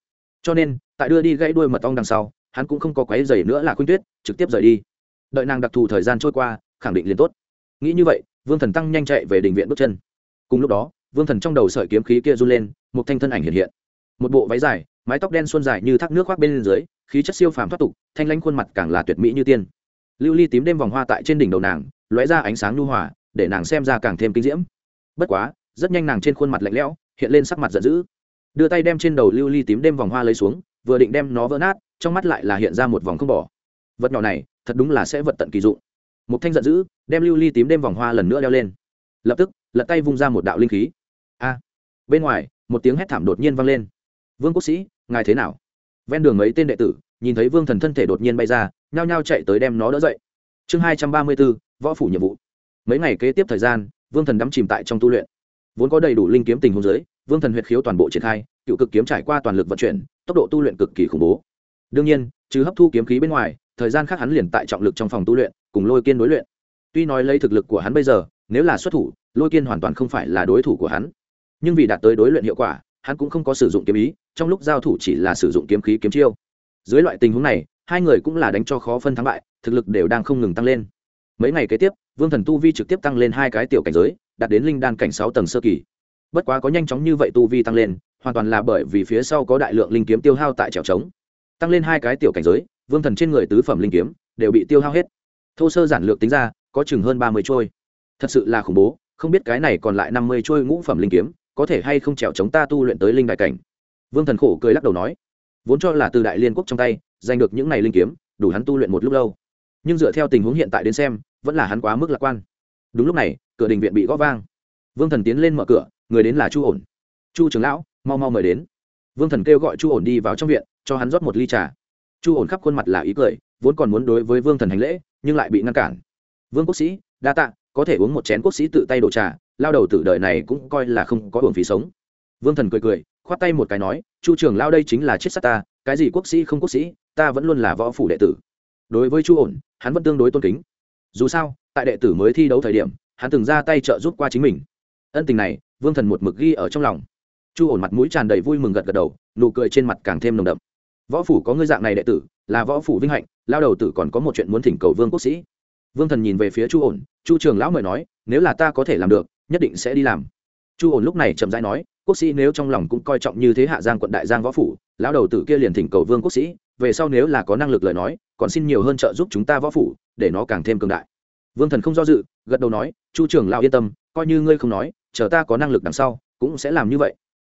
cho nên tại đưa đi gãy đuôi mật ong đằng sau hắn cũng không có quáy dày nữa là khuynh tuyết trực tiếp rời đi đợi nàng đặc thù thời gian trôi qua khẳng định liền tốt nghĩ như vậy vương thần tăng nhanh chạy về đình viện bước chân cùng lúc đó, vương thần trong đầu sợi kiếm khí kia run lên, một thanh thân ảnh hiện hiện. Một bộ váy dài, mái tóc đen xuân dài như thác nước khoác bên dưới, khí chất siêu phàm thoát tục, thanh lanh khuôn mặt càng là tuyệt mỹ như tiên. Lưu ly tím đêm vòng hoa tại trên đỉnh đầu nàng, lóe ra ánh sáng nhu hòa, để nàng xem ra càng thêm kinh diễm. Bất quá, rất nhanh nàng trên khuôn mặt lạnh lẽo, hiện lên sắc mặt giận dữ. Đưa tay đem trên đầu lưu ly tím đêm vòng hoa lấy xuống, vừa định đem nó vỡ nát, trong mắt lại là hiện ra một vòng không bỏ. Vật nhỏ này, thật đúng là sẽ vật tận kỳ dụng. Một thanh giận dữ, đem lưu ly tím đêm vòng hoa lần nữa đeo lên. Lập tức lật tay vung ra một đạo linh khí. A! Bên ngoài, một tiếng hét thảm đột nhiên vang lên. Vương quốc sĩ, ngài thế nào? Ven đường mấy tên đệ tử, nhìn thấy vương thần thân thể đột nhiên bay ra, nhao nhao chạy tới đem nó đỡ dậy. Chương hai trăm ba mươi bốn võ phủ nhiệm vụ. Mấy ngày kế tiếp thời gian, vương thần đắm chìm tại trong tu luyện. Vốn có đầy đủ linh kiếm tình huống giới vương thần huyệt khiếu toàn bộ triển khai, cựu cực kiếm trải qua toàn lực vận chuyển, tốc độ tu luyện cực kỳ khủng bố. Đương nhiên, trừ hấp thu kiếm khí bên ngoài, thời gian khác hắn liền tại trọng lực trong phòng tu luyện, cùng lôi kiên đối luyện. Tuy nói lấy thực lực của hắn bây giờ, nếu là xuất thủ lôi kiên hoàn toàn không phải là đối thủ của hắn. Nhưng vì đạt tới đối luyện hiệu quả, hắn cũng không có sử dụng kiếm ý, trong lúc giao thủ chỉ là sử dụng kiếm khí kiếm chiêu. Dưới loại tình huống này, hai người cũng là đánh cho khó phân thắng bại, thực lực đều đang không ngừng tăng lên. Mấy ngày kế tiếp, vương thần tu vi trực tiếp tăng lên hai cái tiểu cảnh giới, đạt đến linh đan cảnh sáu tầng sơ kỳ. Bất quá có nhanh chóng như vậy tu vi tăng lên, hoàn toàn là bởi vì phía sau có đại lượng linh kiếm tiêu hao tại trèo trống. Tăng lên hai cái tiểu cảnh giới, vương thần trên người tứ phẩm linh kiếm đều bị tiêu hao hết. Thô sơ giản lược tính ra, có chừng hơn ba mươi trôi. Thật sự là khủng bố không biết cái này còn lại năm mươi trôi ngũ phẩm linh kiếm, có thể hay không trèo chống ta tu luyện tới linh đại cảnh. Vương thần khổ cười lắc đầu nói, vốn cho là từ đại liên quốc trong tay, giành được những này linh kiếm, đủ hắn tu luyện một lúc lâu. Nhưng dựa theo tình huống hiện tại đến xem, vẫn là hắn quá mức lạc quan. Đúng lúc này, cửa đình viện bị gõ vang. Vương thần tiến lên mở cửa, người đến là chu ổn. Chu trưởng lão, mau mau mời đến. Vương thần kêu gọi chu ổn đi vào trong viện, cho hắn rót một ly trà. Chu ổn khắp khuôn mặt là ý cười, vốn còn muốn đối với vương thần hành lễ, nhưng lại bị ngăn cản. Vương quốc sĩ, đa tạ có thể uống một chén quốc sĩ tự tay đổ trà, lao đầu tử đời này cũng coi là không có hưởng phí sống. Vương thần cười cười, khoát tay một cái nói, chu trường lao đây chính là chết sát ta, cái gì quốc sĩ không quốc sĩ, ta vẫn luôn là võ phủ đệ tử. Đối với chu ổn, hắn vẫn tương đối tôn kính. Dù sao, tại đệ tử mới thi đấu thời điểm, hắn từng ra tay trợ giúp qua chính mình. Ân tình này, vương thần một mực ghi ở trong lòng. Chu ổn mặt mũi tràn đầy vui mừng gật gật đầu, nụ cười trên mặt càng thêm nồng đậm. Võ phủ có ngư dạng này đệ tử, là võ phủ vinh hạnh, lao đầu tử còn có một chuyện muốn thỉnh cầu vương quốc sĩ vương thần nhìn về phía chu ổn, chu trường lão mời nói, nếu là ta có thể làm được, nhất định sẽ đi làm. Chu ổn lúc này chậm rãi nói, quốc sĩ nếu trong lòng cũng coi trọng như thế hạ giang quận đại giang võ phủ, lão đầu tử kia liền thỉnh cầu vương quốc sĩ, về sau nếu là có năng lực lời nói, còn xin nhiều hơn trợ giúp chúng ta võ phủ, để nó càng thêm cường đại. Vương thần không do dự, gật đầu nói, chu trường lão yên tâm, coi như ngươi không nói, chờ ta có năng lực đằng sau, cũng sẽ làm như vậy.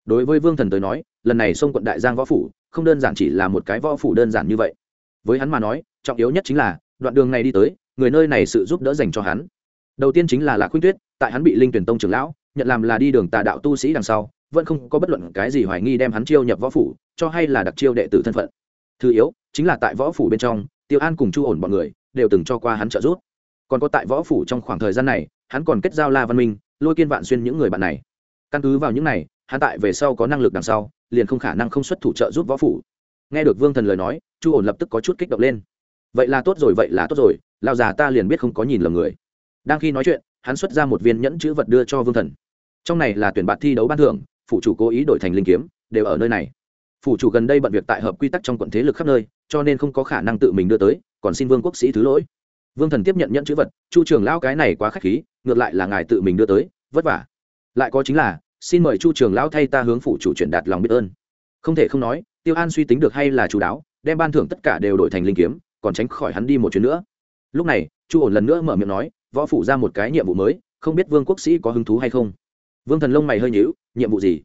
Đối với vương thần tới nói, lần này xông quận đại giang võ phủ, không đơn giản chỉ là một cái võ phủ đơn giản như vậy. Với hắn mà nói, trọng yếu nhất chính là, đoạn đường này đi tới người nơi này sự giúp đỡ dành cho hắn. Đầu tiên chính là lạc khuynh tuyết, tại hắn bị linh tuyển tông trưởng lão, nhận làm là đi đường tà đạo tu sĩ đằng sau, vẫn không có bất luận cái gì hoài nghi đem hắn chiêu nhập võ phủ, cho hay là đặc chiêu đệ tử thân phận. Thứ yếu, chính là tại võ phủ bên trong, tiêu an cùng chu ổn bọn người đều từng cho qua hắn trợ giúp. Còn có tại võ phủ trong khoảng thời gian này, hắn còn kết giao la văn minh, lôi kiên vạn xuyên những người bạn này. Căn cứ vào những này, hắn tại về sau có năng lực đằng sau, liền không khả năng không xuất thủ trợ giúp võ phủ. Nghe được vương thần lời nói, chu ổn lập tức có chút kích động lên. Vậy là tốt rồi, vậy là tốt rồi lao già ta liền biết không có nhìn lầm người. Đang khi nói chuyện, hắn xuất ra một viên nhẫn chữ vật đưa cho vương thần. Trong này là tuyển bạn thi đấu ban thưởng phụ chủ cố ý đổi thành linh kiếm, đều ở nơi này. Phủ chủ gần đây bận việc tại hợp quy tắc trong quận thế lực khắp nơi, cho nên không có khả năng tự mình đưa tới, còn xin vương quốc sĩ thứ lỗi. Vương thần tiếp nhận nhẫn chữ vật, chu trường lão, cái này quá k h á c h khí, ngược lại là ngài tự mình đưa tới, vất vả. Lại có chính là, xin mời chu trường lão thay ta hướng phủ chủ truyền đạt lòng biết ơn. Không thể không nói, tiêu an suy tính được hay là chú đáo, đem ban thưởng tất cả đều đổi thành linh kiếm, còn tránh khỏi hắn đi một chuyến nữa lúc này, chu ổn lần nữa mở miệng nói, võ phủ ra một cái nhiệm vụ mới, không biết vương quốc sĩ có hứng thú hay không? Vương thần lông mày hơi nhíu, nhiệm vụ gì?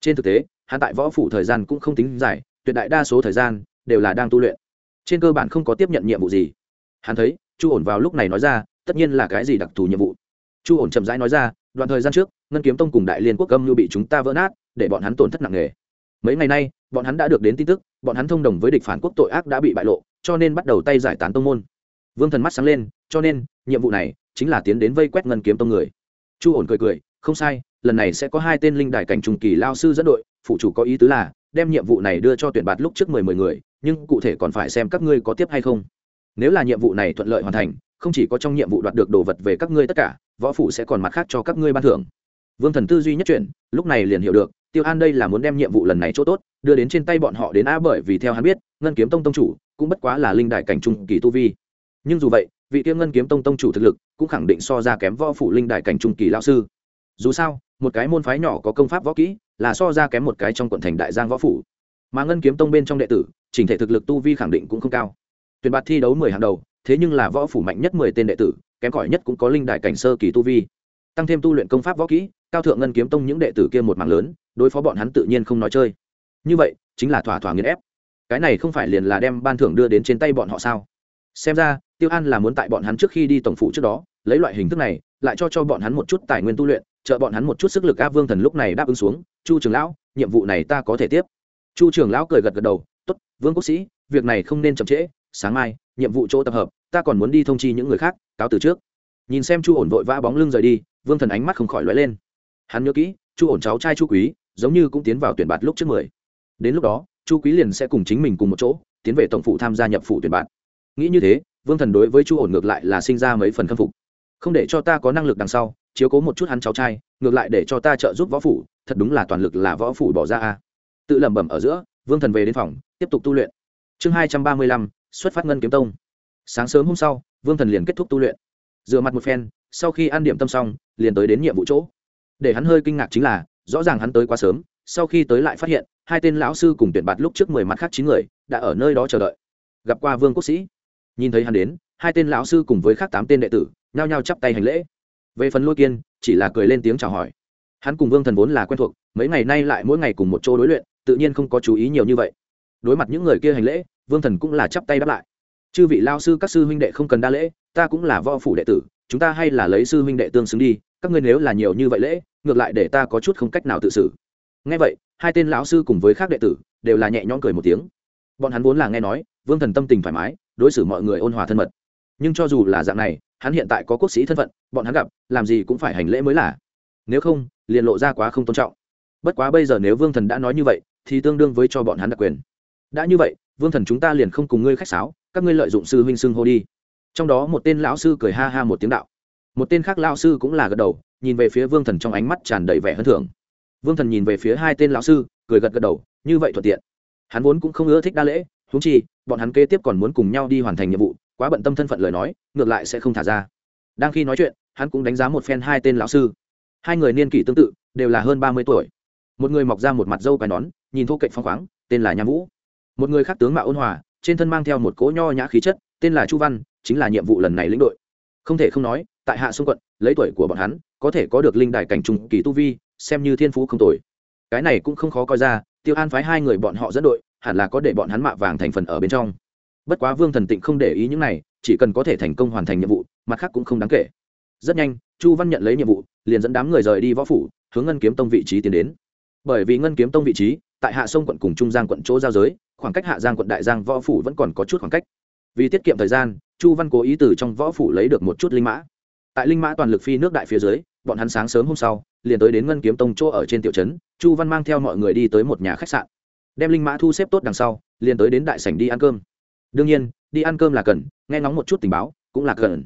Trên thực tế, hắn tại võ phủ thời gian cũng không tính dài, tuyệt đại đa số thời gian đều là đang tu luyện. Trên cơ bản không có tiếp nhận nhiệm vụ gì. Hắn thấy, chu ổn vào lúc này nói ra, tất nhiên là cái gì đặc thù nhiệm vụ? Chu ổn chậm rãi nói ra, đoạn thời gian trước, ngân kiếm tông cùng đại liên quốc âm lưu bị chúng ta vỡ nát, để bọn hắn tổn thất nặng nề. Mấy ngày nay, bọn hắn đã được đến tin tức, bọn hắn thông đồng với địch phản quốc tội ác đã bị bại lộ, cho nên bắt đầu tay giải tán tông môn vương thần mắt sáng lên, cho nên, nhiệm vụ này chính là tiến đến vây quét ngân kiếm tông người. Chu ổn cười cười, không sai, lần này sẽ có hai tên linh đài cảnh trùng kỳ lao sư dẫn đội, phụ chủ có ý tứ là, đem nhiệm vụ này đưa cho tuyển bạt lúc trước mười mười người, nhưng cụ thể còn phải xem các ngươi có tiếp hay không. Nếu là nhiệm vụ này thuận lợi hoàn thành, không chỉ có trong nhiệm vụ đoạt được đồ vật về các ngươi tất cả, võ phủ sẽ còn mặt khác cho các ngươi ban thưởng. Vương thần tư duy nhất chuyển, lúc này liền hiểu được, tiêu an đây là muốn đem nhiệm vụ lần này chỗ tốt, đưa đến trên tay bọn họ đến a bởi vì theo hắn biết, ngân kiếm tông tông chủ cũng bất quá là linh đại cảnh trung kỳ tu vi nhưng dù vậy, vị tiêu ngân kiếm tông tông chủ thực lực cũng khẳng định so ra kém võ phủ linh đại cảnh trung kỳ lão sư. Dù sao, một cái môn phái nhỏ có công pháp võ kỹ là so ra kém một cái trong quận thành đại giang võ phủ. Mà ngân kiếm tông bên trong đệ tử, chỉnh thể thực lực tu vi khẳng định cũng không cao. Tuyển bạt thi đấu mười hàng đầu, thế nhưng là võ phủ mạnh nhất mười tên đệ tử, kém cỏi nhất cũng có linh đại cảnh sơ kỳ tu vi. Tăng thêm tu luyện công pháp võ kỹ, cao thượng ngân kiếm tông những đệ tử kia một mảng lớn, đối phó bọn hắn tự nhiên không nói chơi. Như vậy, chính là thỏa thỏa nghiền ép. Cái này không phải liền là đem ban thưởng đưa đến trên tay bọn họ sao? Xem ra tiêu an là muốn tại bọn hắn trước khi đi tổng phủ trước đó, lấy loại hình thức này, lại cho cho bọn hắn một chút tài nguyên tu luyện, trợ bọn hắn một chút sức lực A vương thần lúc này đáp ứng xuống, chu trường lão, nhiệm vụ này ta có thể tiếp. Chu trường lão cười gật gật đầu t ố t vương quốc sĩ, việc này không nên chậm trễ, sáng mai, nhiệm vụ chỗ tập hợp, ta còn muốn đi thông chi những người khác, cáo từ trước. Nhìn xem chu ổn vội vã bóng lưng rời đi, vương thần ánh mắt không khỏi lóe lên. Hắn nhớ kỹ, chu ổn cháu trai chu quý, giống như cũng tiến vào tuyển bạt lúc trước mười. Đến lúc đó, chu quý liền sẽ cùng chính mình cùng một chỗ, tiến về tổng phụ tham gia nhập phụ tuyển bạt. Nghĩ như thế vương thần đối với chu ổn ngược lại là sinh ra mấy phần khâm phục. Không để cho ta có năng lực đằng sau, chiếu cố một chút hắn cháu trai, ngược lại để cho ta trợ giúp võ phủ, thật đúng là toàn lực là võ phủ bỏ ra a. Tự lẩm bẩm ở giữa, vương thần về đến phòng, tiếp tục tu luyện. Chương hai trăm ba mươi lăm, xuất phát ngân kiếm tông. Sáng sớm hôm sau, vương thần liền kết thúc tu luyện. Dựa mặt một phen, sau khi ăn điểm tâm xong, liền tới đến nhiệm vụ chỗ. Để hắn hơi kinh ngạc chính là, rõ ràng hắn tới quá sớm, sau khi tới lại phát hiện, hai tên lão sư cùng tuyển bạt lúc trước mười mặt khác chín người, đã ở nơi đó chờ đợi. Gặp qua vương quốc sĩ nhìn thấy hắn đến, hai tên lão sư cùng với khác tám tên đệ tử, nhao nhao chắp tay hành lễ. Về phần lôi kiên, chỉ là cười lên tiếng chào hỏi. Hắn cùng vương thần vốn là quen thuộc, mấy ngày nay lại mỗi ngày cùng một chỗ đối luyện, tự nhiên không có chú ý nhiều như vậy. Đối mặt những người kia hành lễ, vương thần cũng là chắp tay đáp lại. Chư vị lao sư, các sư huynh đệ không cần đa lễ, ta cũng là võ phủ đệ tử, chúng ta hay là lấy sư huynh đệ tương xứng đi, các ngươi nếu là nhiều như vậy lễ, ngược lại để ta có chút không cách nào tự xử. Ngay vậy, hai tên lão sư cùng với khác đệ tử đều là nhẹ nhõm cười một tiếng. Bọn hắn vốn là nghe nói, vương thần tâm tình thoải mái đối xử mọi người ôn hòa thân mật. Nhưng cho dù là dạng này, hắn hiện tại có quốc sĩ thân phận, bọn hắn gặp, làm gì cũng phải hành lễ mới là. Nếu không, liền lộ ra quá không tôn trọng. Bất quá bây giờ nếu vương thần đã nói như vậy, thì tương đương với cho bọn hắn đặc quyền. Đã như vậy, vương thần chúng ta liền không cùng ngươi khách sáo, các ngươi lợi dụng sư huynh xưng hô đi. Trong đó một tên lão sư cười ha ha một tiếng đạo. Một tên khác lão sư cũng là gật đầu, nhìn về phía vương thần trong ánh mắt tràn đầy vẻ hơn thưởng. Vương thần nhìn về phía hai tên lão sư, cười gật gật đầu, như vậy thuận tiện. Hắn vốn cũng không ưa thích đa lễ húng chi bọn hắn kế tiếp còn muốn cùng nhau đi hoàn thành nhiệm vụ, quá bận tâm thân phận lời nói, ngược lại sẽ không thả ra. Đang khi nói chuyện, hắn cũng đánh giá một phen hai tên lão sư. Hai người niên kỷ tương tự, đều là hơn ba mươi tuổi. Một người mọc ra một mặt dâu cài nón, nhìn thô cạnh phong khoáng, tên là nham vũ. Một người khác tướng mạo ôn hòa, trên thân mang theo một cỗ nho nhã khí chất, tên là chu văn, chính là nhiệm vụ lần này lĩnh đội. Không thể không nói, tại hạ xung quận, lấy tuổi của bọn hắn, có thể có được linh đài cảnh trùng kỳ tu vi, xem như thiên phú không tồi. Cái này cũng không khó coi ra, tiêu an phái hai người bọn họ dẫn đội hẳn là có để bọn hắn mạ vàng thành phần ở bên trong. Bất quá vương thần tịnh không để ý những này, chỉ cần có thể thành công hoàn thành nhiệm vụ, mặt khác cũng không đáng kể. Rất nhanh, chu văn nhận lấy nhiệm vụ, liền dẫn đám người rời đi võ phủ, hướng ngân kiếm tông vị trí tiến đến. Bởi vì ngân kiếm tông vị trí, tại hạ sông quận cùng trung giang quận chỗ giao giới, khoảng cách hạ giang quận đại giang võ phủ vẫn còn có chút khoảng cách. Vì tiết kiệm thời gian, chu văn cố ý từ trong võ phủ lấy được một chút linh mã. Tại linh mã toàn lực phi nước đại phía dưới, bọn hắn sáng sớm hôm sau, liền tới đến ngân kiếm tông chỗ ở trên tiểu trấn, chu văn mang theo mọi người đi tới một nhà khách sạn đem linh mã thu xếp tốt đằng sau, liền tới đến đại sảnh đi ăn cơm. Đương nhiên, đi ăn cơm là cần, nghe ngóng một chút tình báo cũng là cần.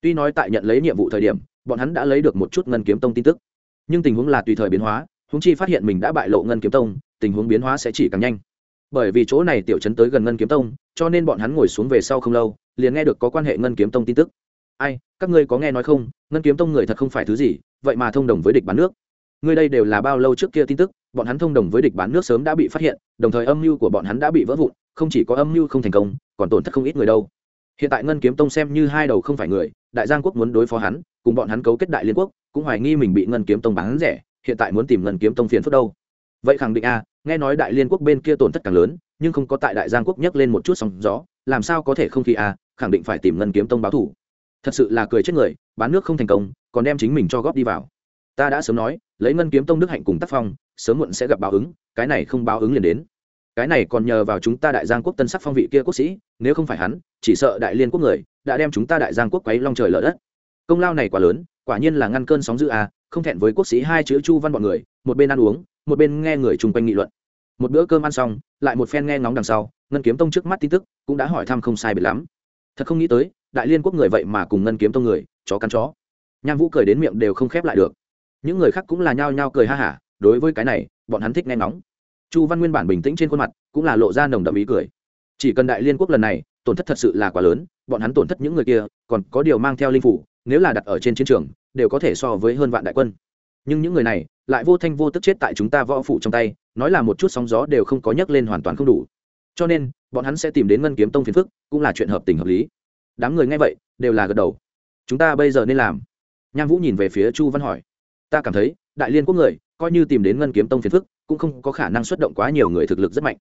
Tuy nói tại nhận lấy nhiệm vụ thời điểm, bọn hắn đã lấy được một chút ngân kiếm tông tin tức. Nhưng tình huống là tùy thời biến hóa húng chi phát hiện mình đã bại lộ ngân kiếm tông, tình huống biến hóa sẽ chỉ càng nhanh. Bởi vì chỗ này tiểu trấn tới gần ngân kiếm tông, cho nên bọn hắn ngồi xuống về sau không lâu, liền nghe được có quan hệ ngân kiếm tông tin tức. Ai, các ngươi có nghe nói không, ngân kiếm tông người thật không phải thứ gì, vậy mà thông đồng với địch bán nước ngươi đây đều là bao lâu trước kia tin tức, bọn hắn thông đồng với địch bán nước sớm đã bị phát hiện, đồng thời âm mưu của bọn hắn đã bị vỡ vụn, không chỉ có âm mưu không thành công, còn tổn thất không ít người đâu. Hiện tại ngân kiếm tông xem như hai đầu không phải người, đại giang quốc muốn đối phó hắn, cùng bọn hắn cấu kết đại liên quốc, cũng hoài nghi mình bị ngân kiếm tông bán rẻ, hiện tại muốn tìm ngân kiếm tông phiền phức đâu. Vậy khẳng định a, nghe nói đại liên quốc bên kia tổn thất càng lớn, nhưng không có tại đại giang quốc nhấc lên một chút sóng gió, làm sao có thể không khi a, khẳng định phải tìm ngân kiếm tông báo thủ thật sự là cười chết người, bán nước không thành công, còn đem chính mình cho góp đi vào. Ta đã sớm nói lấy ngân kiếm tông đức hạnh cùng tác phong, sớm muộn sẽ gặp báo ứng, cái này không báo ứng liền đến. Cái này còn nhờ vào chúng ta đại giang quốc tân sắc phong vị kia quốc sĩ, nếu không phải hắn, chỉ sợ đại liên quốc người, đã đem chúng ta đại giang quốc quấy long trời lở đất. Công lao này quá lớn, quả nhiên là ngăn cơn sóng dữ à không thẹn với quốc sĩ hai chữ chu văn bọn người, một bên ăn uống, một bên nghe người chung quanh nghị luận. Một bữa cơm ăn xong, lại một phen nghe ngóng đằng sau, ngân kiếm tông trước mắt tin tức, cũng đã hỏi thăm không sai biệt lắm. Thật không nghĩ tới, đại liên quốc người vậy mà cùng ngân kiếm tông người, chó cắn chó. Nham vũ cười đến miệng đều không khép lại được những người khác cũng là nhao nhao cười ha hả, đối với cái này, bọn hắn thích nghe ngóng. Chu văn nguyên bản bình tĩnh trên khuôn mặt, cũng là lộ ra nồng đậm ý cười. Chỉ cần đại liên quốc lần này, tổn thất thật sự là quá lớn, bọn hắn tổn thất những người kia, còn có điều mang theo linh phủ, nếu là đặt ở trên chiến trường, đều có thể so với hơn vạn đại quân. Nhưng những người này, lại vô thanh vô tức chết tại chúng ta võ phụ trong tay, nói là một chút sóng gió đều không có nhấc lên hoàn toàn không đủ. Cho nên, bọn hắn sẽ tìm đến ngân kiếm tông phiền phức, cũng là chuyện hợp tình hợp lý. Đám người nghe vậy, đều là gật đầu. Chúng ta bây giờ nên làm? Nham vũ nhìn về phía chu văn hỏi ta cảm thấy, đại liên quốc người, coi như tìm đến ngân kiếm tông phiền phức, cũng không có khả năng xuất động quá nhiều người thực lực rất mạnh.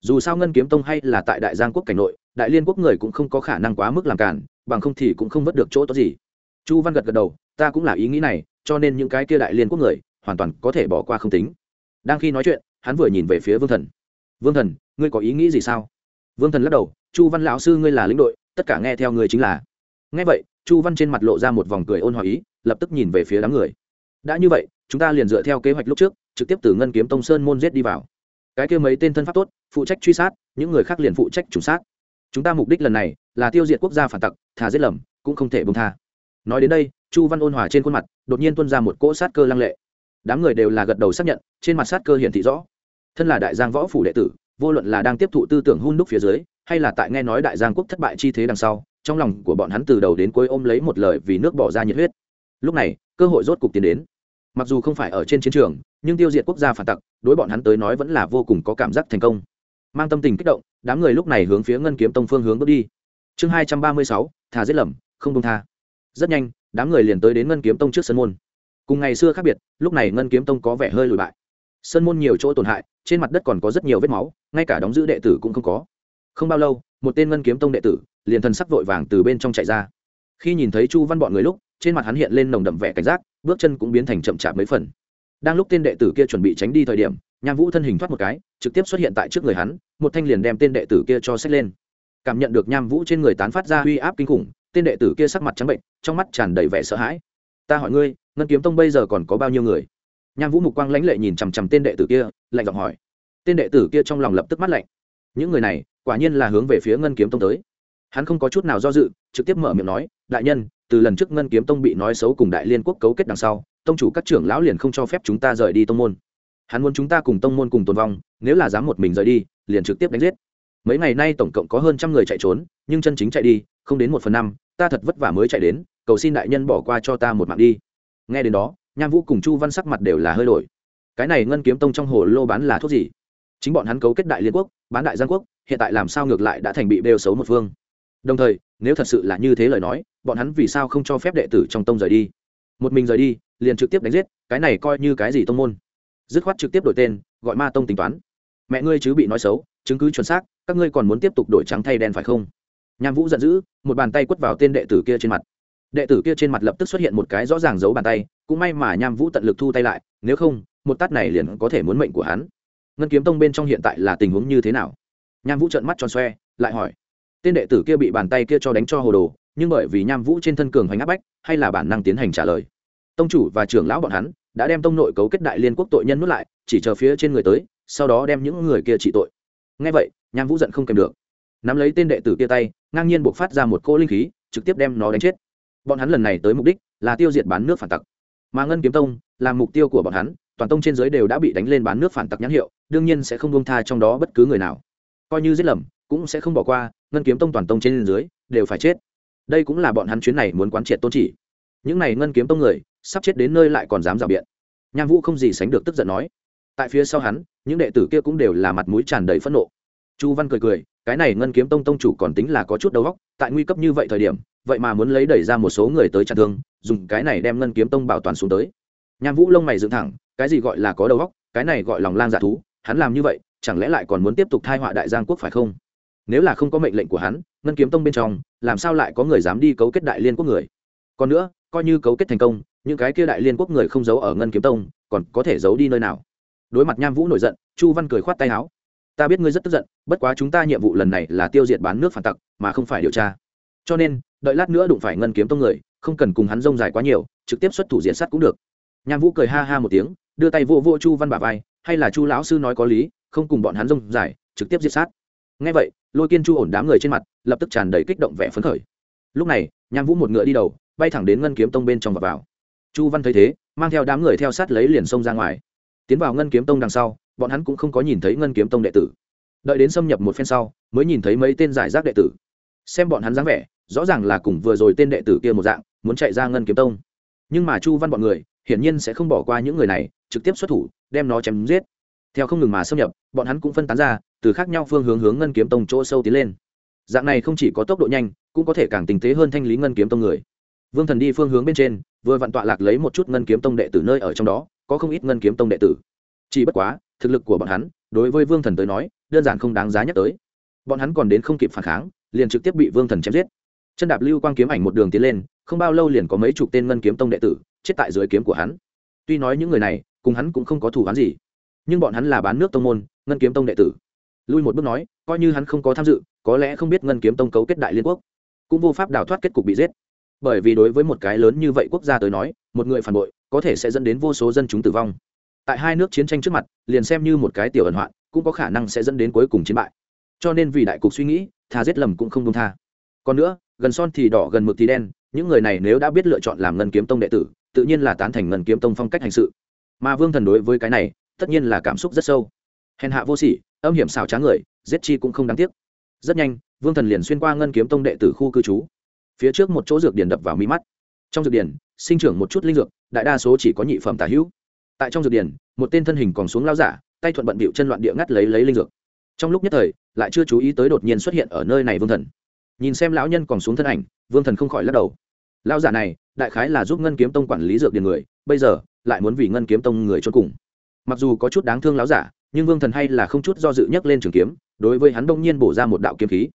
Dù sao ngân kiếm tông hay là tại đại giang quốc cảnh nội, đại liên quốc người cũng không có khả năng quá mức làm cản, bằng không thì cũng không vớt được chỗ tốt gì. Chu văn gật gật đầu, ta cũng là ý nghĩ này, cho nên những cái kia đại liên quốc người, hoàn toàn có thể bỏ qua không tính. Đang khi nói chuyện, hắn vừa nhìn về phía vương thần. Vương thần, ngươi có ý nghĩ gì sao? Vương thần lắc đầu, chu văn lão sư ngươi là lĩnh đội, tất cả nghe theo ngươi chính là. Nghe vậy, chu văn trên mặt lộ ra một vòng cười ôn hòa ý, lập tức nhìn về phía đám người đã như vậy, chúng ta liền dựa theo kế hoạch lúc trước, trực tiếp từ ngân kiếm tông sơn môn giết đi vào. Cái kia mấy tên thân pháp tốt, phụ trách truy sát, những người khác liền phụ trách chủ sát. Chúng ta mục đích lần này là tiêu diệt quốc gia phản tặc thà giết lầm, cũng không thể bông tha. Nói đến đây, chu văn ôn hòa trên khuôn mặt, đột nhiên tuân ra một cỗ sát cơ lăng lệ. Đám người đều là gật đầu xác nhận, trên mặt sát cơ hiển thị rõ. Thân là đại giang võ phủ đệ tử, vô luận là đang tiếp thụ tư tưởng hun đúc phía dưới, hay là tại nghe nói đại giang quốc thất bại chi thế đằng sau, trong lòng của bọn hắn từ đầu đến cuối ôm lấy một lời vì nước bỏ ra nhiệt huyết. Lúc này, cơ hội rốt cục tiến đến mặc dù không phải ở trên chiến trường, nhưng tiêu diệt quốc gia phản tặc, đối bọn hắn tới nói vẫn là vô cùng có cảm giác thành công. Mang tâm tình kích động, đám người lúc này hướng phía ngân kiếm tông phương hướng bước đi. Chương hai trăm ba mươi sáu, thà giết lầm, không đông tha. Rất nhanh, đám người liền tới đến ngân kiếm tông trước sân môn. Cùng ngày xưa khác biệt, lúc này ngân kiếm tông có vẻ hơi lùi bại. Sân môn nhiều chỗ tổn hại, trên mặt đất còn có rất nhiều vết máu, ngay cả đóng giữ đệ tử cũng không có. Không bao lâu, một tên ngân kiếm tông đệ tử, liền thần sắc vội vàng từ bên trong chạy ra. Khi nhìn thấy chu văn bọn người lúc, trên mặt hắn hiện lên nồng đậm vẻ cảnh giác bước chân cũng biến thành chậm chạp mấy phần. Đang lúc tên đệ tử kia chuẩn bị tránh đi thời điểm, nham vũ thân hình thoát một cái, trực tiếp xuất hiện tại trước người hắn, một thanh liền đem tên đệ tử kia cho xách lên. Cảm nhận được nham vũ trên người tán phát ra uy áp kinh khủng, tên đệ tử kia sắc mặt trắng bệnh, trong mắt tràn đầy vẻ sợ hãi. Ta hỏi ngươi, ngân kiếm tông bây giờ còn có bao nhiêu người? Nham vũ mục quang lãnh lệ nhìn chằm chằm tên đệ tử kia, lạnh giọng hỏi. Tên đệ tử kia trong lòng lập tức mắt lạnh. Những người này, quả nhiên là hướng về phía ngân kiếm tông tới. Hắn không có chút nào do dự, trực tiếp mở miệng nói, đại nhân từ lần trước ngân kiếm tông bị nói xấu cùng đại liên quốc cấu kết đằng sau, tông chủ các trưởng lão liền không cho phép chúng ta rời đi tông môn. Hắn muốn chúng ta cùng tông môn cùng tồn vong, nếu là dám một mình rời đi, liền trực tiếp đánh giết. Mấy ngày nay tổng cộng có hơn trăm người chạy trốn, nhưng chân chính chạy đi, không đến một phần năm, ta thật vất vả mới chạy đến, cầu xin đại nhân bỏ qua cho ta một mạng đi. Nghe đến đó, nham vũ cùng chu văn sắc mặt đều là hơi đổi. Cái này ngân kiếm tông trong hồ lô bán là thuốc gì? Chính bọn hắn cấu kết đại liên quốc, bán đại giang quốc, hiện tại làm sao ngược lại đã thành bị bêu xấu một phương? Đồng thời, nếu thật sự là như thế lời nói, bọn hắn vì sao không cho phép đệ tử trong tông rời đi? Một mình rời đi, liền trực tiếp đánh giết, cái này coi như cái gì tông môn? Dứt khoát trực tiếp đổi tên, gọi ma tông tính toán. Mẹ ngươi chứ bị nói xấu, chứng cứ chuẩn xác, các ngươi còn muốn tiếp tục đổi trắng thay đen phải không? Nham vũ giận dữ, một bàn tay quất vào tên đệ tử kia trên mặt. Đệ tử kia trên mặt lập tức xuất hiện một cái rõ ràng giấu bàn tay, cũng may mà nham vũ tận lực thu tay lại, nếu không, một tát này liền có thể muốn mệnh của hắn. Ngân kiếm tông bên trong hiện tại là tình huống như thế nào? Nham vũ trợn mắt tròn xoe, lại hỏi tên đệ tử kia bị bàn tay kia cho đánh cho hồ đồ, nhưng bởi vì nham vũ trên thân cường hoành áp bách, hay là bản năng tiến hành trả lời. Tông chủ và trưởng lão bọn hắn đã đem tông nội cấu kết đại liên quốc tội nhân nuốt lại, chỉ chờ phía trên người tới, sau đó đem những người kia trị tội. Ngay vậy, nham vũ giận không kèm được. Nắm lấy tên đệ tử kia tay, ngang nhiên buộc phát ra một cô linh khí, trực tiếp đem nó đánh chết. Bọn hắn lần này tới mục đích là tiêu diệt bán nước phản tặc. Mà ngân kiếm tông là mục tiêu của bọn hắn, toàn tông trên giới đều đã bị đánh lên bán nước phản tặc nhãn hiệu, đương nhiên sẽ không buông tha trong đó bất cứ người nào. Coi như giết lầm, cũng sẽ không bỏ qua ngân kiếm tông toàn tông trên dưới, đều phải chết. Đây cũng là bọn hắn chuyến này muốn quán triệt tôn chỉ. Những này ngân kiếm tông người, sắp chết đến nơi lại còn dám rào biện. Nham vũ không gì sánh được tức giận nói. Tại phía sau hắn, những đệ tử kia cũng đều là mặt mũi tràn đầy phẫn nộ. Chu văn cười cười, cái này ngân kiếm tông tông chủ còn tính là có chút đầu óc, tại nguy cấp như vậy thời điểm, vậy mà muốn lấy đẩy ra một số người tới chặn thương dùng cái này đem ngân kiếm tông bảo toàn xuống tới. Nham vũ lông mày dựng thẳng, cái gì gọi là có đầu óc, cái này gọi lòng lang dạ thú, hắn làm như vậy, chẳng lẽ lại còn muốn tiếp tục thai họa đại giang quốc phải không? Nếu là không có mệnh lệnh của hắn, ngân kiếm tông bên trong, làm sao lại có người dám đi cấu kết đại liên quốc người? Còn nữa, coi như cấu kết thành công, những cái kia đại liên quốc người không giấu ở ngân kiếm tông, còn có thể giấu đi nơi nào? Đối mặt nham vũ nổi giận, chu văn cười khoát tay áo. Ta biết ngươi rất tức giận, bất quá chúng ta nhiệm vụ lần này là tiêu diệt bán nước phản tặc, mà không phải điều tra. Cho nên, đợi lát nữa đụng phải ngân kiếm tông người, không cần cùng hắn rông dài quá nhiều, trực tiếp xuất thủ diện sát cũng được. Nham vũ cười ha ha một tiếng, đưa tay vô vô chu văn bà vai, hay là chu lão sư nói có lý, không cùng bọn hắn rông dài, trực tiếp diệt sát. Ngay vậy lôi kiên chu ổn đám người trên mặt, lập tức tràn đầy kích động vẻ phấn khởi. Lúc này, nham vũ một ngựa đi đầu, bay thẳng đến ngân kiếm tông bên trong và vào. Chu văn thấy thế, mang theo đám người theo sát lấy liền xông ra ngoài. Tiến vào ngân kiếm tông đằng sau, bọn hắn cũng không có nhìn thấy ngân kiếm tông đệ tử. Đợi đến xâm nhập một phen sau, mới nhìn thấy mấy tên giải rác đệ tử. Xem bọn hắn dáng vẻ, rõ ràng là cùng vừa rồi tên đệ tử kia một dạng, muốn chạy ra ngân kiếm tông. Nhưng mà chu văn bọn người, hiển nhiên sẽ không bỏ qua những người này, trực tiếp xuất thủ, đem nó chém giết. Theo không ngừng mà xâm nhập, bọn hắn cũng phân tán ra từ khác nhau phương hướng hướng ngân kiếm tông chỗ sâu tiến lên. Dạng này không chỉ có tốc độ nhanh, cũng có thể càng tinh tế hơn thanh lý ngân kiếm tông người. Vương thần đi phương hướng bên trên, vừa vặn tọa lạc lấy một chút ngân kiếm tông đệ tử nơi ở trong đó, có không ít ngân kiếm tông đệ tử. Chỉ bất quá, thực lực của bọn hắn, đối với vương thần tới nói, đơn giản không đáng giá nhắc tới. Bọn hắn còn đến không kịp phản kháng, liền trực tiếp bị vương thần chém giết. Chân đạp lưu quang kiếm ảnh một đường tiến lên, không bao lâu liền có mấy chục tên ngân kiếm tông đệ tử chết tại dưới kiếm của hắn. Tuy nói những người này, cùng hắn cũng không có thủ hắn gì, nhưng bọn hắn là bán nước tông môn, ngân kiếm tông đệ tử lui một bước nói, coi như hắn không có tham dự, có lẽ không biết ngân kiếm tông cấu kết đại liên quốc, cũng vô pháp đào thoát kết cục bị giết. Bởi vì đối với một cái lớn như vậy quốc gia tới nói, một người phản bội, có thể sẽ dẫn đến vô số dân chúng tử vong. Tại hai nước chiến tranh trước mặt, liền xem như một cái tiểu ẩn hoạn, cũng có khả năng sẽ dẫn đến cuối cùng chiến bại. Cho nên vì đại cục suy nghĩ, tha giết lầm cũng không công tha. Còn nữa, gần son thì đỏ, gần mực thì đen, những người này nếu đã biết lựa chọn làm ngân kiếm tông đệ tử, tự nhiên là tán thành ngân kiếm tông phong cách hành sự. Mà vương thần đối với cái này, tất nhiên là cảm xúc rất sâu hèn hạ vô sỉ, âm hiểm xảo trá người, giết chi cũng không đáng tiếc. Rất nhanh, vương thần liền xuyên qua ngân kiếm tông đệ tử khu cư trú. Phía trước một chỗ dược điển đập vào mi mắt. Trong dược điển sinh trưởng một chút linh dược, đại đa số chỉ có nhị phẩm tả hữu. Tại trong dược điển một tên thân hình còn xuống lao giả, tay thuận bận bịu chân loạn địa ngắt lấy lấy linh dược. Trong lúc nhất thời, lại chưa chú ý tới đột nhiên xuất hiện ở nơi này vương thần. Nhìn xem lão nhân còn xuống thân ảnh, vương thần không khỏi lắc đầu. Lao giả này, đại khái là giúp ngân kiếm tông quản lý dược điền người, bây giờ, lại muốn vì ngân kiếm tông người cho cùng. Mặc dù có chút đáng thương lão giả nhưng vương thần hay là không chút do dự nhấc lên trường kiếm, đối với hắn đông nhiên bổ ra một đạo kiếm khí.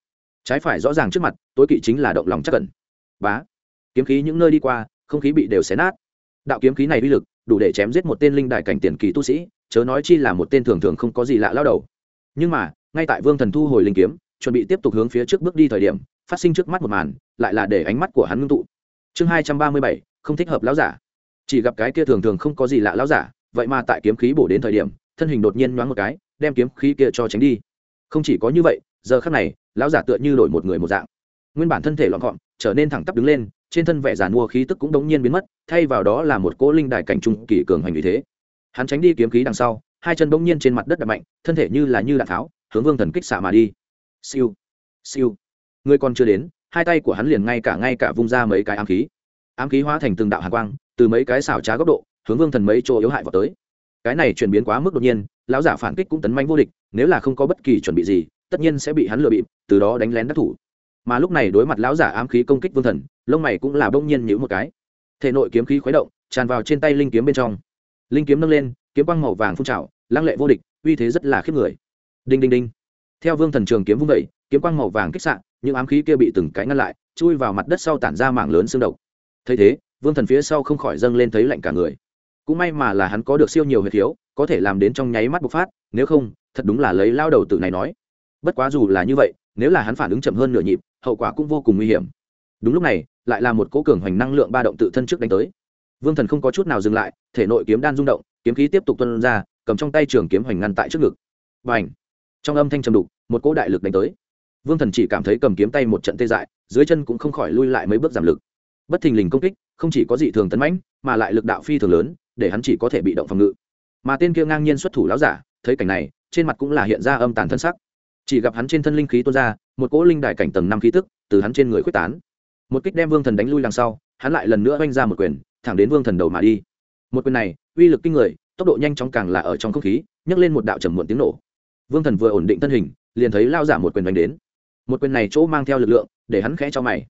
Trái phải rõ ràng trước mặt, tối kỵ chính là động lòng chắc cẩn bá! Kiếm khí những nơi đi qua, không khí bị đều xé nát. Đạo kiếm khí này uy lực, đủ để chém giết một tên linh đại cảnh tiền kỳ tu sĩ, chớ nói chi là một tên thường thường không có gì lạ lao đầu. Nhưng mà, ngay tại vương thần thu hồi linh kiếm, chuẩn bị tiếp tục hướng phía trước bước đi thời điểm, phát sinh trước mắt một màn, lại là để ánh mắt của hắn ngưng tụ. Chương hai trăm ba mươi bảy, không thích hợp lão giả. Chỉ gặp cái kia thường thường không có gì lạ lão giả, vậy mà tại kiếm khí bổ đến thời điểm thân hình đột nhiên nhoáng một cái, đem kiếm khí kia cho tránh đi. Không chỉ có như vậy, giờ khắc này, lão giả tựa như đổi một người một dạng. Nguyên bản thân thể lọn gọn, trở nên thẳng tắp đứng lên, trên thân vẻ giàn mua khí tức cũng đống nhiên biến mất, thay vào đó là một cỗ linh đài cảnh trung kỳ cường hành vì thế. Hắn tránh đi kiếm khí đằng sau, hai chân bỗng nhiên trên mặt đất đập mạnh, thân thể như là như đạn tháo, hướng vương thần kích xạ mà đi. Siêu siêu. Người còn chưa đến, hai tay của hắn liền ngay cả ngay cả vung ra mấy cái ám khí. Ám khí hóa thành từng đạo hàn quang, từ mấy cái xảo trá góc độ, hướng vương thần mấy chỗ yếu hại vào tới cái này chuyển biến quá mức đột nhiên, lão giả phản kích cũng tấn manh vô địch, nếu là không có bất kỳ chuẩn bị gì, tất nhiên sẽ bị hắn lừa bịp, từ đó đánh lén đắc thủ. Mà lúc này đối mặt lão giả ám khí công kích vương thần, lông mày cũng là bỗng nhiên nhữ một cái. Thể nội kiếm khí khuấy động, tràn vào trên tay linh kiếm bên trong. Linh kiếm nâng lên, kiếm quang màu vàng phun trào, lăng lệ vô địch, uy thế rất là khiếp người. Đinh đinh đinh. Theo vương thần trường kiếm vung vẩy kiếm quang màu vàng kích sạn những ám khí kia bị từng cái ngăn lại, chui vào mặt đất sau tản ra mảng lớn xương độc. Thấy thế, vương thần phía sau không khỏi dâng lên thấy lạnh cả người cũng may mà là hắn có được siêu nhiều huyệt thiếu có thể làm đến trong nháy mắt bộc phát, nếu không, thật đúng là lấy lao đầu tử này nói. Bất quá dù là như vậy, nếu là hắn phản ứng chậm hơn nửa nhịp, hậu quả cũng vô cùng nguy hiểm. Đúng lúc này, lại là một cố cường hoành năng lượng ba động tự thân trước đánh tới. Vương thần không có chút nào dừng lại, thể nội kiếm đan rung động, kiếm khí tiếp tục tuân ra, cầm trong tay trường kiếm hoành ngăn tại trước ngực. Và ảnh trong âm thanh trầm đục, một cỗ đại lực đánh tới. Vương thần chỉ cảm thấy cầm kiếm tay một trận tê dại, dưới chân cũng không khỏi lui lại mấy bước giảm lực. Bất thình lình công kích, không chỉ có dị thường tấn mãnh, mà lại lực đạo phi thường lớn để hắn chỉ có thể bị động phòng ngự. Mà tên kia ngang nhiên xuất thủ láo giả, thấy cảnh này, trên mặt cũng là hiện ra âm tàn thân sắc. Chỉ gặp hắn trên thân linh khí tuôn ra, một cỗ linh đài cảnh tầng năm khí tức từ hắn trên người quyết tán. Một kích đem vương thần đánh lui đằng sau, hắn lại lần nữa oanh ra một quyền, thẳng đến vương thần đầu mà đi. Một quyền này, uy lực kinh người, tốc độ nhanh chóng càng là ở trong không khí, nhấc lên một đạo trầm muộn tiếng nổ. Vương thần vừa ổn định thân hình, liền thấy lao giả một quyền đánh đến. Một quyền này chỗ mang theo lực lượng, để hắn khẽ cho mày.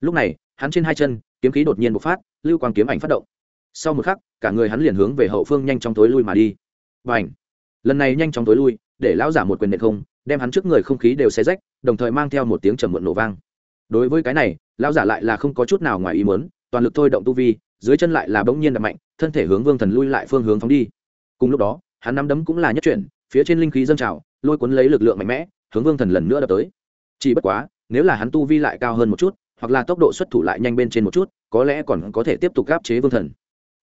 Lúc này, hắn trên hai chân, kiếm khí đột nhiên bộc phát, lưu quang kiếm ảnh phát động sau một khắc, cả người hắn liền hướng về hậu phương nhanh chóng tối lui mà đi. Và ảnh lần này nhanh chóng tối lui, để lão giả một quyền nệ không, đem hắn trước người không khí đều xé rách, đồng thời mang theo một tiếng trầm muộn nổ vang. Đối với cái này, lão giả lại là không có chút nào ngoài ý muốn, toàn lực thôi động tu vi, dưới chân lại là bỗng nhiên đập mạnh, thân thể hướng vương thần lui lại phương hướng phóng đi. Cùng lúc đó, hắn nắm đấm cũng là nhất chuyển, phía trên linh khí dâng trào, lôi cuốn lấy lực lượng mạnh mẽ, hướng vương thần lần nữa đập tới. Chỉ bất quá, nếu là hắn tu vi lại cao hơn một chút, hoặc là tốc độ xuất thủ lại nhanh bên trên một chút, có lẽ còn có thể tiếp tục gáp chế vương thần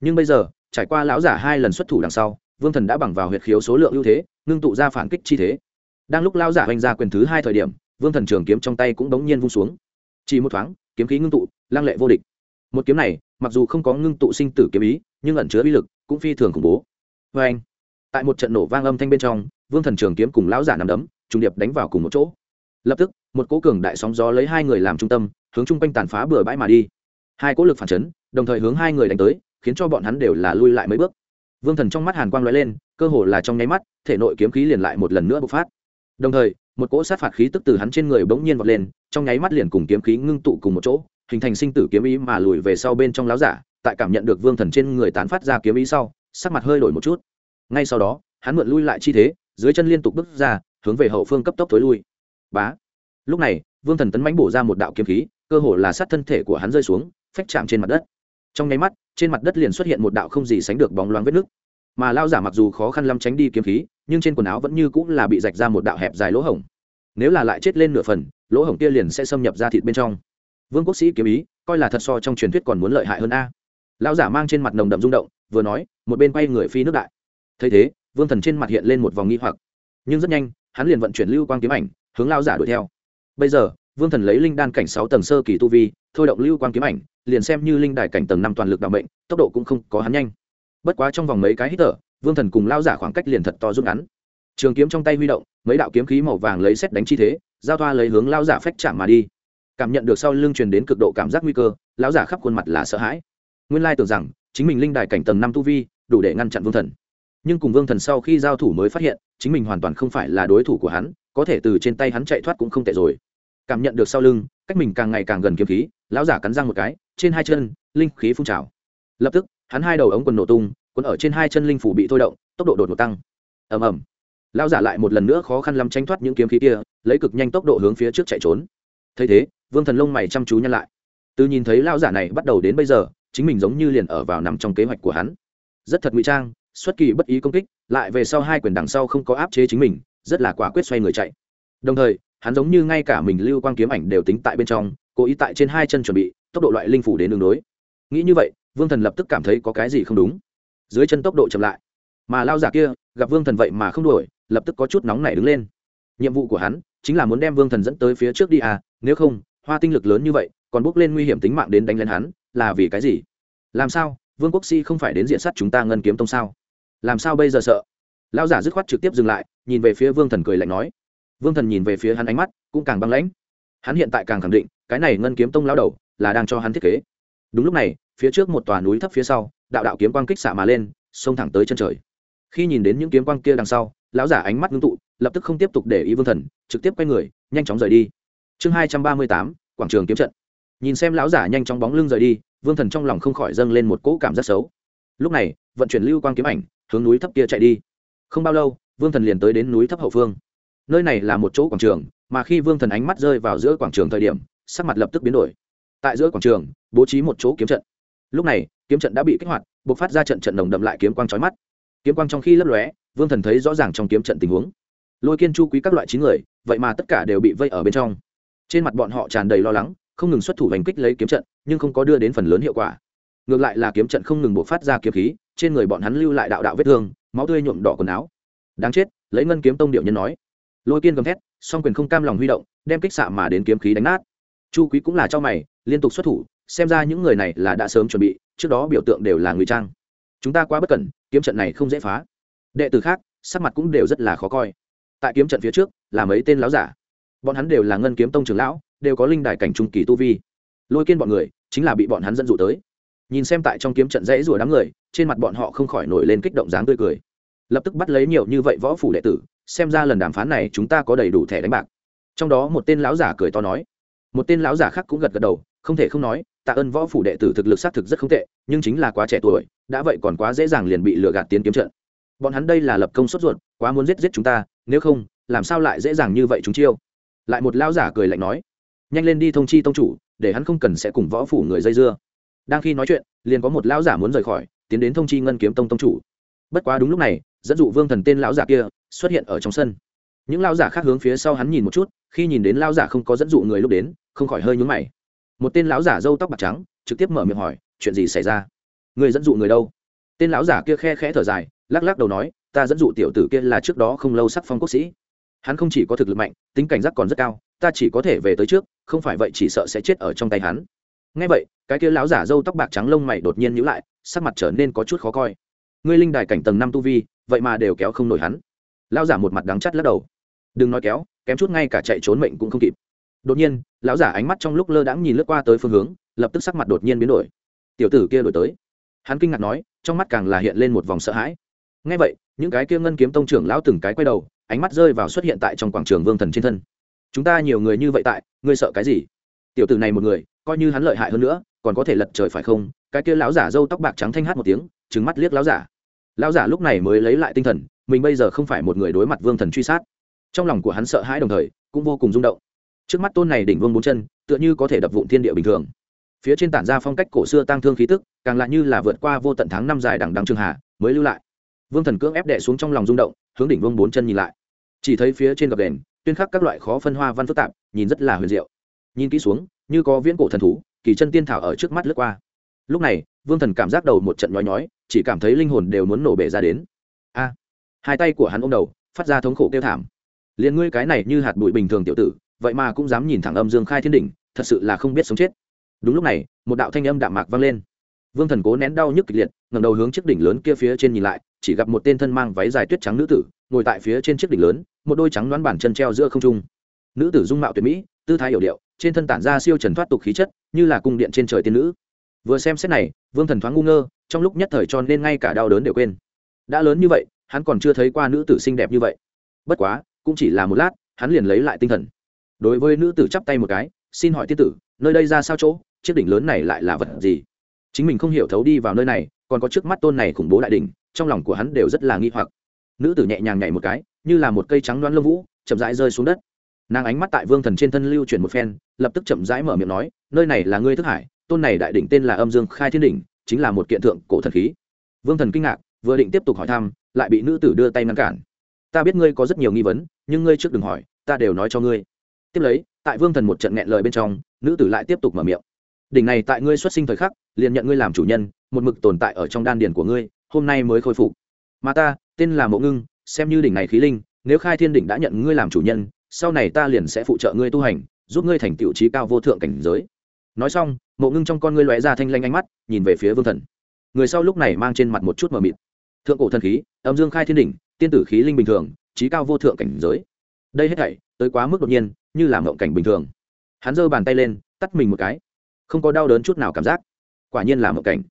nhưng bây giờ, trải qua lão giả hai lần xuất thủ đằng sau, vương thần đã bằng vào huyệt khiếu số lượng ưu thế, ngưng tụ ra phản kích chi thế. Đang lúc lão giả oanh ra quyền thứ hai thời điểm, vương thần trường kiếm trong tay cũng đống nhiên vung xuống. Chỉ một thoáng, kiếm khí ngưng tụ, lăng lệ vô địch. Một kiếm này, mặc dù không có ngưng tụ sinh tử kiếm ý, nhưng ẩn chứa uy lực cũng phi thường khủng bố. Vê anh tại một trận nổ vang âm thanh bên trong, vương thần trường kiếm cùng lão giả nằm đấm, trùng điệp đánh vào cùng một chỗ. Lập tức, một cỗ cường đại sóng gió lấy hai người làm trung tâm, hướng chung quanh tàn phá bừa bãi mà đi. Hai cỗ lực phản chấn, đồng thời hướng hai người đánh tới khiến cho bọn hắn đều là lui lại mấy bước. Vương thần trong mắt hàn quang lóe lên, cơ hồ là trong nháy mắt, thể nội kiếm khí liền lại một lần nữa bộc phát. Đồng thời, một cỗ sát phạt khí tức từ hắn trên người bỗng nhiên vọt lên, trong nháy mắt liền cùng kiếm khí ngưng tụ cùng một chỗ, hình thành sinh tử kiếm ý mà lùi về sau bên trong láo giả, tại cảm nhận được vương thần trên người tán phát ra kiếm ý sau, sắc mặt hơi đổi một chút. Ngay sau đó, hắn mượn lui lại chi thế, dưới chân liên tục bước ra, hướng về hậu phương cấp tốc thối lui. Bá! Lúc này, vương thần tấn mánh bổ ra một đạo kiếm khí, cơ hồ là sát thân thể của hắn rơi xuống, phách chạm trên mặt đất trong nháy mắt, trên mặt đất liền xuất hiện một đạo không gì sánh được bóng loáng vết nước. mà lao giả mặc dù khó khăn lắm tránh đi kiếm khí, nhưng trên quần áo vẫn như cũng là bị rạch ra một đạo hẹp dài lỗ hổng. Nếu là lại chết lên nửa phần, lỗ hổng kia liền sẽ xâm nhập ra thịt bên trong. Vương quốc sĩ kiếm ý, coi là thật so trong truyền thuyết còn muốn lợi hại hơn a. Lão giả mang trên mặt nồng đậm rung động, vừa nói, một bên quay người phi nước đại. Thấy thế, vương thần trên mặt hiện lên một vòng nghi hoặc. Nhưng rất nhanh, hắn liền vận chuyển lưu quang kiếm ảnh, hướng lao giả đuổi theo. Bây giờ vương thần lấy linh đan cảnh sáu tầng sơ kỳ tu vi, thôi động lưu quan kiếm ảnh, liền xem như linh đài cảnh tầng năm toàn lực đạo mệnh, tốc độ cũng không có hắn nhanh. Bất quá trong vòng mấy cái hít thở, vương thần cùng lao giả khoảng cách liền thật to rút ngắn. Trường kiếm trong tay huy động, mấy đạo kiếm khí màu vàng lấy xét đánh chi thế, giao thoa lấy hướng lao giả phách chạm mà đi. Cảm nhận được sau lưng truyền đến cực độ cảm giác nguy cơ, lão giả khắp khuôn mặt là sợ hãi. Nguyên lai tưởng rằng, chính mình linh đài cảnh tầng năm tu vi, đủ để ngăn chặn vương thần. Nhưng cùng vương thần sau khi giao thủ mới phát hiện, chính mình hoàn toàn không phải là đối thủ của hắn, có thể từ trên tay hắn chạy thoát cũng không tệ rồi cảm nhận được sau lưng, cách mình càng ngày càng gần kiếm khí, lão giả cắn răng một cái, trên hai chân, linh khí phun trào. Lập tức, hắn hai đầu ống quần nổ tung quần ở trên hai chân linh phủ bị thôi động, tốc độ đột ngột tăng. Ầm ầm. Lão giả lại một lần nữa khó khăn lắm tranh thoát những kiếm khí kia, lấy cực nhanh tốc độ hướng phía trước chạy trốn. Thấy thế, vương thần lông mày chăm chú nhăn lại. Từ nhìn thấy lão giả này bắt đầu đến bây giờ, chính mình giống như liền ở vào nằm trong kế hoạch của hắn. Rất thật ngụy trang, xuất kỳ bất ý công kích, lại về sau hai quyền đằng sau không có áp chế chính mình, rất là quả quyết xoay người chạy. Đồng thời hắn giống như ngay cả mình lưu quang kiếm ảnh đều tính tại bên trong, cố ý tại trên hai chân chuẩn bị, tốc độ loại linh phủ đến đường đối. Nghĩ như vậy, vương thần lập tức cảm thấy có cái gì không đúng. Dưới chân tốc độ chậm lại. Mà lao giả kia, gặp vương thần vậy mà không đuổi, lập tức có chút nóng nảy đứng lên. Nhiệm vụ của hắn chính là muốn đem vương thần dẫn tới phía trước đi à nếu không, hoa tinh lực lớn như vậy, còn bước lên nguy hiểm tính mạng đến đánh lên hắn, là vì cái gì? Làm sao, vương quốc si không phải đến diện sát chúng ta ngân kiếm tông sao? Làm sao bây giờ sợ? Lão giả dứt khoát trực tiếp dừng lại, nhìn về phía vương thần cười lạnh nói vương thần nhìn về phía hắn ánh mắt, cũng càng băng lãnh. Hắn hiện tại càng khẳng định, cái này ngân kiếm tông lao đầu, là đang cho hắn thiết kế. Đúng lúc này, phía trước một tòa núi thấp phía sau, đạo đạo kiếm quang kích xạ mà lên, xông thẳng tới chân trời. Khi nhìn đến những kiếm quang kia đằng sau, lão giả ánh mắt ngưng tụ, lập tức không tiếp tục để ý vương thần, trực tiếp quay người, nhanh chóng rời đi. Chương hai trăm ba mươi tám, quảng trường kiếm trận. Nhìn xem lão giả nhanh chóng bóng lưng rời đi, vương thần trong lòng không khỏi dâng lên một cỗ cảm giác xấu. Lúc này, vận chuyển lưu quang kiếm ảnh, hướng núi thấp kia chạy đi. Không bao lâu, vương thần liền tới đến núi thấp hậu phương nơi này là một chỗ quảng trường, mà khi vương thần ánh mắt rơi vào giữa quảng trường thời điểm, sắc mặt lập tức biến đổi. Tại giữa quảng trường, bố trí một chỗ kiếm trận. Lúc này, kiếm trận đã bị kích hoạt b ộ c phát ra trận trận đồng đậm lại kiếm quang trói mắt. Kiếm quang trong khi lấp lóe, vương thần thấy rõ ràng trong kiếm trận tình huống. Lôi kiên chu quý các loại chín người, vậy mà tất cả đều bị vây ở bên trong. Trên mặt bọn họ tràn đầy lo lắng, không ngừng xuất thủ hành kích lấy kiếm trận, nhưng không có đưa đến phần lớn hiệu quả. Ngược lại là kiếm trận không ngừng buộc phát ra kiếm khí, trên người bọn hắn lưu lại đạo đạo vết thương, máu tươi nhuộm đỏ quần áo. Đáng chết, lấy ngân kiếm tông điệu nhân nói lôi kiên gầm thét, song quyền không cam lòng huy động, đem kích xạ mà đến kiếm khí đánh nát. Chu quý cũng là cho mày, liên tục xuất thủ, xem ra những người này là đã sớm chuẩn bị, trước đó biểu tượng đều là người trang. Chúng ta quá bất cẩn, kiếm trận này không dễ phá. Đệ tử khác, sắc mặt cũng đều rất là khó coi. Tại kiếm trận phía trước, là mấy tên láo giả. Bọn hắn đều là ngân kiếm tông trường lão, đều có linh đài cảnh trung kỳ tu vi. Lôi kiên bọn người, chính là bị bọn hắn dẫn dụ tới. Nhìn xem tại trong kiếm trận dãy rủa đám người, trên mặt bọn họ không khỏi nổi lên kích động dáng tươi cười. Lập tức bắt lấy nhiều như vậy võ phủ đệ tử xem ra lần đàm phán này chúng ta có đầy đủ thẻ đánh bạc. Trong đó một tên lão giả cười to nói. Một tên lão giả khác cũng gật gật đầu, không thể không nói, tạ ơn võ phủ đệ tử thực lực xác thực rất không tệ, nhưng chính là quá trẻ tuổi, đã vậy còn quá dễ dàng liền bị lừa gạt tiến kiếm trận. Bọn hắn đây là lập công sốt ruột, quá muốn giết giết chúng ta, nếu không, làm sao lại dễ dàng như vậy chúng chiêu? Lại một lão giả cười lạnh nói. Nhanh lên đi thông chi tông chủ, để hắn không cần sẽ cùng võ phủ người dây dưa. Đang khi nói chuyện, liền có một lão giả muốn rời khỏi, tiến đến thông chi ngân kiếm tông tông chủ. Bất quá đúng lúc này dẫn dụ vương thần tên lão giả kia xuất hiện ở trong sân. Những lão giả khác hướng phía sau hắn nhìn một chút, khi nhìn đến lão giả không có dẫn dụ người lúc đến, không khỏi hơi nhúng mày. Một tên lão giả râu tóc bạc trắng, trực tiếp mở miệng hỏi, chuyện gì xảy ra? Người dẫn dụ người đâu? Tên lão giả kia khe khẽ thở dài, lắc lắc đầu nói, ta dẫn dụ tiểu tử kia là trước đó không lâu sắc phong quốc sĩ. Hắn không chỉ có thực lực mạnh, tính cảnh giác còn rất cao, ta chỉ có thể về tới trước, không phải vậy chỉ sợ sẽ chết ở trong tay hắn. Ngay vậy, cái kia lão giả râu tóc bạc trắng lông mày đột nhiên nhíu lại, sắc mặt trở nên có chút khó coi. Ngươi linh đài cảnh tầng năm tu vi vậy mà đều kéo không nổi hắn. Lão giả một mặt đắng chắt lắc đầu. Đừng nói kéo, kém chút ngay cả chạy trốn mệnh cũng không kịp. Đột nhiên, lão giả ánh mắt trong lúc lơ đãng nhìn lướt qua tới phương hướng, lập tức sắc mặt đột nhiên biến đổi. Tiểu tử kia đổi tới. Hắn kinh ngạc nói, trong mắt càng là hiện lên một vòng sợ hãi. Ngay vậy, những cái kia ngân kiếm tông trưởng lão từng cái quay đầu, ánh mắt rơi vào xuất hiện tại trong quảng trường vương thần trên thân. Chúng ta nhiều người như vậy tại, ngươi sợ cái gì? Tiểu tử này một người, coi như hắn lợi hại hơn nữa, còn có thể lật trời phải không? Cái kia lão giả râu tóc bạc trắng thanh hát một tiếng trứng mắt liếc lão giả lão giả lúc này mới lấy lại tinh thần, mình bây giờ không phải một người đối mặt vương thần truy sát. Trong lòng của hắn sợ hãi đồng thời, cũng vô cùng rung động. Trước mắt tôn này đỉnh vương bốn chân, tựa như có thể đập vụn thiên địa bình thường. Phía trên tản ra phong cách cổ xưa tăng thương khí tức, càng lại như là vượt qua vô tận tháng năm dài đằng đằng trường hà mới lưu lại. Vương thần cưỡng ép đệ xuống trong lòng rung động, hướng đỉnh vương bốn chân nhìn lại. Chỉ thấy phía trên gập đền, tuyên khắc các loại khó phân hoa văn phức tạp, nhìn rất là huyền diệu. Nhìn kỹ xuống, như có viễn cổ thần thú, kỳ chân tiên thảo ở trước mắt lướt qua. Lúc này vương thần cảm giác đầu một trận nhói nhói, chỉ cảm thấy linh hồn đều muốn nổ bể ra đến. A! Hai tay của hắn ôm đầu, phát ra thống khổ kêu thảm. Liền ngươi cái này như hạt bụi bình thường tiểu tử, vậy mà cũng dám nhìn thẳng âm dương khai thiên đỉnh, thật sự là không biết sống chết. Đúng lúc này, một đạo thanh âm đạm mạc vang lên. Vương thần cố nén đau nhức kịch liệt ngầm đầu hướng chiếc đỉnh lớn kia phía trên nhìn lại, chỉ gặp một tên thân mang váy dài tuyết trắng nữ tử, ngồi tại phía trên chiếc đỉnh lớn, một đôi trắng đoán bản chân treo giữa không trung. Nữ tử dung mạo tuyệt mỹ, tư thái hiểu điệu, trên thân tản ra siêu trần thoát tục khí chất, như là cung điện trên trời tiên nữ vừa xem xét này, vương thần thoáng ngu ngơ, trong lúc nhất thời cho nên ngay cả đau đớn đều quên. Đã lớn như vậy, hắn còn chưa thấy qua nữ tử xinh đẹp như vậy. Bất quá, cũng chỉ là một lát, hắn liền lấy lại tinh thần. Đối với nữ tử chắp tay một cái, xin hỏi tiên tử, nơi đây ra sao chỗ? Chiếc đỉnh lớn này lại là vật gì? Chính mình không hiểu thấu đi vào nơi này, còn có trước mắt tôn này khủng bố đại đỉnh, trong lòng của hắn đều rất là nghi hoặc. Nữ tử nhẹ nhàng nhảy một cái, như là một cây trắng đoán lông vũ, chậm rãi rơi xuống đất. Nàng ánh mắt tại vương thần trên thân lưu chuyển một phen, lập tức chậm rãi mở miệng nói, nơi này là ngươi thức hải tôn này đại đỉnh tên là âm dương khai thiên đỉnh, chính là một kiện thượng cổ thần khí. Vương thần kinh ngạc, vừa định tiếp tục hỏi thăm, lại bị nữ tử đưa tay ngăn cản. Ta biết ngươi có rất nhiều nghi vấn, nhưng ngươi trước đừng hỏi, ta đều nói cho ngươi. Tiếp lấy, tại vương thần một trận nghẹn lời bên trong, nữ tử lại tiếp tục mở miệng. Đỉnh này tại ngươi xuất sinh thời khắc, liền nhận ngươi làm chủ nhân, một mực tồn tại ở trong đan điền của ngươi, hôm nay mới khôi phục. Mà ta, tên là mộ ngưng, xem như đỉnh này khí linh, nếu khai thiên đỉnh đã nhận ngươi làm chủ nhân, sau này ta liền sẽ phụ trợ ngươi tu hành, giúp ngươi thành tiệu trí cao vô thượng cảnh giới. Nói xong mộ ngưng trong con ngươi lóe ra thanh lanh ánh mắt, nhìn về phía vương thần. Người sau lúc này mang trên mặt một chút mờ mịt. Thượng cổ thần khí, âm dương khai thiên đỉnh, tiên tử khí linh bình thường trí cao vô thượng cảnh giới. Đây hết thảy, tới quá mức đột nhiên, như làm mộng cảnh bình thường. Hắn giơ bàn tay lên, tắt mình một cái. Không có đau đớn chút nào cảm giác. Quả nhiên là mộng cảnh.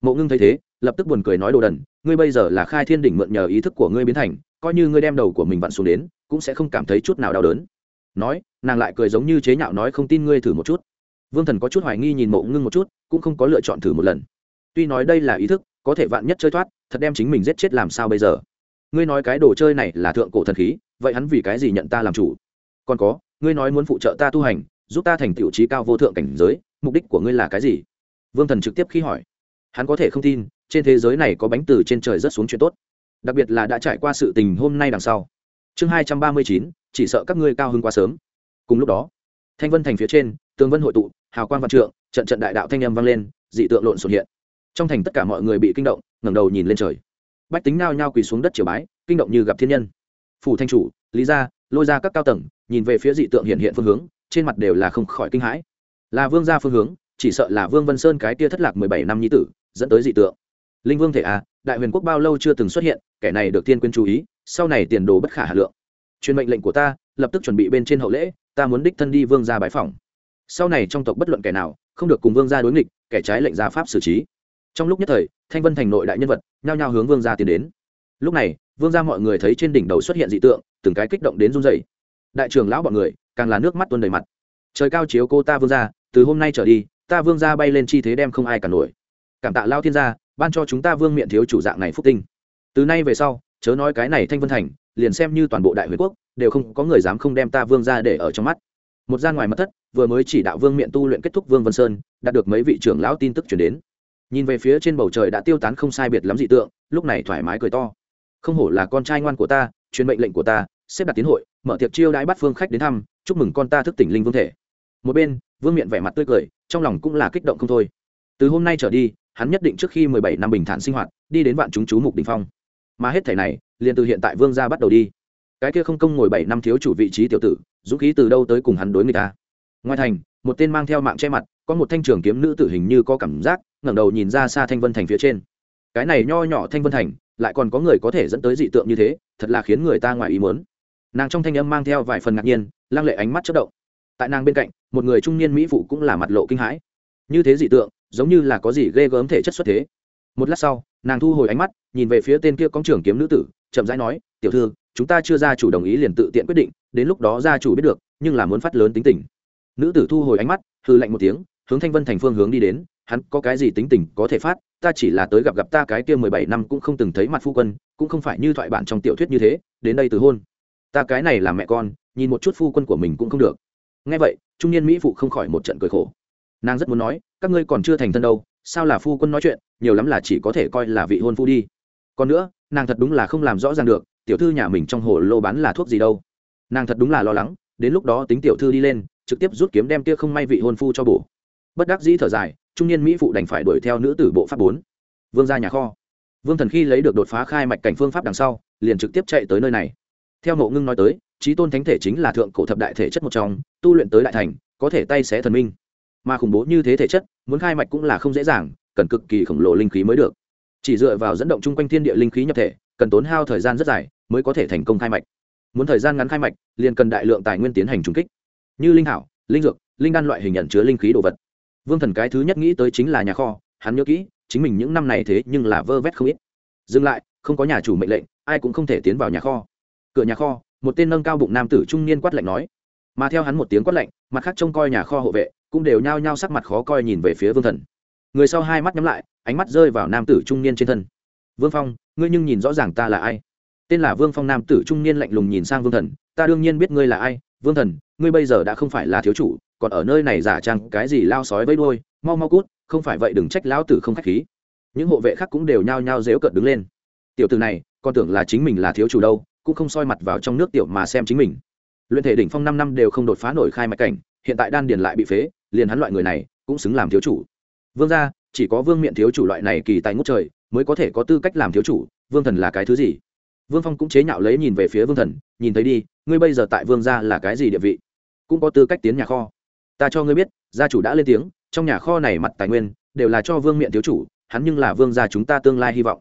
Mộ ngưng thấy thế, lập tức buồn cười nói đồ đần, ngươi bây giờ là khai thiên đỉnh mượn nhờ ý thức của ngươi biến thành, coi như ngươi đem đầu của mình vặn xuống đến, cũng sẽ không cảm thấy chút nào đau đớn. Nói, nàng lại cười giống như chế nhạo nói, không tin ngươi thử một chút vương thần có chút hoài nghi nhìn mộ ngưng một chút, cũng không có lựa chọn thử một lần. Tuy nói đây là ý thức, có thể vạn nhất chơi thoát, thật đem chính mình giết chết làm sao bây giờ? Ngươi nói cái đồ chơi này là thượng cổ thần khí, vậy hắn vì cái gì nhận ta làm chủ? Còn có, ngươi nói muốn phụ trợ ta tu hành, giúp ta thành tiểu trí cao vô thượng cảnh giới, mục đích của ngươi là cái gì? Vương thần trực tiếp khi hỏi. Hắn có thể không tin, trên thế giới này có bánh từ trên trời rất xuống chuyện tốt. Đặc biệt là đã trải qua sự tình hôm nay đằng sau. Chương hai trăm ba mươi chín, chỉ sợ các ngươi cao hơn quá sớm. Cùng lúc đó, thanh vân thành phía trên tường vân hội tụ, hào quang văn trượng, trận trận đại đạo thanh âm vang lên, dị tượng lộn xộn hiện. Trong thành tất cả mọi người bị kinh động, ngẩng đầu nhìn lên trời. Bách tính nao nhao quỳ xuống đất triều bái, kinh động như gặp thiên nhân. Phủ thanh chủ, lý gia, lôi ra các cao tầng, nhìn về phía dị tượng hiện hiện phương hướng, trên mặt đều là không khỏi kinh hãi. Là vương gia phương hướng, chỉ sợ là vương vân sơn cái tia thất lạc mười bảy năm nhi tử, dẫn tới dị tượng. Linh vương thể a, đại huyền quốc bao lâu chưa từng xuất hiện, kẻ này được thiên quyên chú ý, sau này tiền đồ bất khả hà lượng. Truyền mệnh lệnh của ta, lập tức chuẩn bị bên trên hậu lễ, ta muốn đích thân đi vương gia bái phỏng sau này trong tộc bất luận kẻ nào, không được cùng vương gia đối nghịch, kẻ trái lệnh gia pháp xử trí. Trong lúc nhất thời, thanh vân thành nội đại nhân vật, nhao nhao hướng vương gia tiến đến. Lúc này, vương gia mọi người thấy trên đỉnh đầu xuất hiện dị tượng, từng cái kích động đến run dày đại trưởng lão bọn người, càng là nước mắt tuôn đầy mặt. Trời cao chiếu cô ta vương gia, từ hôm nay trở đi, ta vương gia bay lên chi thế đem không ai cả nổi. Cảm tạ lao thiên gia, ban cho chúng ta vương miện thiếu chủ dạng này phúc tinh. Từ nay về sau, chớ nói cái này thanh vân thành, liền xem như toàn bộ đại huyền quốc, đều không có người dám không đem ta vương gia để ở trong mắt một gian ngoài mật thất, vừa mới chỉ đạo vương miện tu luyện kết thúc vương vân sơn, đạt được mấy vị trưởng lão tin tức chuyển đến. Nhìn về phía trên bầu trời đã tiêu tán không sai biệt lắm dị tượng, lúc này thoải mái cười to. Không hổ là con trai ngoan của ta, truyền mệnh lệnh của ta, xếp đặt tiến hội, mở tiệc chiêu đãi bắt phương khách đến thăm, chúc mừng con ta thức tỉnh linh vương thể. Một bên, vương miện vẻ mặt tươi cười, trong lòng cũng là kích động không thôi. Từ hôm nay trở đi, hắn nhất định trước khi mười bảy năm bình thản sinh hoạt, đi đến vạn chúng chú mục đình phong. Mà hết thể này, liền từ hiện tại vương gia bắt đầu đi cái kia không công ngồi bảy năm thiếu chủ vị trí tiểu tử, dũng khí từ đâu tới cùng hắn đối người ta? Ngoài thành, một tên mang theo mạng che mặt, có một thanh trường kiếm nữ tử hình như có cảm giác, ngẩng đầu nhìn ra xa thanh vân thành phía trên. Cái này nho nhỏ thanh vân thành, lại còn có người có thể dẫn tới dị tượng như thế, thật là khiến người ta ngoài ý muốn. Nàng trong thanh âm mang theo vài phần ngạc nhiên, lăng lệ ánh mắt chất động. Tại nàng bên cạnh, một người trung niên mỹ phụ cũng là mặt lộ kinh hãi. Như thế dị tượng, giống như là có gì ghê gớm thể chất xuất thế. Một lát sau, nàng thu hồi ánh mắt, nhìn về phía tên kia công trưởng kiếm nữ tử, chậm rãi nói, tiểu thư chúng ta chưa ra chủ đồng ý liền tự tiện quyết định, đến lúc đó gia chủ biết được, nhưng là muốn phát lớn tính tình. Nữ tử thu hồi ánh mắt hư lạnh một tiếng, hướng thanh vân thành phương hướng đi đến, hắn có cái gì tính tình có thể phát, ta chỉ là tới gặp gặp ta cái kia mười bảy năm cũng không từng thấy mặt phu quân, cũng không phải như thoại bản trong tiểu thuyết như thế, đến đây từ hôn. Ta cái này là mẹ con, nhìn một chút phu quân của mình cũng không được. Ngay vậy, trung niên mỹ phụ không khỏi một trận cười khổ. Nàng rất muốn nói, các ngươi còn chưa thành thân đâu, sao là phu quân nói chuyện, nhiều lắm là chỉ có thể coi là vị hôn phu đi. Còn nữa, nàng thật đúng là không làm rõ ràng được tiểu thư nhà mình trong hồ lô bán là thuốc gì đâu. Nàng thật đúng là lo lắng, đến lúc đó tính tiểu thư đi lên, trực tiếp rút kiếm đem kia không may vị hôn phu cho bổ. Bất đắc dĩ thở dài, trung niên mỹ phụ đành phải đuổi theo nữ tử bộ pháp bốn. Vương ra nhà kho. Vương thần khi lấy được đột phá khai mạch cảnh phương pháp đằng sau, liền trực tiếp chạy tới nơi này. Theo mộ ngưng nói tới trí tôn thánh thể chính là thượng cổ thập đại thể chất một trong, tu luyện tới đại thành, có thể tay xé thần minh. Mà khủng bố như thế thể chất, muốn khai mạch cũng là không dễ dàng, cần cực kỳ khổng lồ linh khí mới được. Chỉ dựa vào dẫn động chung quanh thiên địa linh khí nhập thể, cần tốn hao thời gian rất dài mới có thể thành công khai mạch. Muốn thời gian ngắn khai mạch, liền cần đại lượng tài nguyên tiến hành trùng kích. Như linh hảo linh dược, linh đan loại hình nhận chứa linh khí đồ vật. Vương thần cái thứ nhất nghĩ tới chính là nhà kho, hắn nhớ kỹ, chính mình những năm này thế nhưng là vơ vét không ít. Dừng lại, không có nhà chủ mệnh lệnh, ai cũng không thể tiến vào nhà kho. Cửa nhà kho, một tên nâng cao bụng nam tử trung niên quát lạnh nói. Mà theo hắn một tiếng quát lạnh, mặt khác trông coi nhà kho hộ vệ, cũng đều nhao nhao sắc mặt khó coi nhìn về phía vương thần. Người sau hai mắt nhắm lại, ánh mắt rơi vào nam tử trung niên trên thân. Vương phong, ngươi nhưng nhìn rõ ràng ta là ai? Tên là vương phong nam tử trung niên lạnh lùng nhìn sang vương thần, ta đương nhiên biết ngươi là ai, vương thần, ngươi bây giờ đã không phải là thiếu chủ, còn ở nơi này giả trang cái gì lao sói với đôi mau mau cút, không phải vậy đừng trách lão tử không k h á c h khí. Những hộ vệ khác cũng đều nhao nhao dếu cợt đứng lên. Tiểu từ này, con tưởng là chính mình là thiếu chủ đâu, cũng không soi mặt vào trong nước tiểu mà xem chính mình. Luyện thể đỉnh phong năm năm đều không đột phá nổi khai mạch cảnh, hiện tại đan điền lại bị phế, liền hắn loại người này, cũng xứng làm thiếu chủ. Vương gia, chỉ có vương miện thiếu chủ loại này kỳ tài ngút trời, mới có thể có tư cách làm thiếu chủ, vương thần là cái thứ gì? Vương phong cũng chế nhạo lấy nhìn về phía vương thần, nhìn thấy đi, ngươi bây giờ tại vương gia là cái gì địa vị? Cũng có tư cách tiến nhà kho. Ta cho ngươi biết, gia chủ đã lên tiếng, trong nhà kho này mặt tài nguyên, đều là cho vương miện thiếu chủ, hắn nhưng là vương gia chúng ta tương lai hy vọng.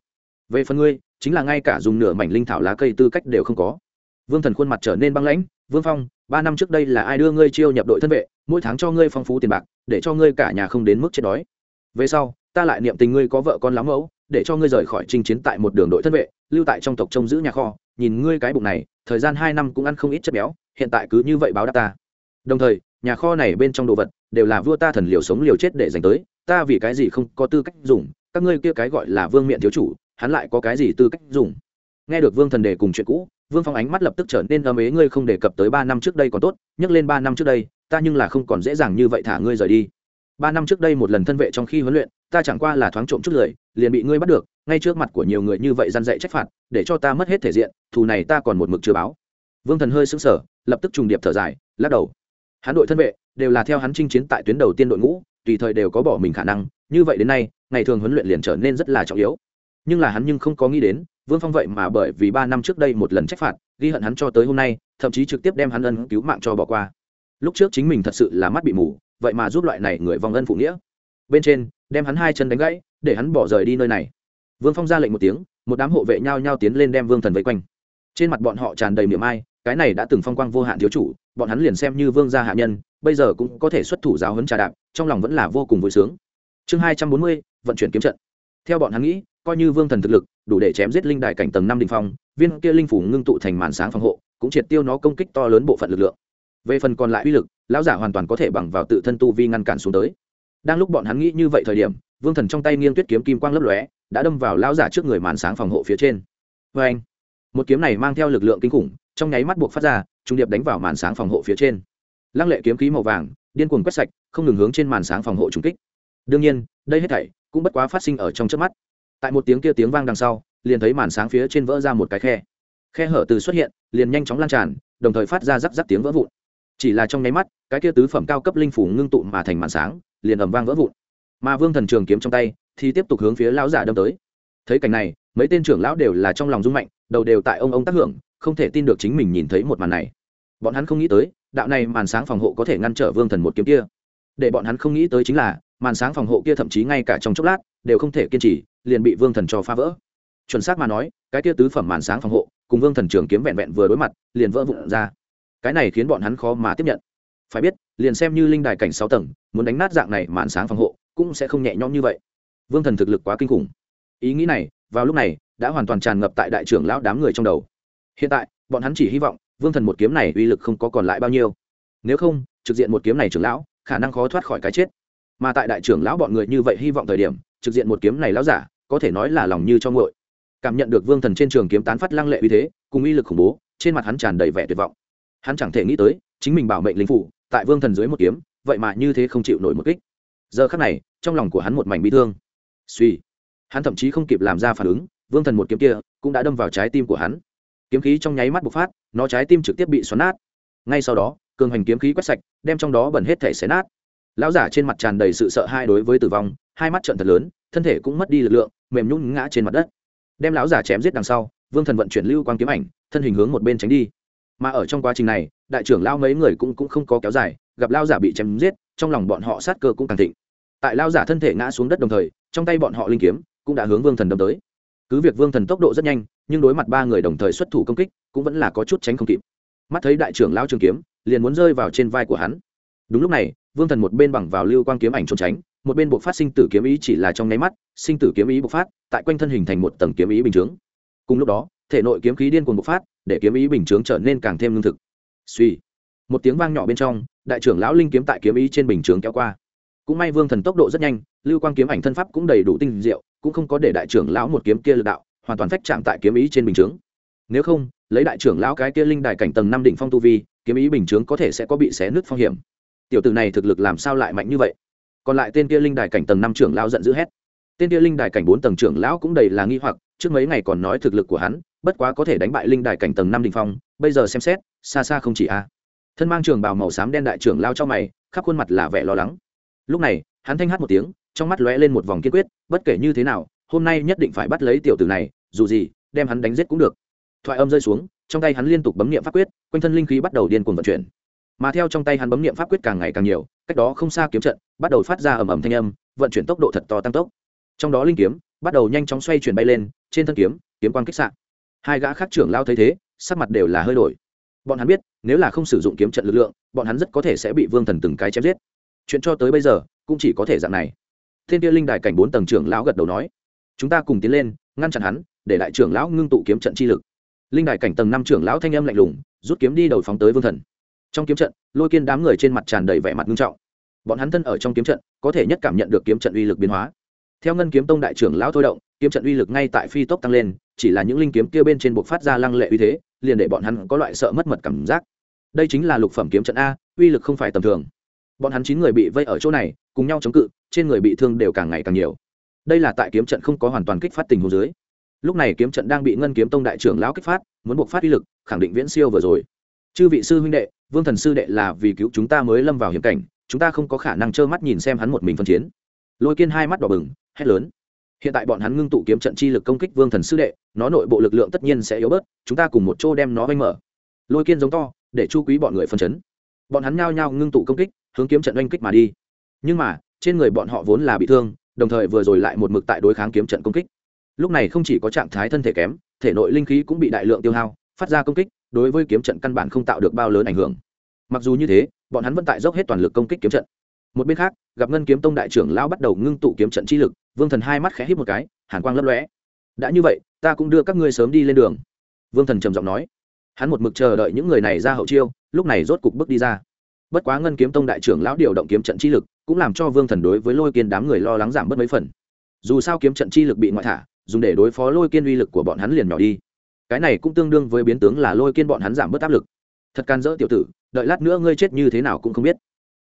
Về phần ngươi, chính là ngay cả dùng nửa mảnh linh thảo lá cây tư cách đều không có. Vương thần khuôn mặt trở nên băng lãnh, vương phong, ba năm trước đây là ai đưa ngươi chiêu nhập đội thân vệ, mỗi tháng cho ngươi phong phú tiền bạc, để cho ngươi cả nhà không đến mức chết đói. Về sau, ta lại niệm tình ngươi có vợ con lắm mẫu để cho ngươi rời khỏi trình chiến tại một đường đội thân vệ, lưu tại trong tộc trông giữ nhà kho. Nhìn ngươi cái bụng này, thời gian hai năm cũng ăn không ít chất béo, hiện tại cứ như vậy báo đáp ta. Đồng thời, nhà kho này bên trong đồ vật đều là vua ta thần liều sống liều chết để dành tới, ta vì cái gì không có tư cách dùng, các ngươi kia cái gọi là vương miện thiếu chủ, hắn lại có cái gì tư cách dùng? Nghe được vương thần đề cùng chuyện cũ, vương phong ánh mắt lập tức trở nên âm ế, ngươi không đề cập tới ba năm trước đây còn tốt, nhắc lên ba năm trước đây, ta nhưng là không còn dễ dàng như vậy thả ngươi rời đi ba năm trước đây một lần thân vệ trong khi huấn luyện ta chẳng qua là thoáng trộm chút lời, liền bị ngươi bắt được ngay trước mặt của nhiều người như vậy g i a n dạy trách phạt để cho ta mất hết thể diện thù này ta còn một mực chưa báo. Vương thần hơi sững sờ lập tức trùng điệp thở dài lắc đầu. Hắn đội thân vệ đều là theo hắn chinh chiến tại tuyến đầu tiên đội ngũ tùy thời đều có bỏ mình khả năng như vậy đến nay ngày thường huấn luyện liền trở nên rất là trọng yếu. Nhưng là hắn nhưng không có nghĩ đến vương phong vậy mà bởi vì ba năm trước đây một lần trách phạt ghi hận hắn cho tới hôm nay thậm chí trực tiếp đem hắn ân cứu mạng cho bỏ qua. Lúc trước chính mình thật sự là mắt bị mù vậy mà giúp loại này người vong ân phụ nghĩa. Bên trên, đem hắn hai chân đánh gãy, để hắn bỏ rời đi nơi này. Vương phong ra lệnh một tiếng, một đám hộ vệ nhao nhao tiến lên đem vương thần vây quanh. Trên mặt bọn họ tràn đầy miệng ai, cái này đã từng phong quang vô hạn thiếu chủ, bọn hắn liền xem như vương gia hạ nhân, bây giờ cũng có thể xuất thủ giáo huấn trà đạp, trong lòng vẫn là vô cùng vui sướng. Chương hai trăm bốn mươi, vận chuyển kiếm trận. Theo bọn hắn nghĩ, coi như vương thần thực lực, đủ để chém giết linh đài cảnh tầng năm đình phong, viên kia linh phủ ngưng tụ thành màn sáng phòng hộ, cũng triệt tiêu nó công kích to lớn bộ phận lực lượng về phần còn lại uy lực, lão giả hoàn toàn có thể bằng vào tự thân tu vi ngăn cản xuống tới. Đang lúc bọn hắn nghĩ như vậy thời điểm, vương thần trong tay nghiêng tuyết kiếm kim quang lấp lóe, đã đâm vào lão giả trước người màn sáng phòng hộ phía trên. Vê anh, một kiếm này mang theo lực lượng kinh khủng, trong nháy mắt buộc phát ra, trung điệp đánh vào màn sáng phòng hộ phía trên. Lăng lệ kiếm khí màu vàng, điên cuồng quét sạch, không ngừng hướng trên màn sáng phòng hộ trùng kích. Đương nhiên, đây hết thảy cũng bất quá phát sinh ở trong trước mắt. Tại một tiếng kia tiếng vang đằng sau, liền thấy màn sáng phía trên vỡ ra một cái khe. Khe hở từ xuất hiện, liền nhanh chóng lan tràn, đồng thời phát ra rắc rắc tiếng vỡ vụn chỉ là trong nháy mắt, cái kia tứ phẩm cao cấp linh phủ ngưng tụ mà thành màn sáng, liền ầm vang vỡ vụn. Mà vương thần trường kiếm trong tay thì tiếp tục hướng phía lão giả đâm tới. Thấy cảnh này, mấy tên trưởng lão đều là trong lòng rung mạnh, đầu đều tại ông ông tác hưởng, không thể tin được chính mình nhìn thấy một màn này. Bọn hắn không nghĩ tới, đạo này màn sáng phòng hộ có thể ngăn trở vương thần một kiếm kia. Để bọn hắn không nghĩ tới chính là, màn sáng phòng hộ kia thậm chí ngay cả trong chốc lát, đều không thể kiên trì, liền bị vương thần cho phá vỡ. Chuẩn xác mà nói, cái kia tứ phẩm màn sáng phòng hộ, cùng vương thần trường kiếm vẹn vẹn vừa đối mặt, liền vỡ vụn ra cái này khiến bọn hắn khó mà tiếp nhận. Phải biết, liền xem như linh đài cảnh sáu tầng, muốn đánh nát dạng này màn sáng phòng hộ, cũng sẽ không nhẹ nhõm như vậy. Vương thần thực lực quá kinh khủng. Ý nghĩ này, vào lúc này, đã hoàn toàn tràn ngập tại đại trưởng lão đám người trong đầu. Hiện tại, bọn hắn chỉ hy vọng, vương thần một kiếm này uy lực không có còn lại bao nhiêu. Nếu không, trực diện một kiếm này trưởng lão, khả năng khó thoát khỏi cái chết. Mà tại đại trưởng lão bọn người như vậy hy vọng thời điểm, trực diện một kiếm này lão giả, có thể nói là lòng như cho ngội cảm nhận được vương thần trên trường kiếm tán phát lăng lệ uy thế, cùng uy lực khủng bố, trên mặt hắn tràn đầy vẻ tuyệt vọng hắn chẳng thể nghĩ tới, chính mình bảo mệnh linh phủ, tại vương thần dưới một kiếm, vậy mà như thế không chịu nổi một kích. Giờ khắc này, trong lòng của hắn một mảnh bi thương. Suy, hắn thậm chí không kịp làm ra phản ứng, vương thần một kiếm kia cũng đã đâm vào trái tim của hắn. Kiếm khí trong nháy mắt bộc phát, nó trái tim trực tiếp bị xoắn nát. Ngay sau đó, cường hành kiếm khí quét sạch, đem trong đó bẩn hết thể xé nát. Lão giả trên mặt tràn đầy sự sợ hãi đối với tử vong, hai mắt trận thật lớn, thân thể cũng mất đi lực lượng, mềm nhún ngã trên mặt đất. Đem lão giả chém giết đằng sau, vương thần vận chuyển lưu quang kiếm ảnh, thân hình hướng một bên tránh đi mà ở trong quá trình này đại trưởng lao mấy người cũng, cũng không có kéo dài gặp lao giả bị chém giết trong lòng bọn họ sát cơ cũng càng thịnh. Tại lao giả thân thể ngã xuống đất đồng thời trong tay bọn họ linh kiếm cũng đã hướng vương thần đâm tới. Cứ việc vương thần tốc độ rất nhanh nhưng đối mặt ba người đồng thời xuất thủ công kích cũng vẫn là có chút tránh không kịp. Mắt thấy đại trưởng lao trường kiếm liền muốn rơi vào trên vai của hắn. Đúng lúc này vương thần một bên bằng vào lưu quang kiếm ảnh trốn tránh một bên buộc phát sinh tử kiếm ý chỉ là trong nháy mắt sinh tử kiếm ý bộc phát tại quanh thân hình thành một tầng kiếm ý bình chướng. Cùng lúc đó thể nội kiếm khí điên cuồng bộc phát, để kiếm ý bình chướng trở nên càng thêm lương thực. Suy một tiếng vang nhỏ bên trong, đại trưởng lão linh kiếm tại kiếm ý trên bình chướng kéo qua. Cũng may vương thần tốc độ rất nhanh, lưu quang kiếm ảnh thân pháp cũng đầy đủ tinh diệu, cũng không có để đại trưởng lão một kiếm kia lực đạo, hoàn toàn phách chạm tại kiếm ý trên bình chướng. Nếu không, lấy đại trưởng lão cái kia linh đài cảnh tầng năm đỉnh phong tu vi, kiếm ý bình chướng có thể sẽ có bị xé nứt phong hiểm. Tiểu tử này thực lực làm sao lại mạnh như vậy? Còn lại tên kia linh đài cảnh tầng năm trưởng lão giận dữ hét. Tên kia linh đài cảnh bốn tầng trưởng lão cũng đầy là nghi hoặc, trước mấy ngày còn nói thực lực của hắn bất quá có thể đánh bại linh đài cảnh tầng năm đình phong, bây giờ xem xét, xa xa không chỉ a. Thân mang trường bào màu xám đen đại trưởng lao cho mày, khắp khuôn mặt là vẻ lo lắng. Lúc này, hắn thanh hát một tiếng, trong mắt lóe lên một vòng kiên quyết, bất kể như thế nào, hôm nay nhất định phải bắt lấy tiểu tử này, dù gì, đem hắn đánh giết cũng được. Thoại âm rơi xuống, trong tay hắn liên tục bấm nghiệm pháp quyết, quanh thân linh khí bắt đầu điên cuồng vận chuyển. Mà theo trong tay hắn bấm nghiệm pháp quyết càng ngày càng nhiều, cách đó không xa kiếm trận, bắt đầu phát ra ầm ầm thanh âm, vận chuyển tốc độ thật to tăng tốc. Trong đó linh kiếm bắt đầu nhanh chóng xoay chuyển bay lên, trên thân kiếm kiếm quang kích sạn hai gã khác trưởng lao thấy thế, sắc mặt đều là hơi đổi. Bọn hắn biết, nếu là không sử dụng kiếm trận lực lượng, bọn hắn rất có thể sẽ bị vương thần từng cái chém giết. Chuyện cho tới bây giờ, cũng chỉ có thể dạng này. Thiên kia linh đài cảnh bốn tầng trưởng lão gật đầu nói, chúng ta cùng tiến lên, ngăn chặn hắn, để đại trưởng lão ngưng tụ kiếm trận chi lực. Linh đài cảnh tầng năm trưởng lão thanh âm lạnh lùng, rút kiếm đi đầu phóng tới vương thần. Trong kiếm trận, lôi kiên đám người trên mặt tràn đầy vẻ mặt nghiêm trọng. Bọn hắn thân ở trong kiếm trận, có thể nhất cảm nhận được kiếm trận uy lực biến hóa. Theo ngân kiếm tông đại trưởng lão thôi động kiếm trận uy lực ngay tại phi tốc tăng lên, chỉ là những linh kiếm kia bên trên buộc phát ra lăng lệ uy thế, liền để bọn hắn có loại sợ mất mật cảm giác. Đây chính là lục phẩm kiếm trận a, uy lực không phải tầm thường. Bọn hắn chín người bị vây ở chỗ này, cùng nhau chống cự, trên người bị thương đều càng ngày càng nhiều. Đây là tại kiếm trận không có hoàn toàn kích phát tình hồ dưới. Lúc này kiếm trận đang bị ngân kiếm tông đại trưởng lão kích phát, muốn buộc phát uy lực, khẳng định viễn siêu vừa rồi. Chư vị sư huynh đệ, vương thần sư đệ là vì cứu chúng ta mới lâm vào hiểm cảnh, chúng ta không có khả năng trơ mắt nhìn xem hắn một mình phân chiến. Lôi kiên hai mắt đỏ bừng, hét lớn hiện tại bọn hắn ngưng tụ kiếm trận chi lực công kích vương thần sư đệ, nó nội bộ lực lượng tất nhiên sẽ yếu bớt, chúng ta cùng một chỗ đem nó vây mở. Lôi kiên giống to, để chu quý bọn người phân chấn. Bọn hắn nhao nhao ngưng tụ công kích, hướng kiếm trận oanh kích mà đi. Nhưng mà, trên người bọn họ vốn là bị thương, đồng thời vừa rồi lại một mực tại đối kháng kiếm trận công kích. Lúc này không chỉ có trạng thái thân thể kém, thể nội linh khí cũng bị đại lượng tiêu hao, phát ra công kích, đối với kiếm trận căn bản không tạo được bao lớn ảnh hưởng. Mặc dù như thế, bọn hắn vẫn tại dốc hết toàn lực công kích kiếm trận một bên khác, gặp ngân kiếm tông đại trưởng lão bắt đầu ngưng tụ kiếm trận chi lực, vương thần hai mắt khẽ hít một cái, hàn quang lấp lóe. Đã như vậy, ta cũng đưa các ngươi sớm đi lên đường. Vương thần trầm giọng nói. Hắn một mực chờ đợi những người này ra hậu chiêu, lúc này rốt cục bước đi ra. Bất quá ngân kiếm tông đại trưởng lão điều động kiếm trận chi lực, cũng làm cho vương thần đối với lôi kiên đám người lo lắng giảm bớt mấy phần. Dù sao kiếm trận chi lực bị ngoại thả, dùng để đối phó lôi kiên uy lực của bọn hắn liền nhỏ đi. Cái này cũng tương đương với biến tướng là lôi kiên bọn hắn giảm bớt áp lực. Thật can dỡ tiểu tử, đợi lát nữa ngươi chết như thế nào cũng không biết.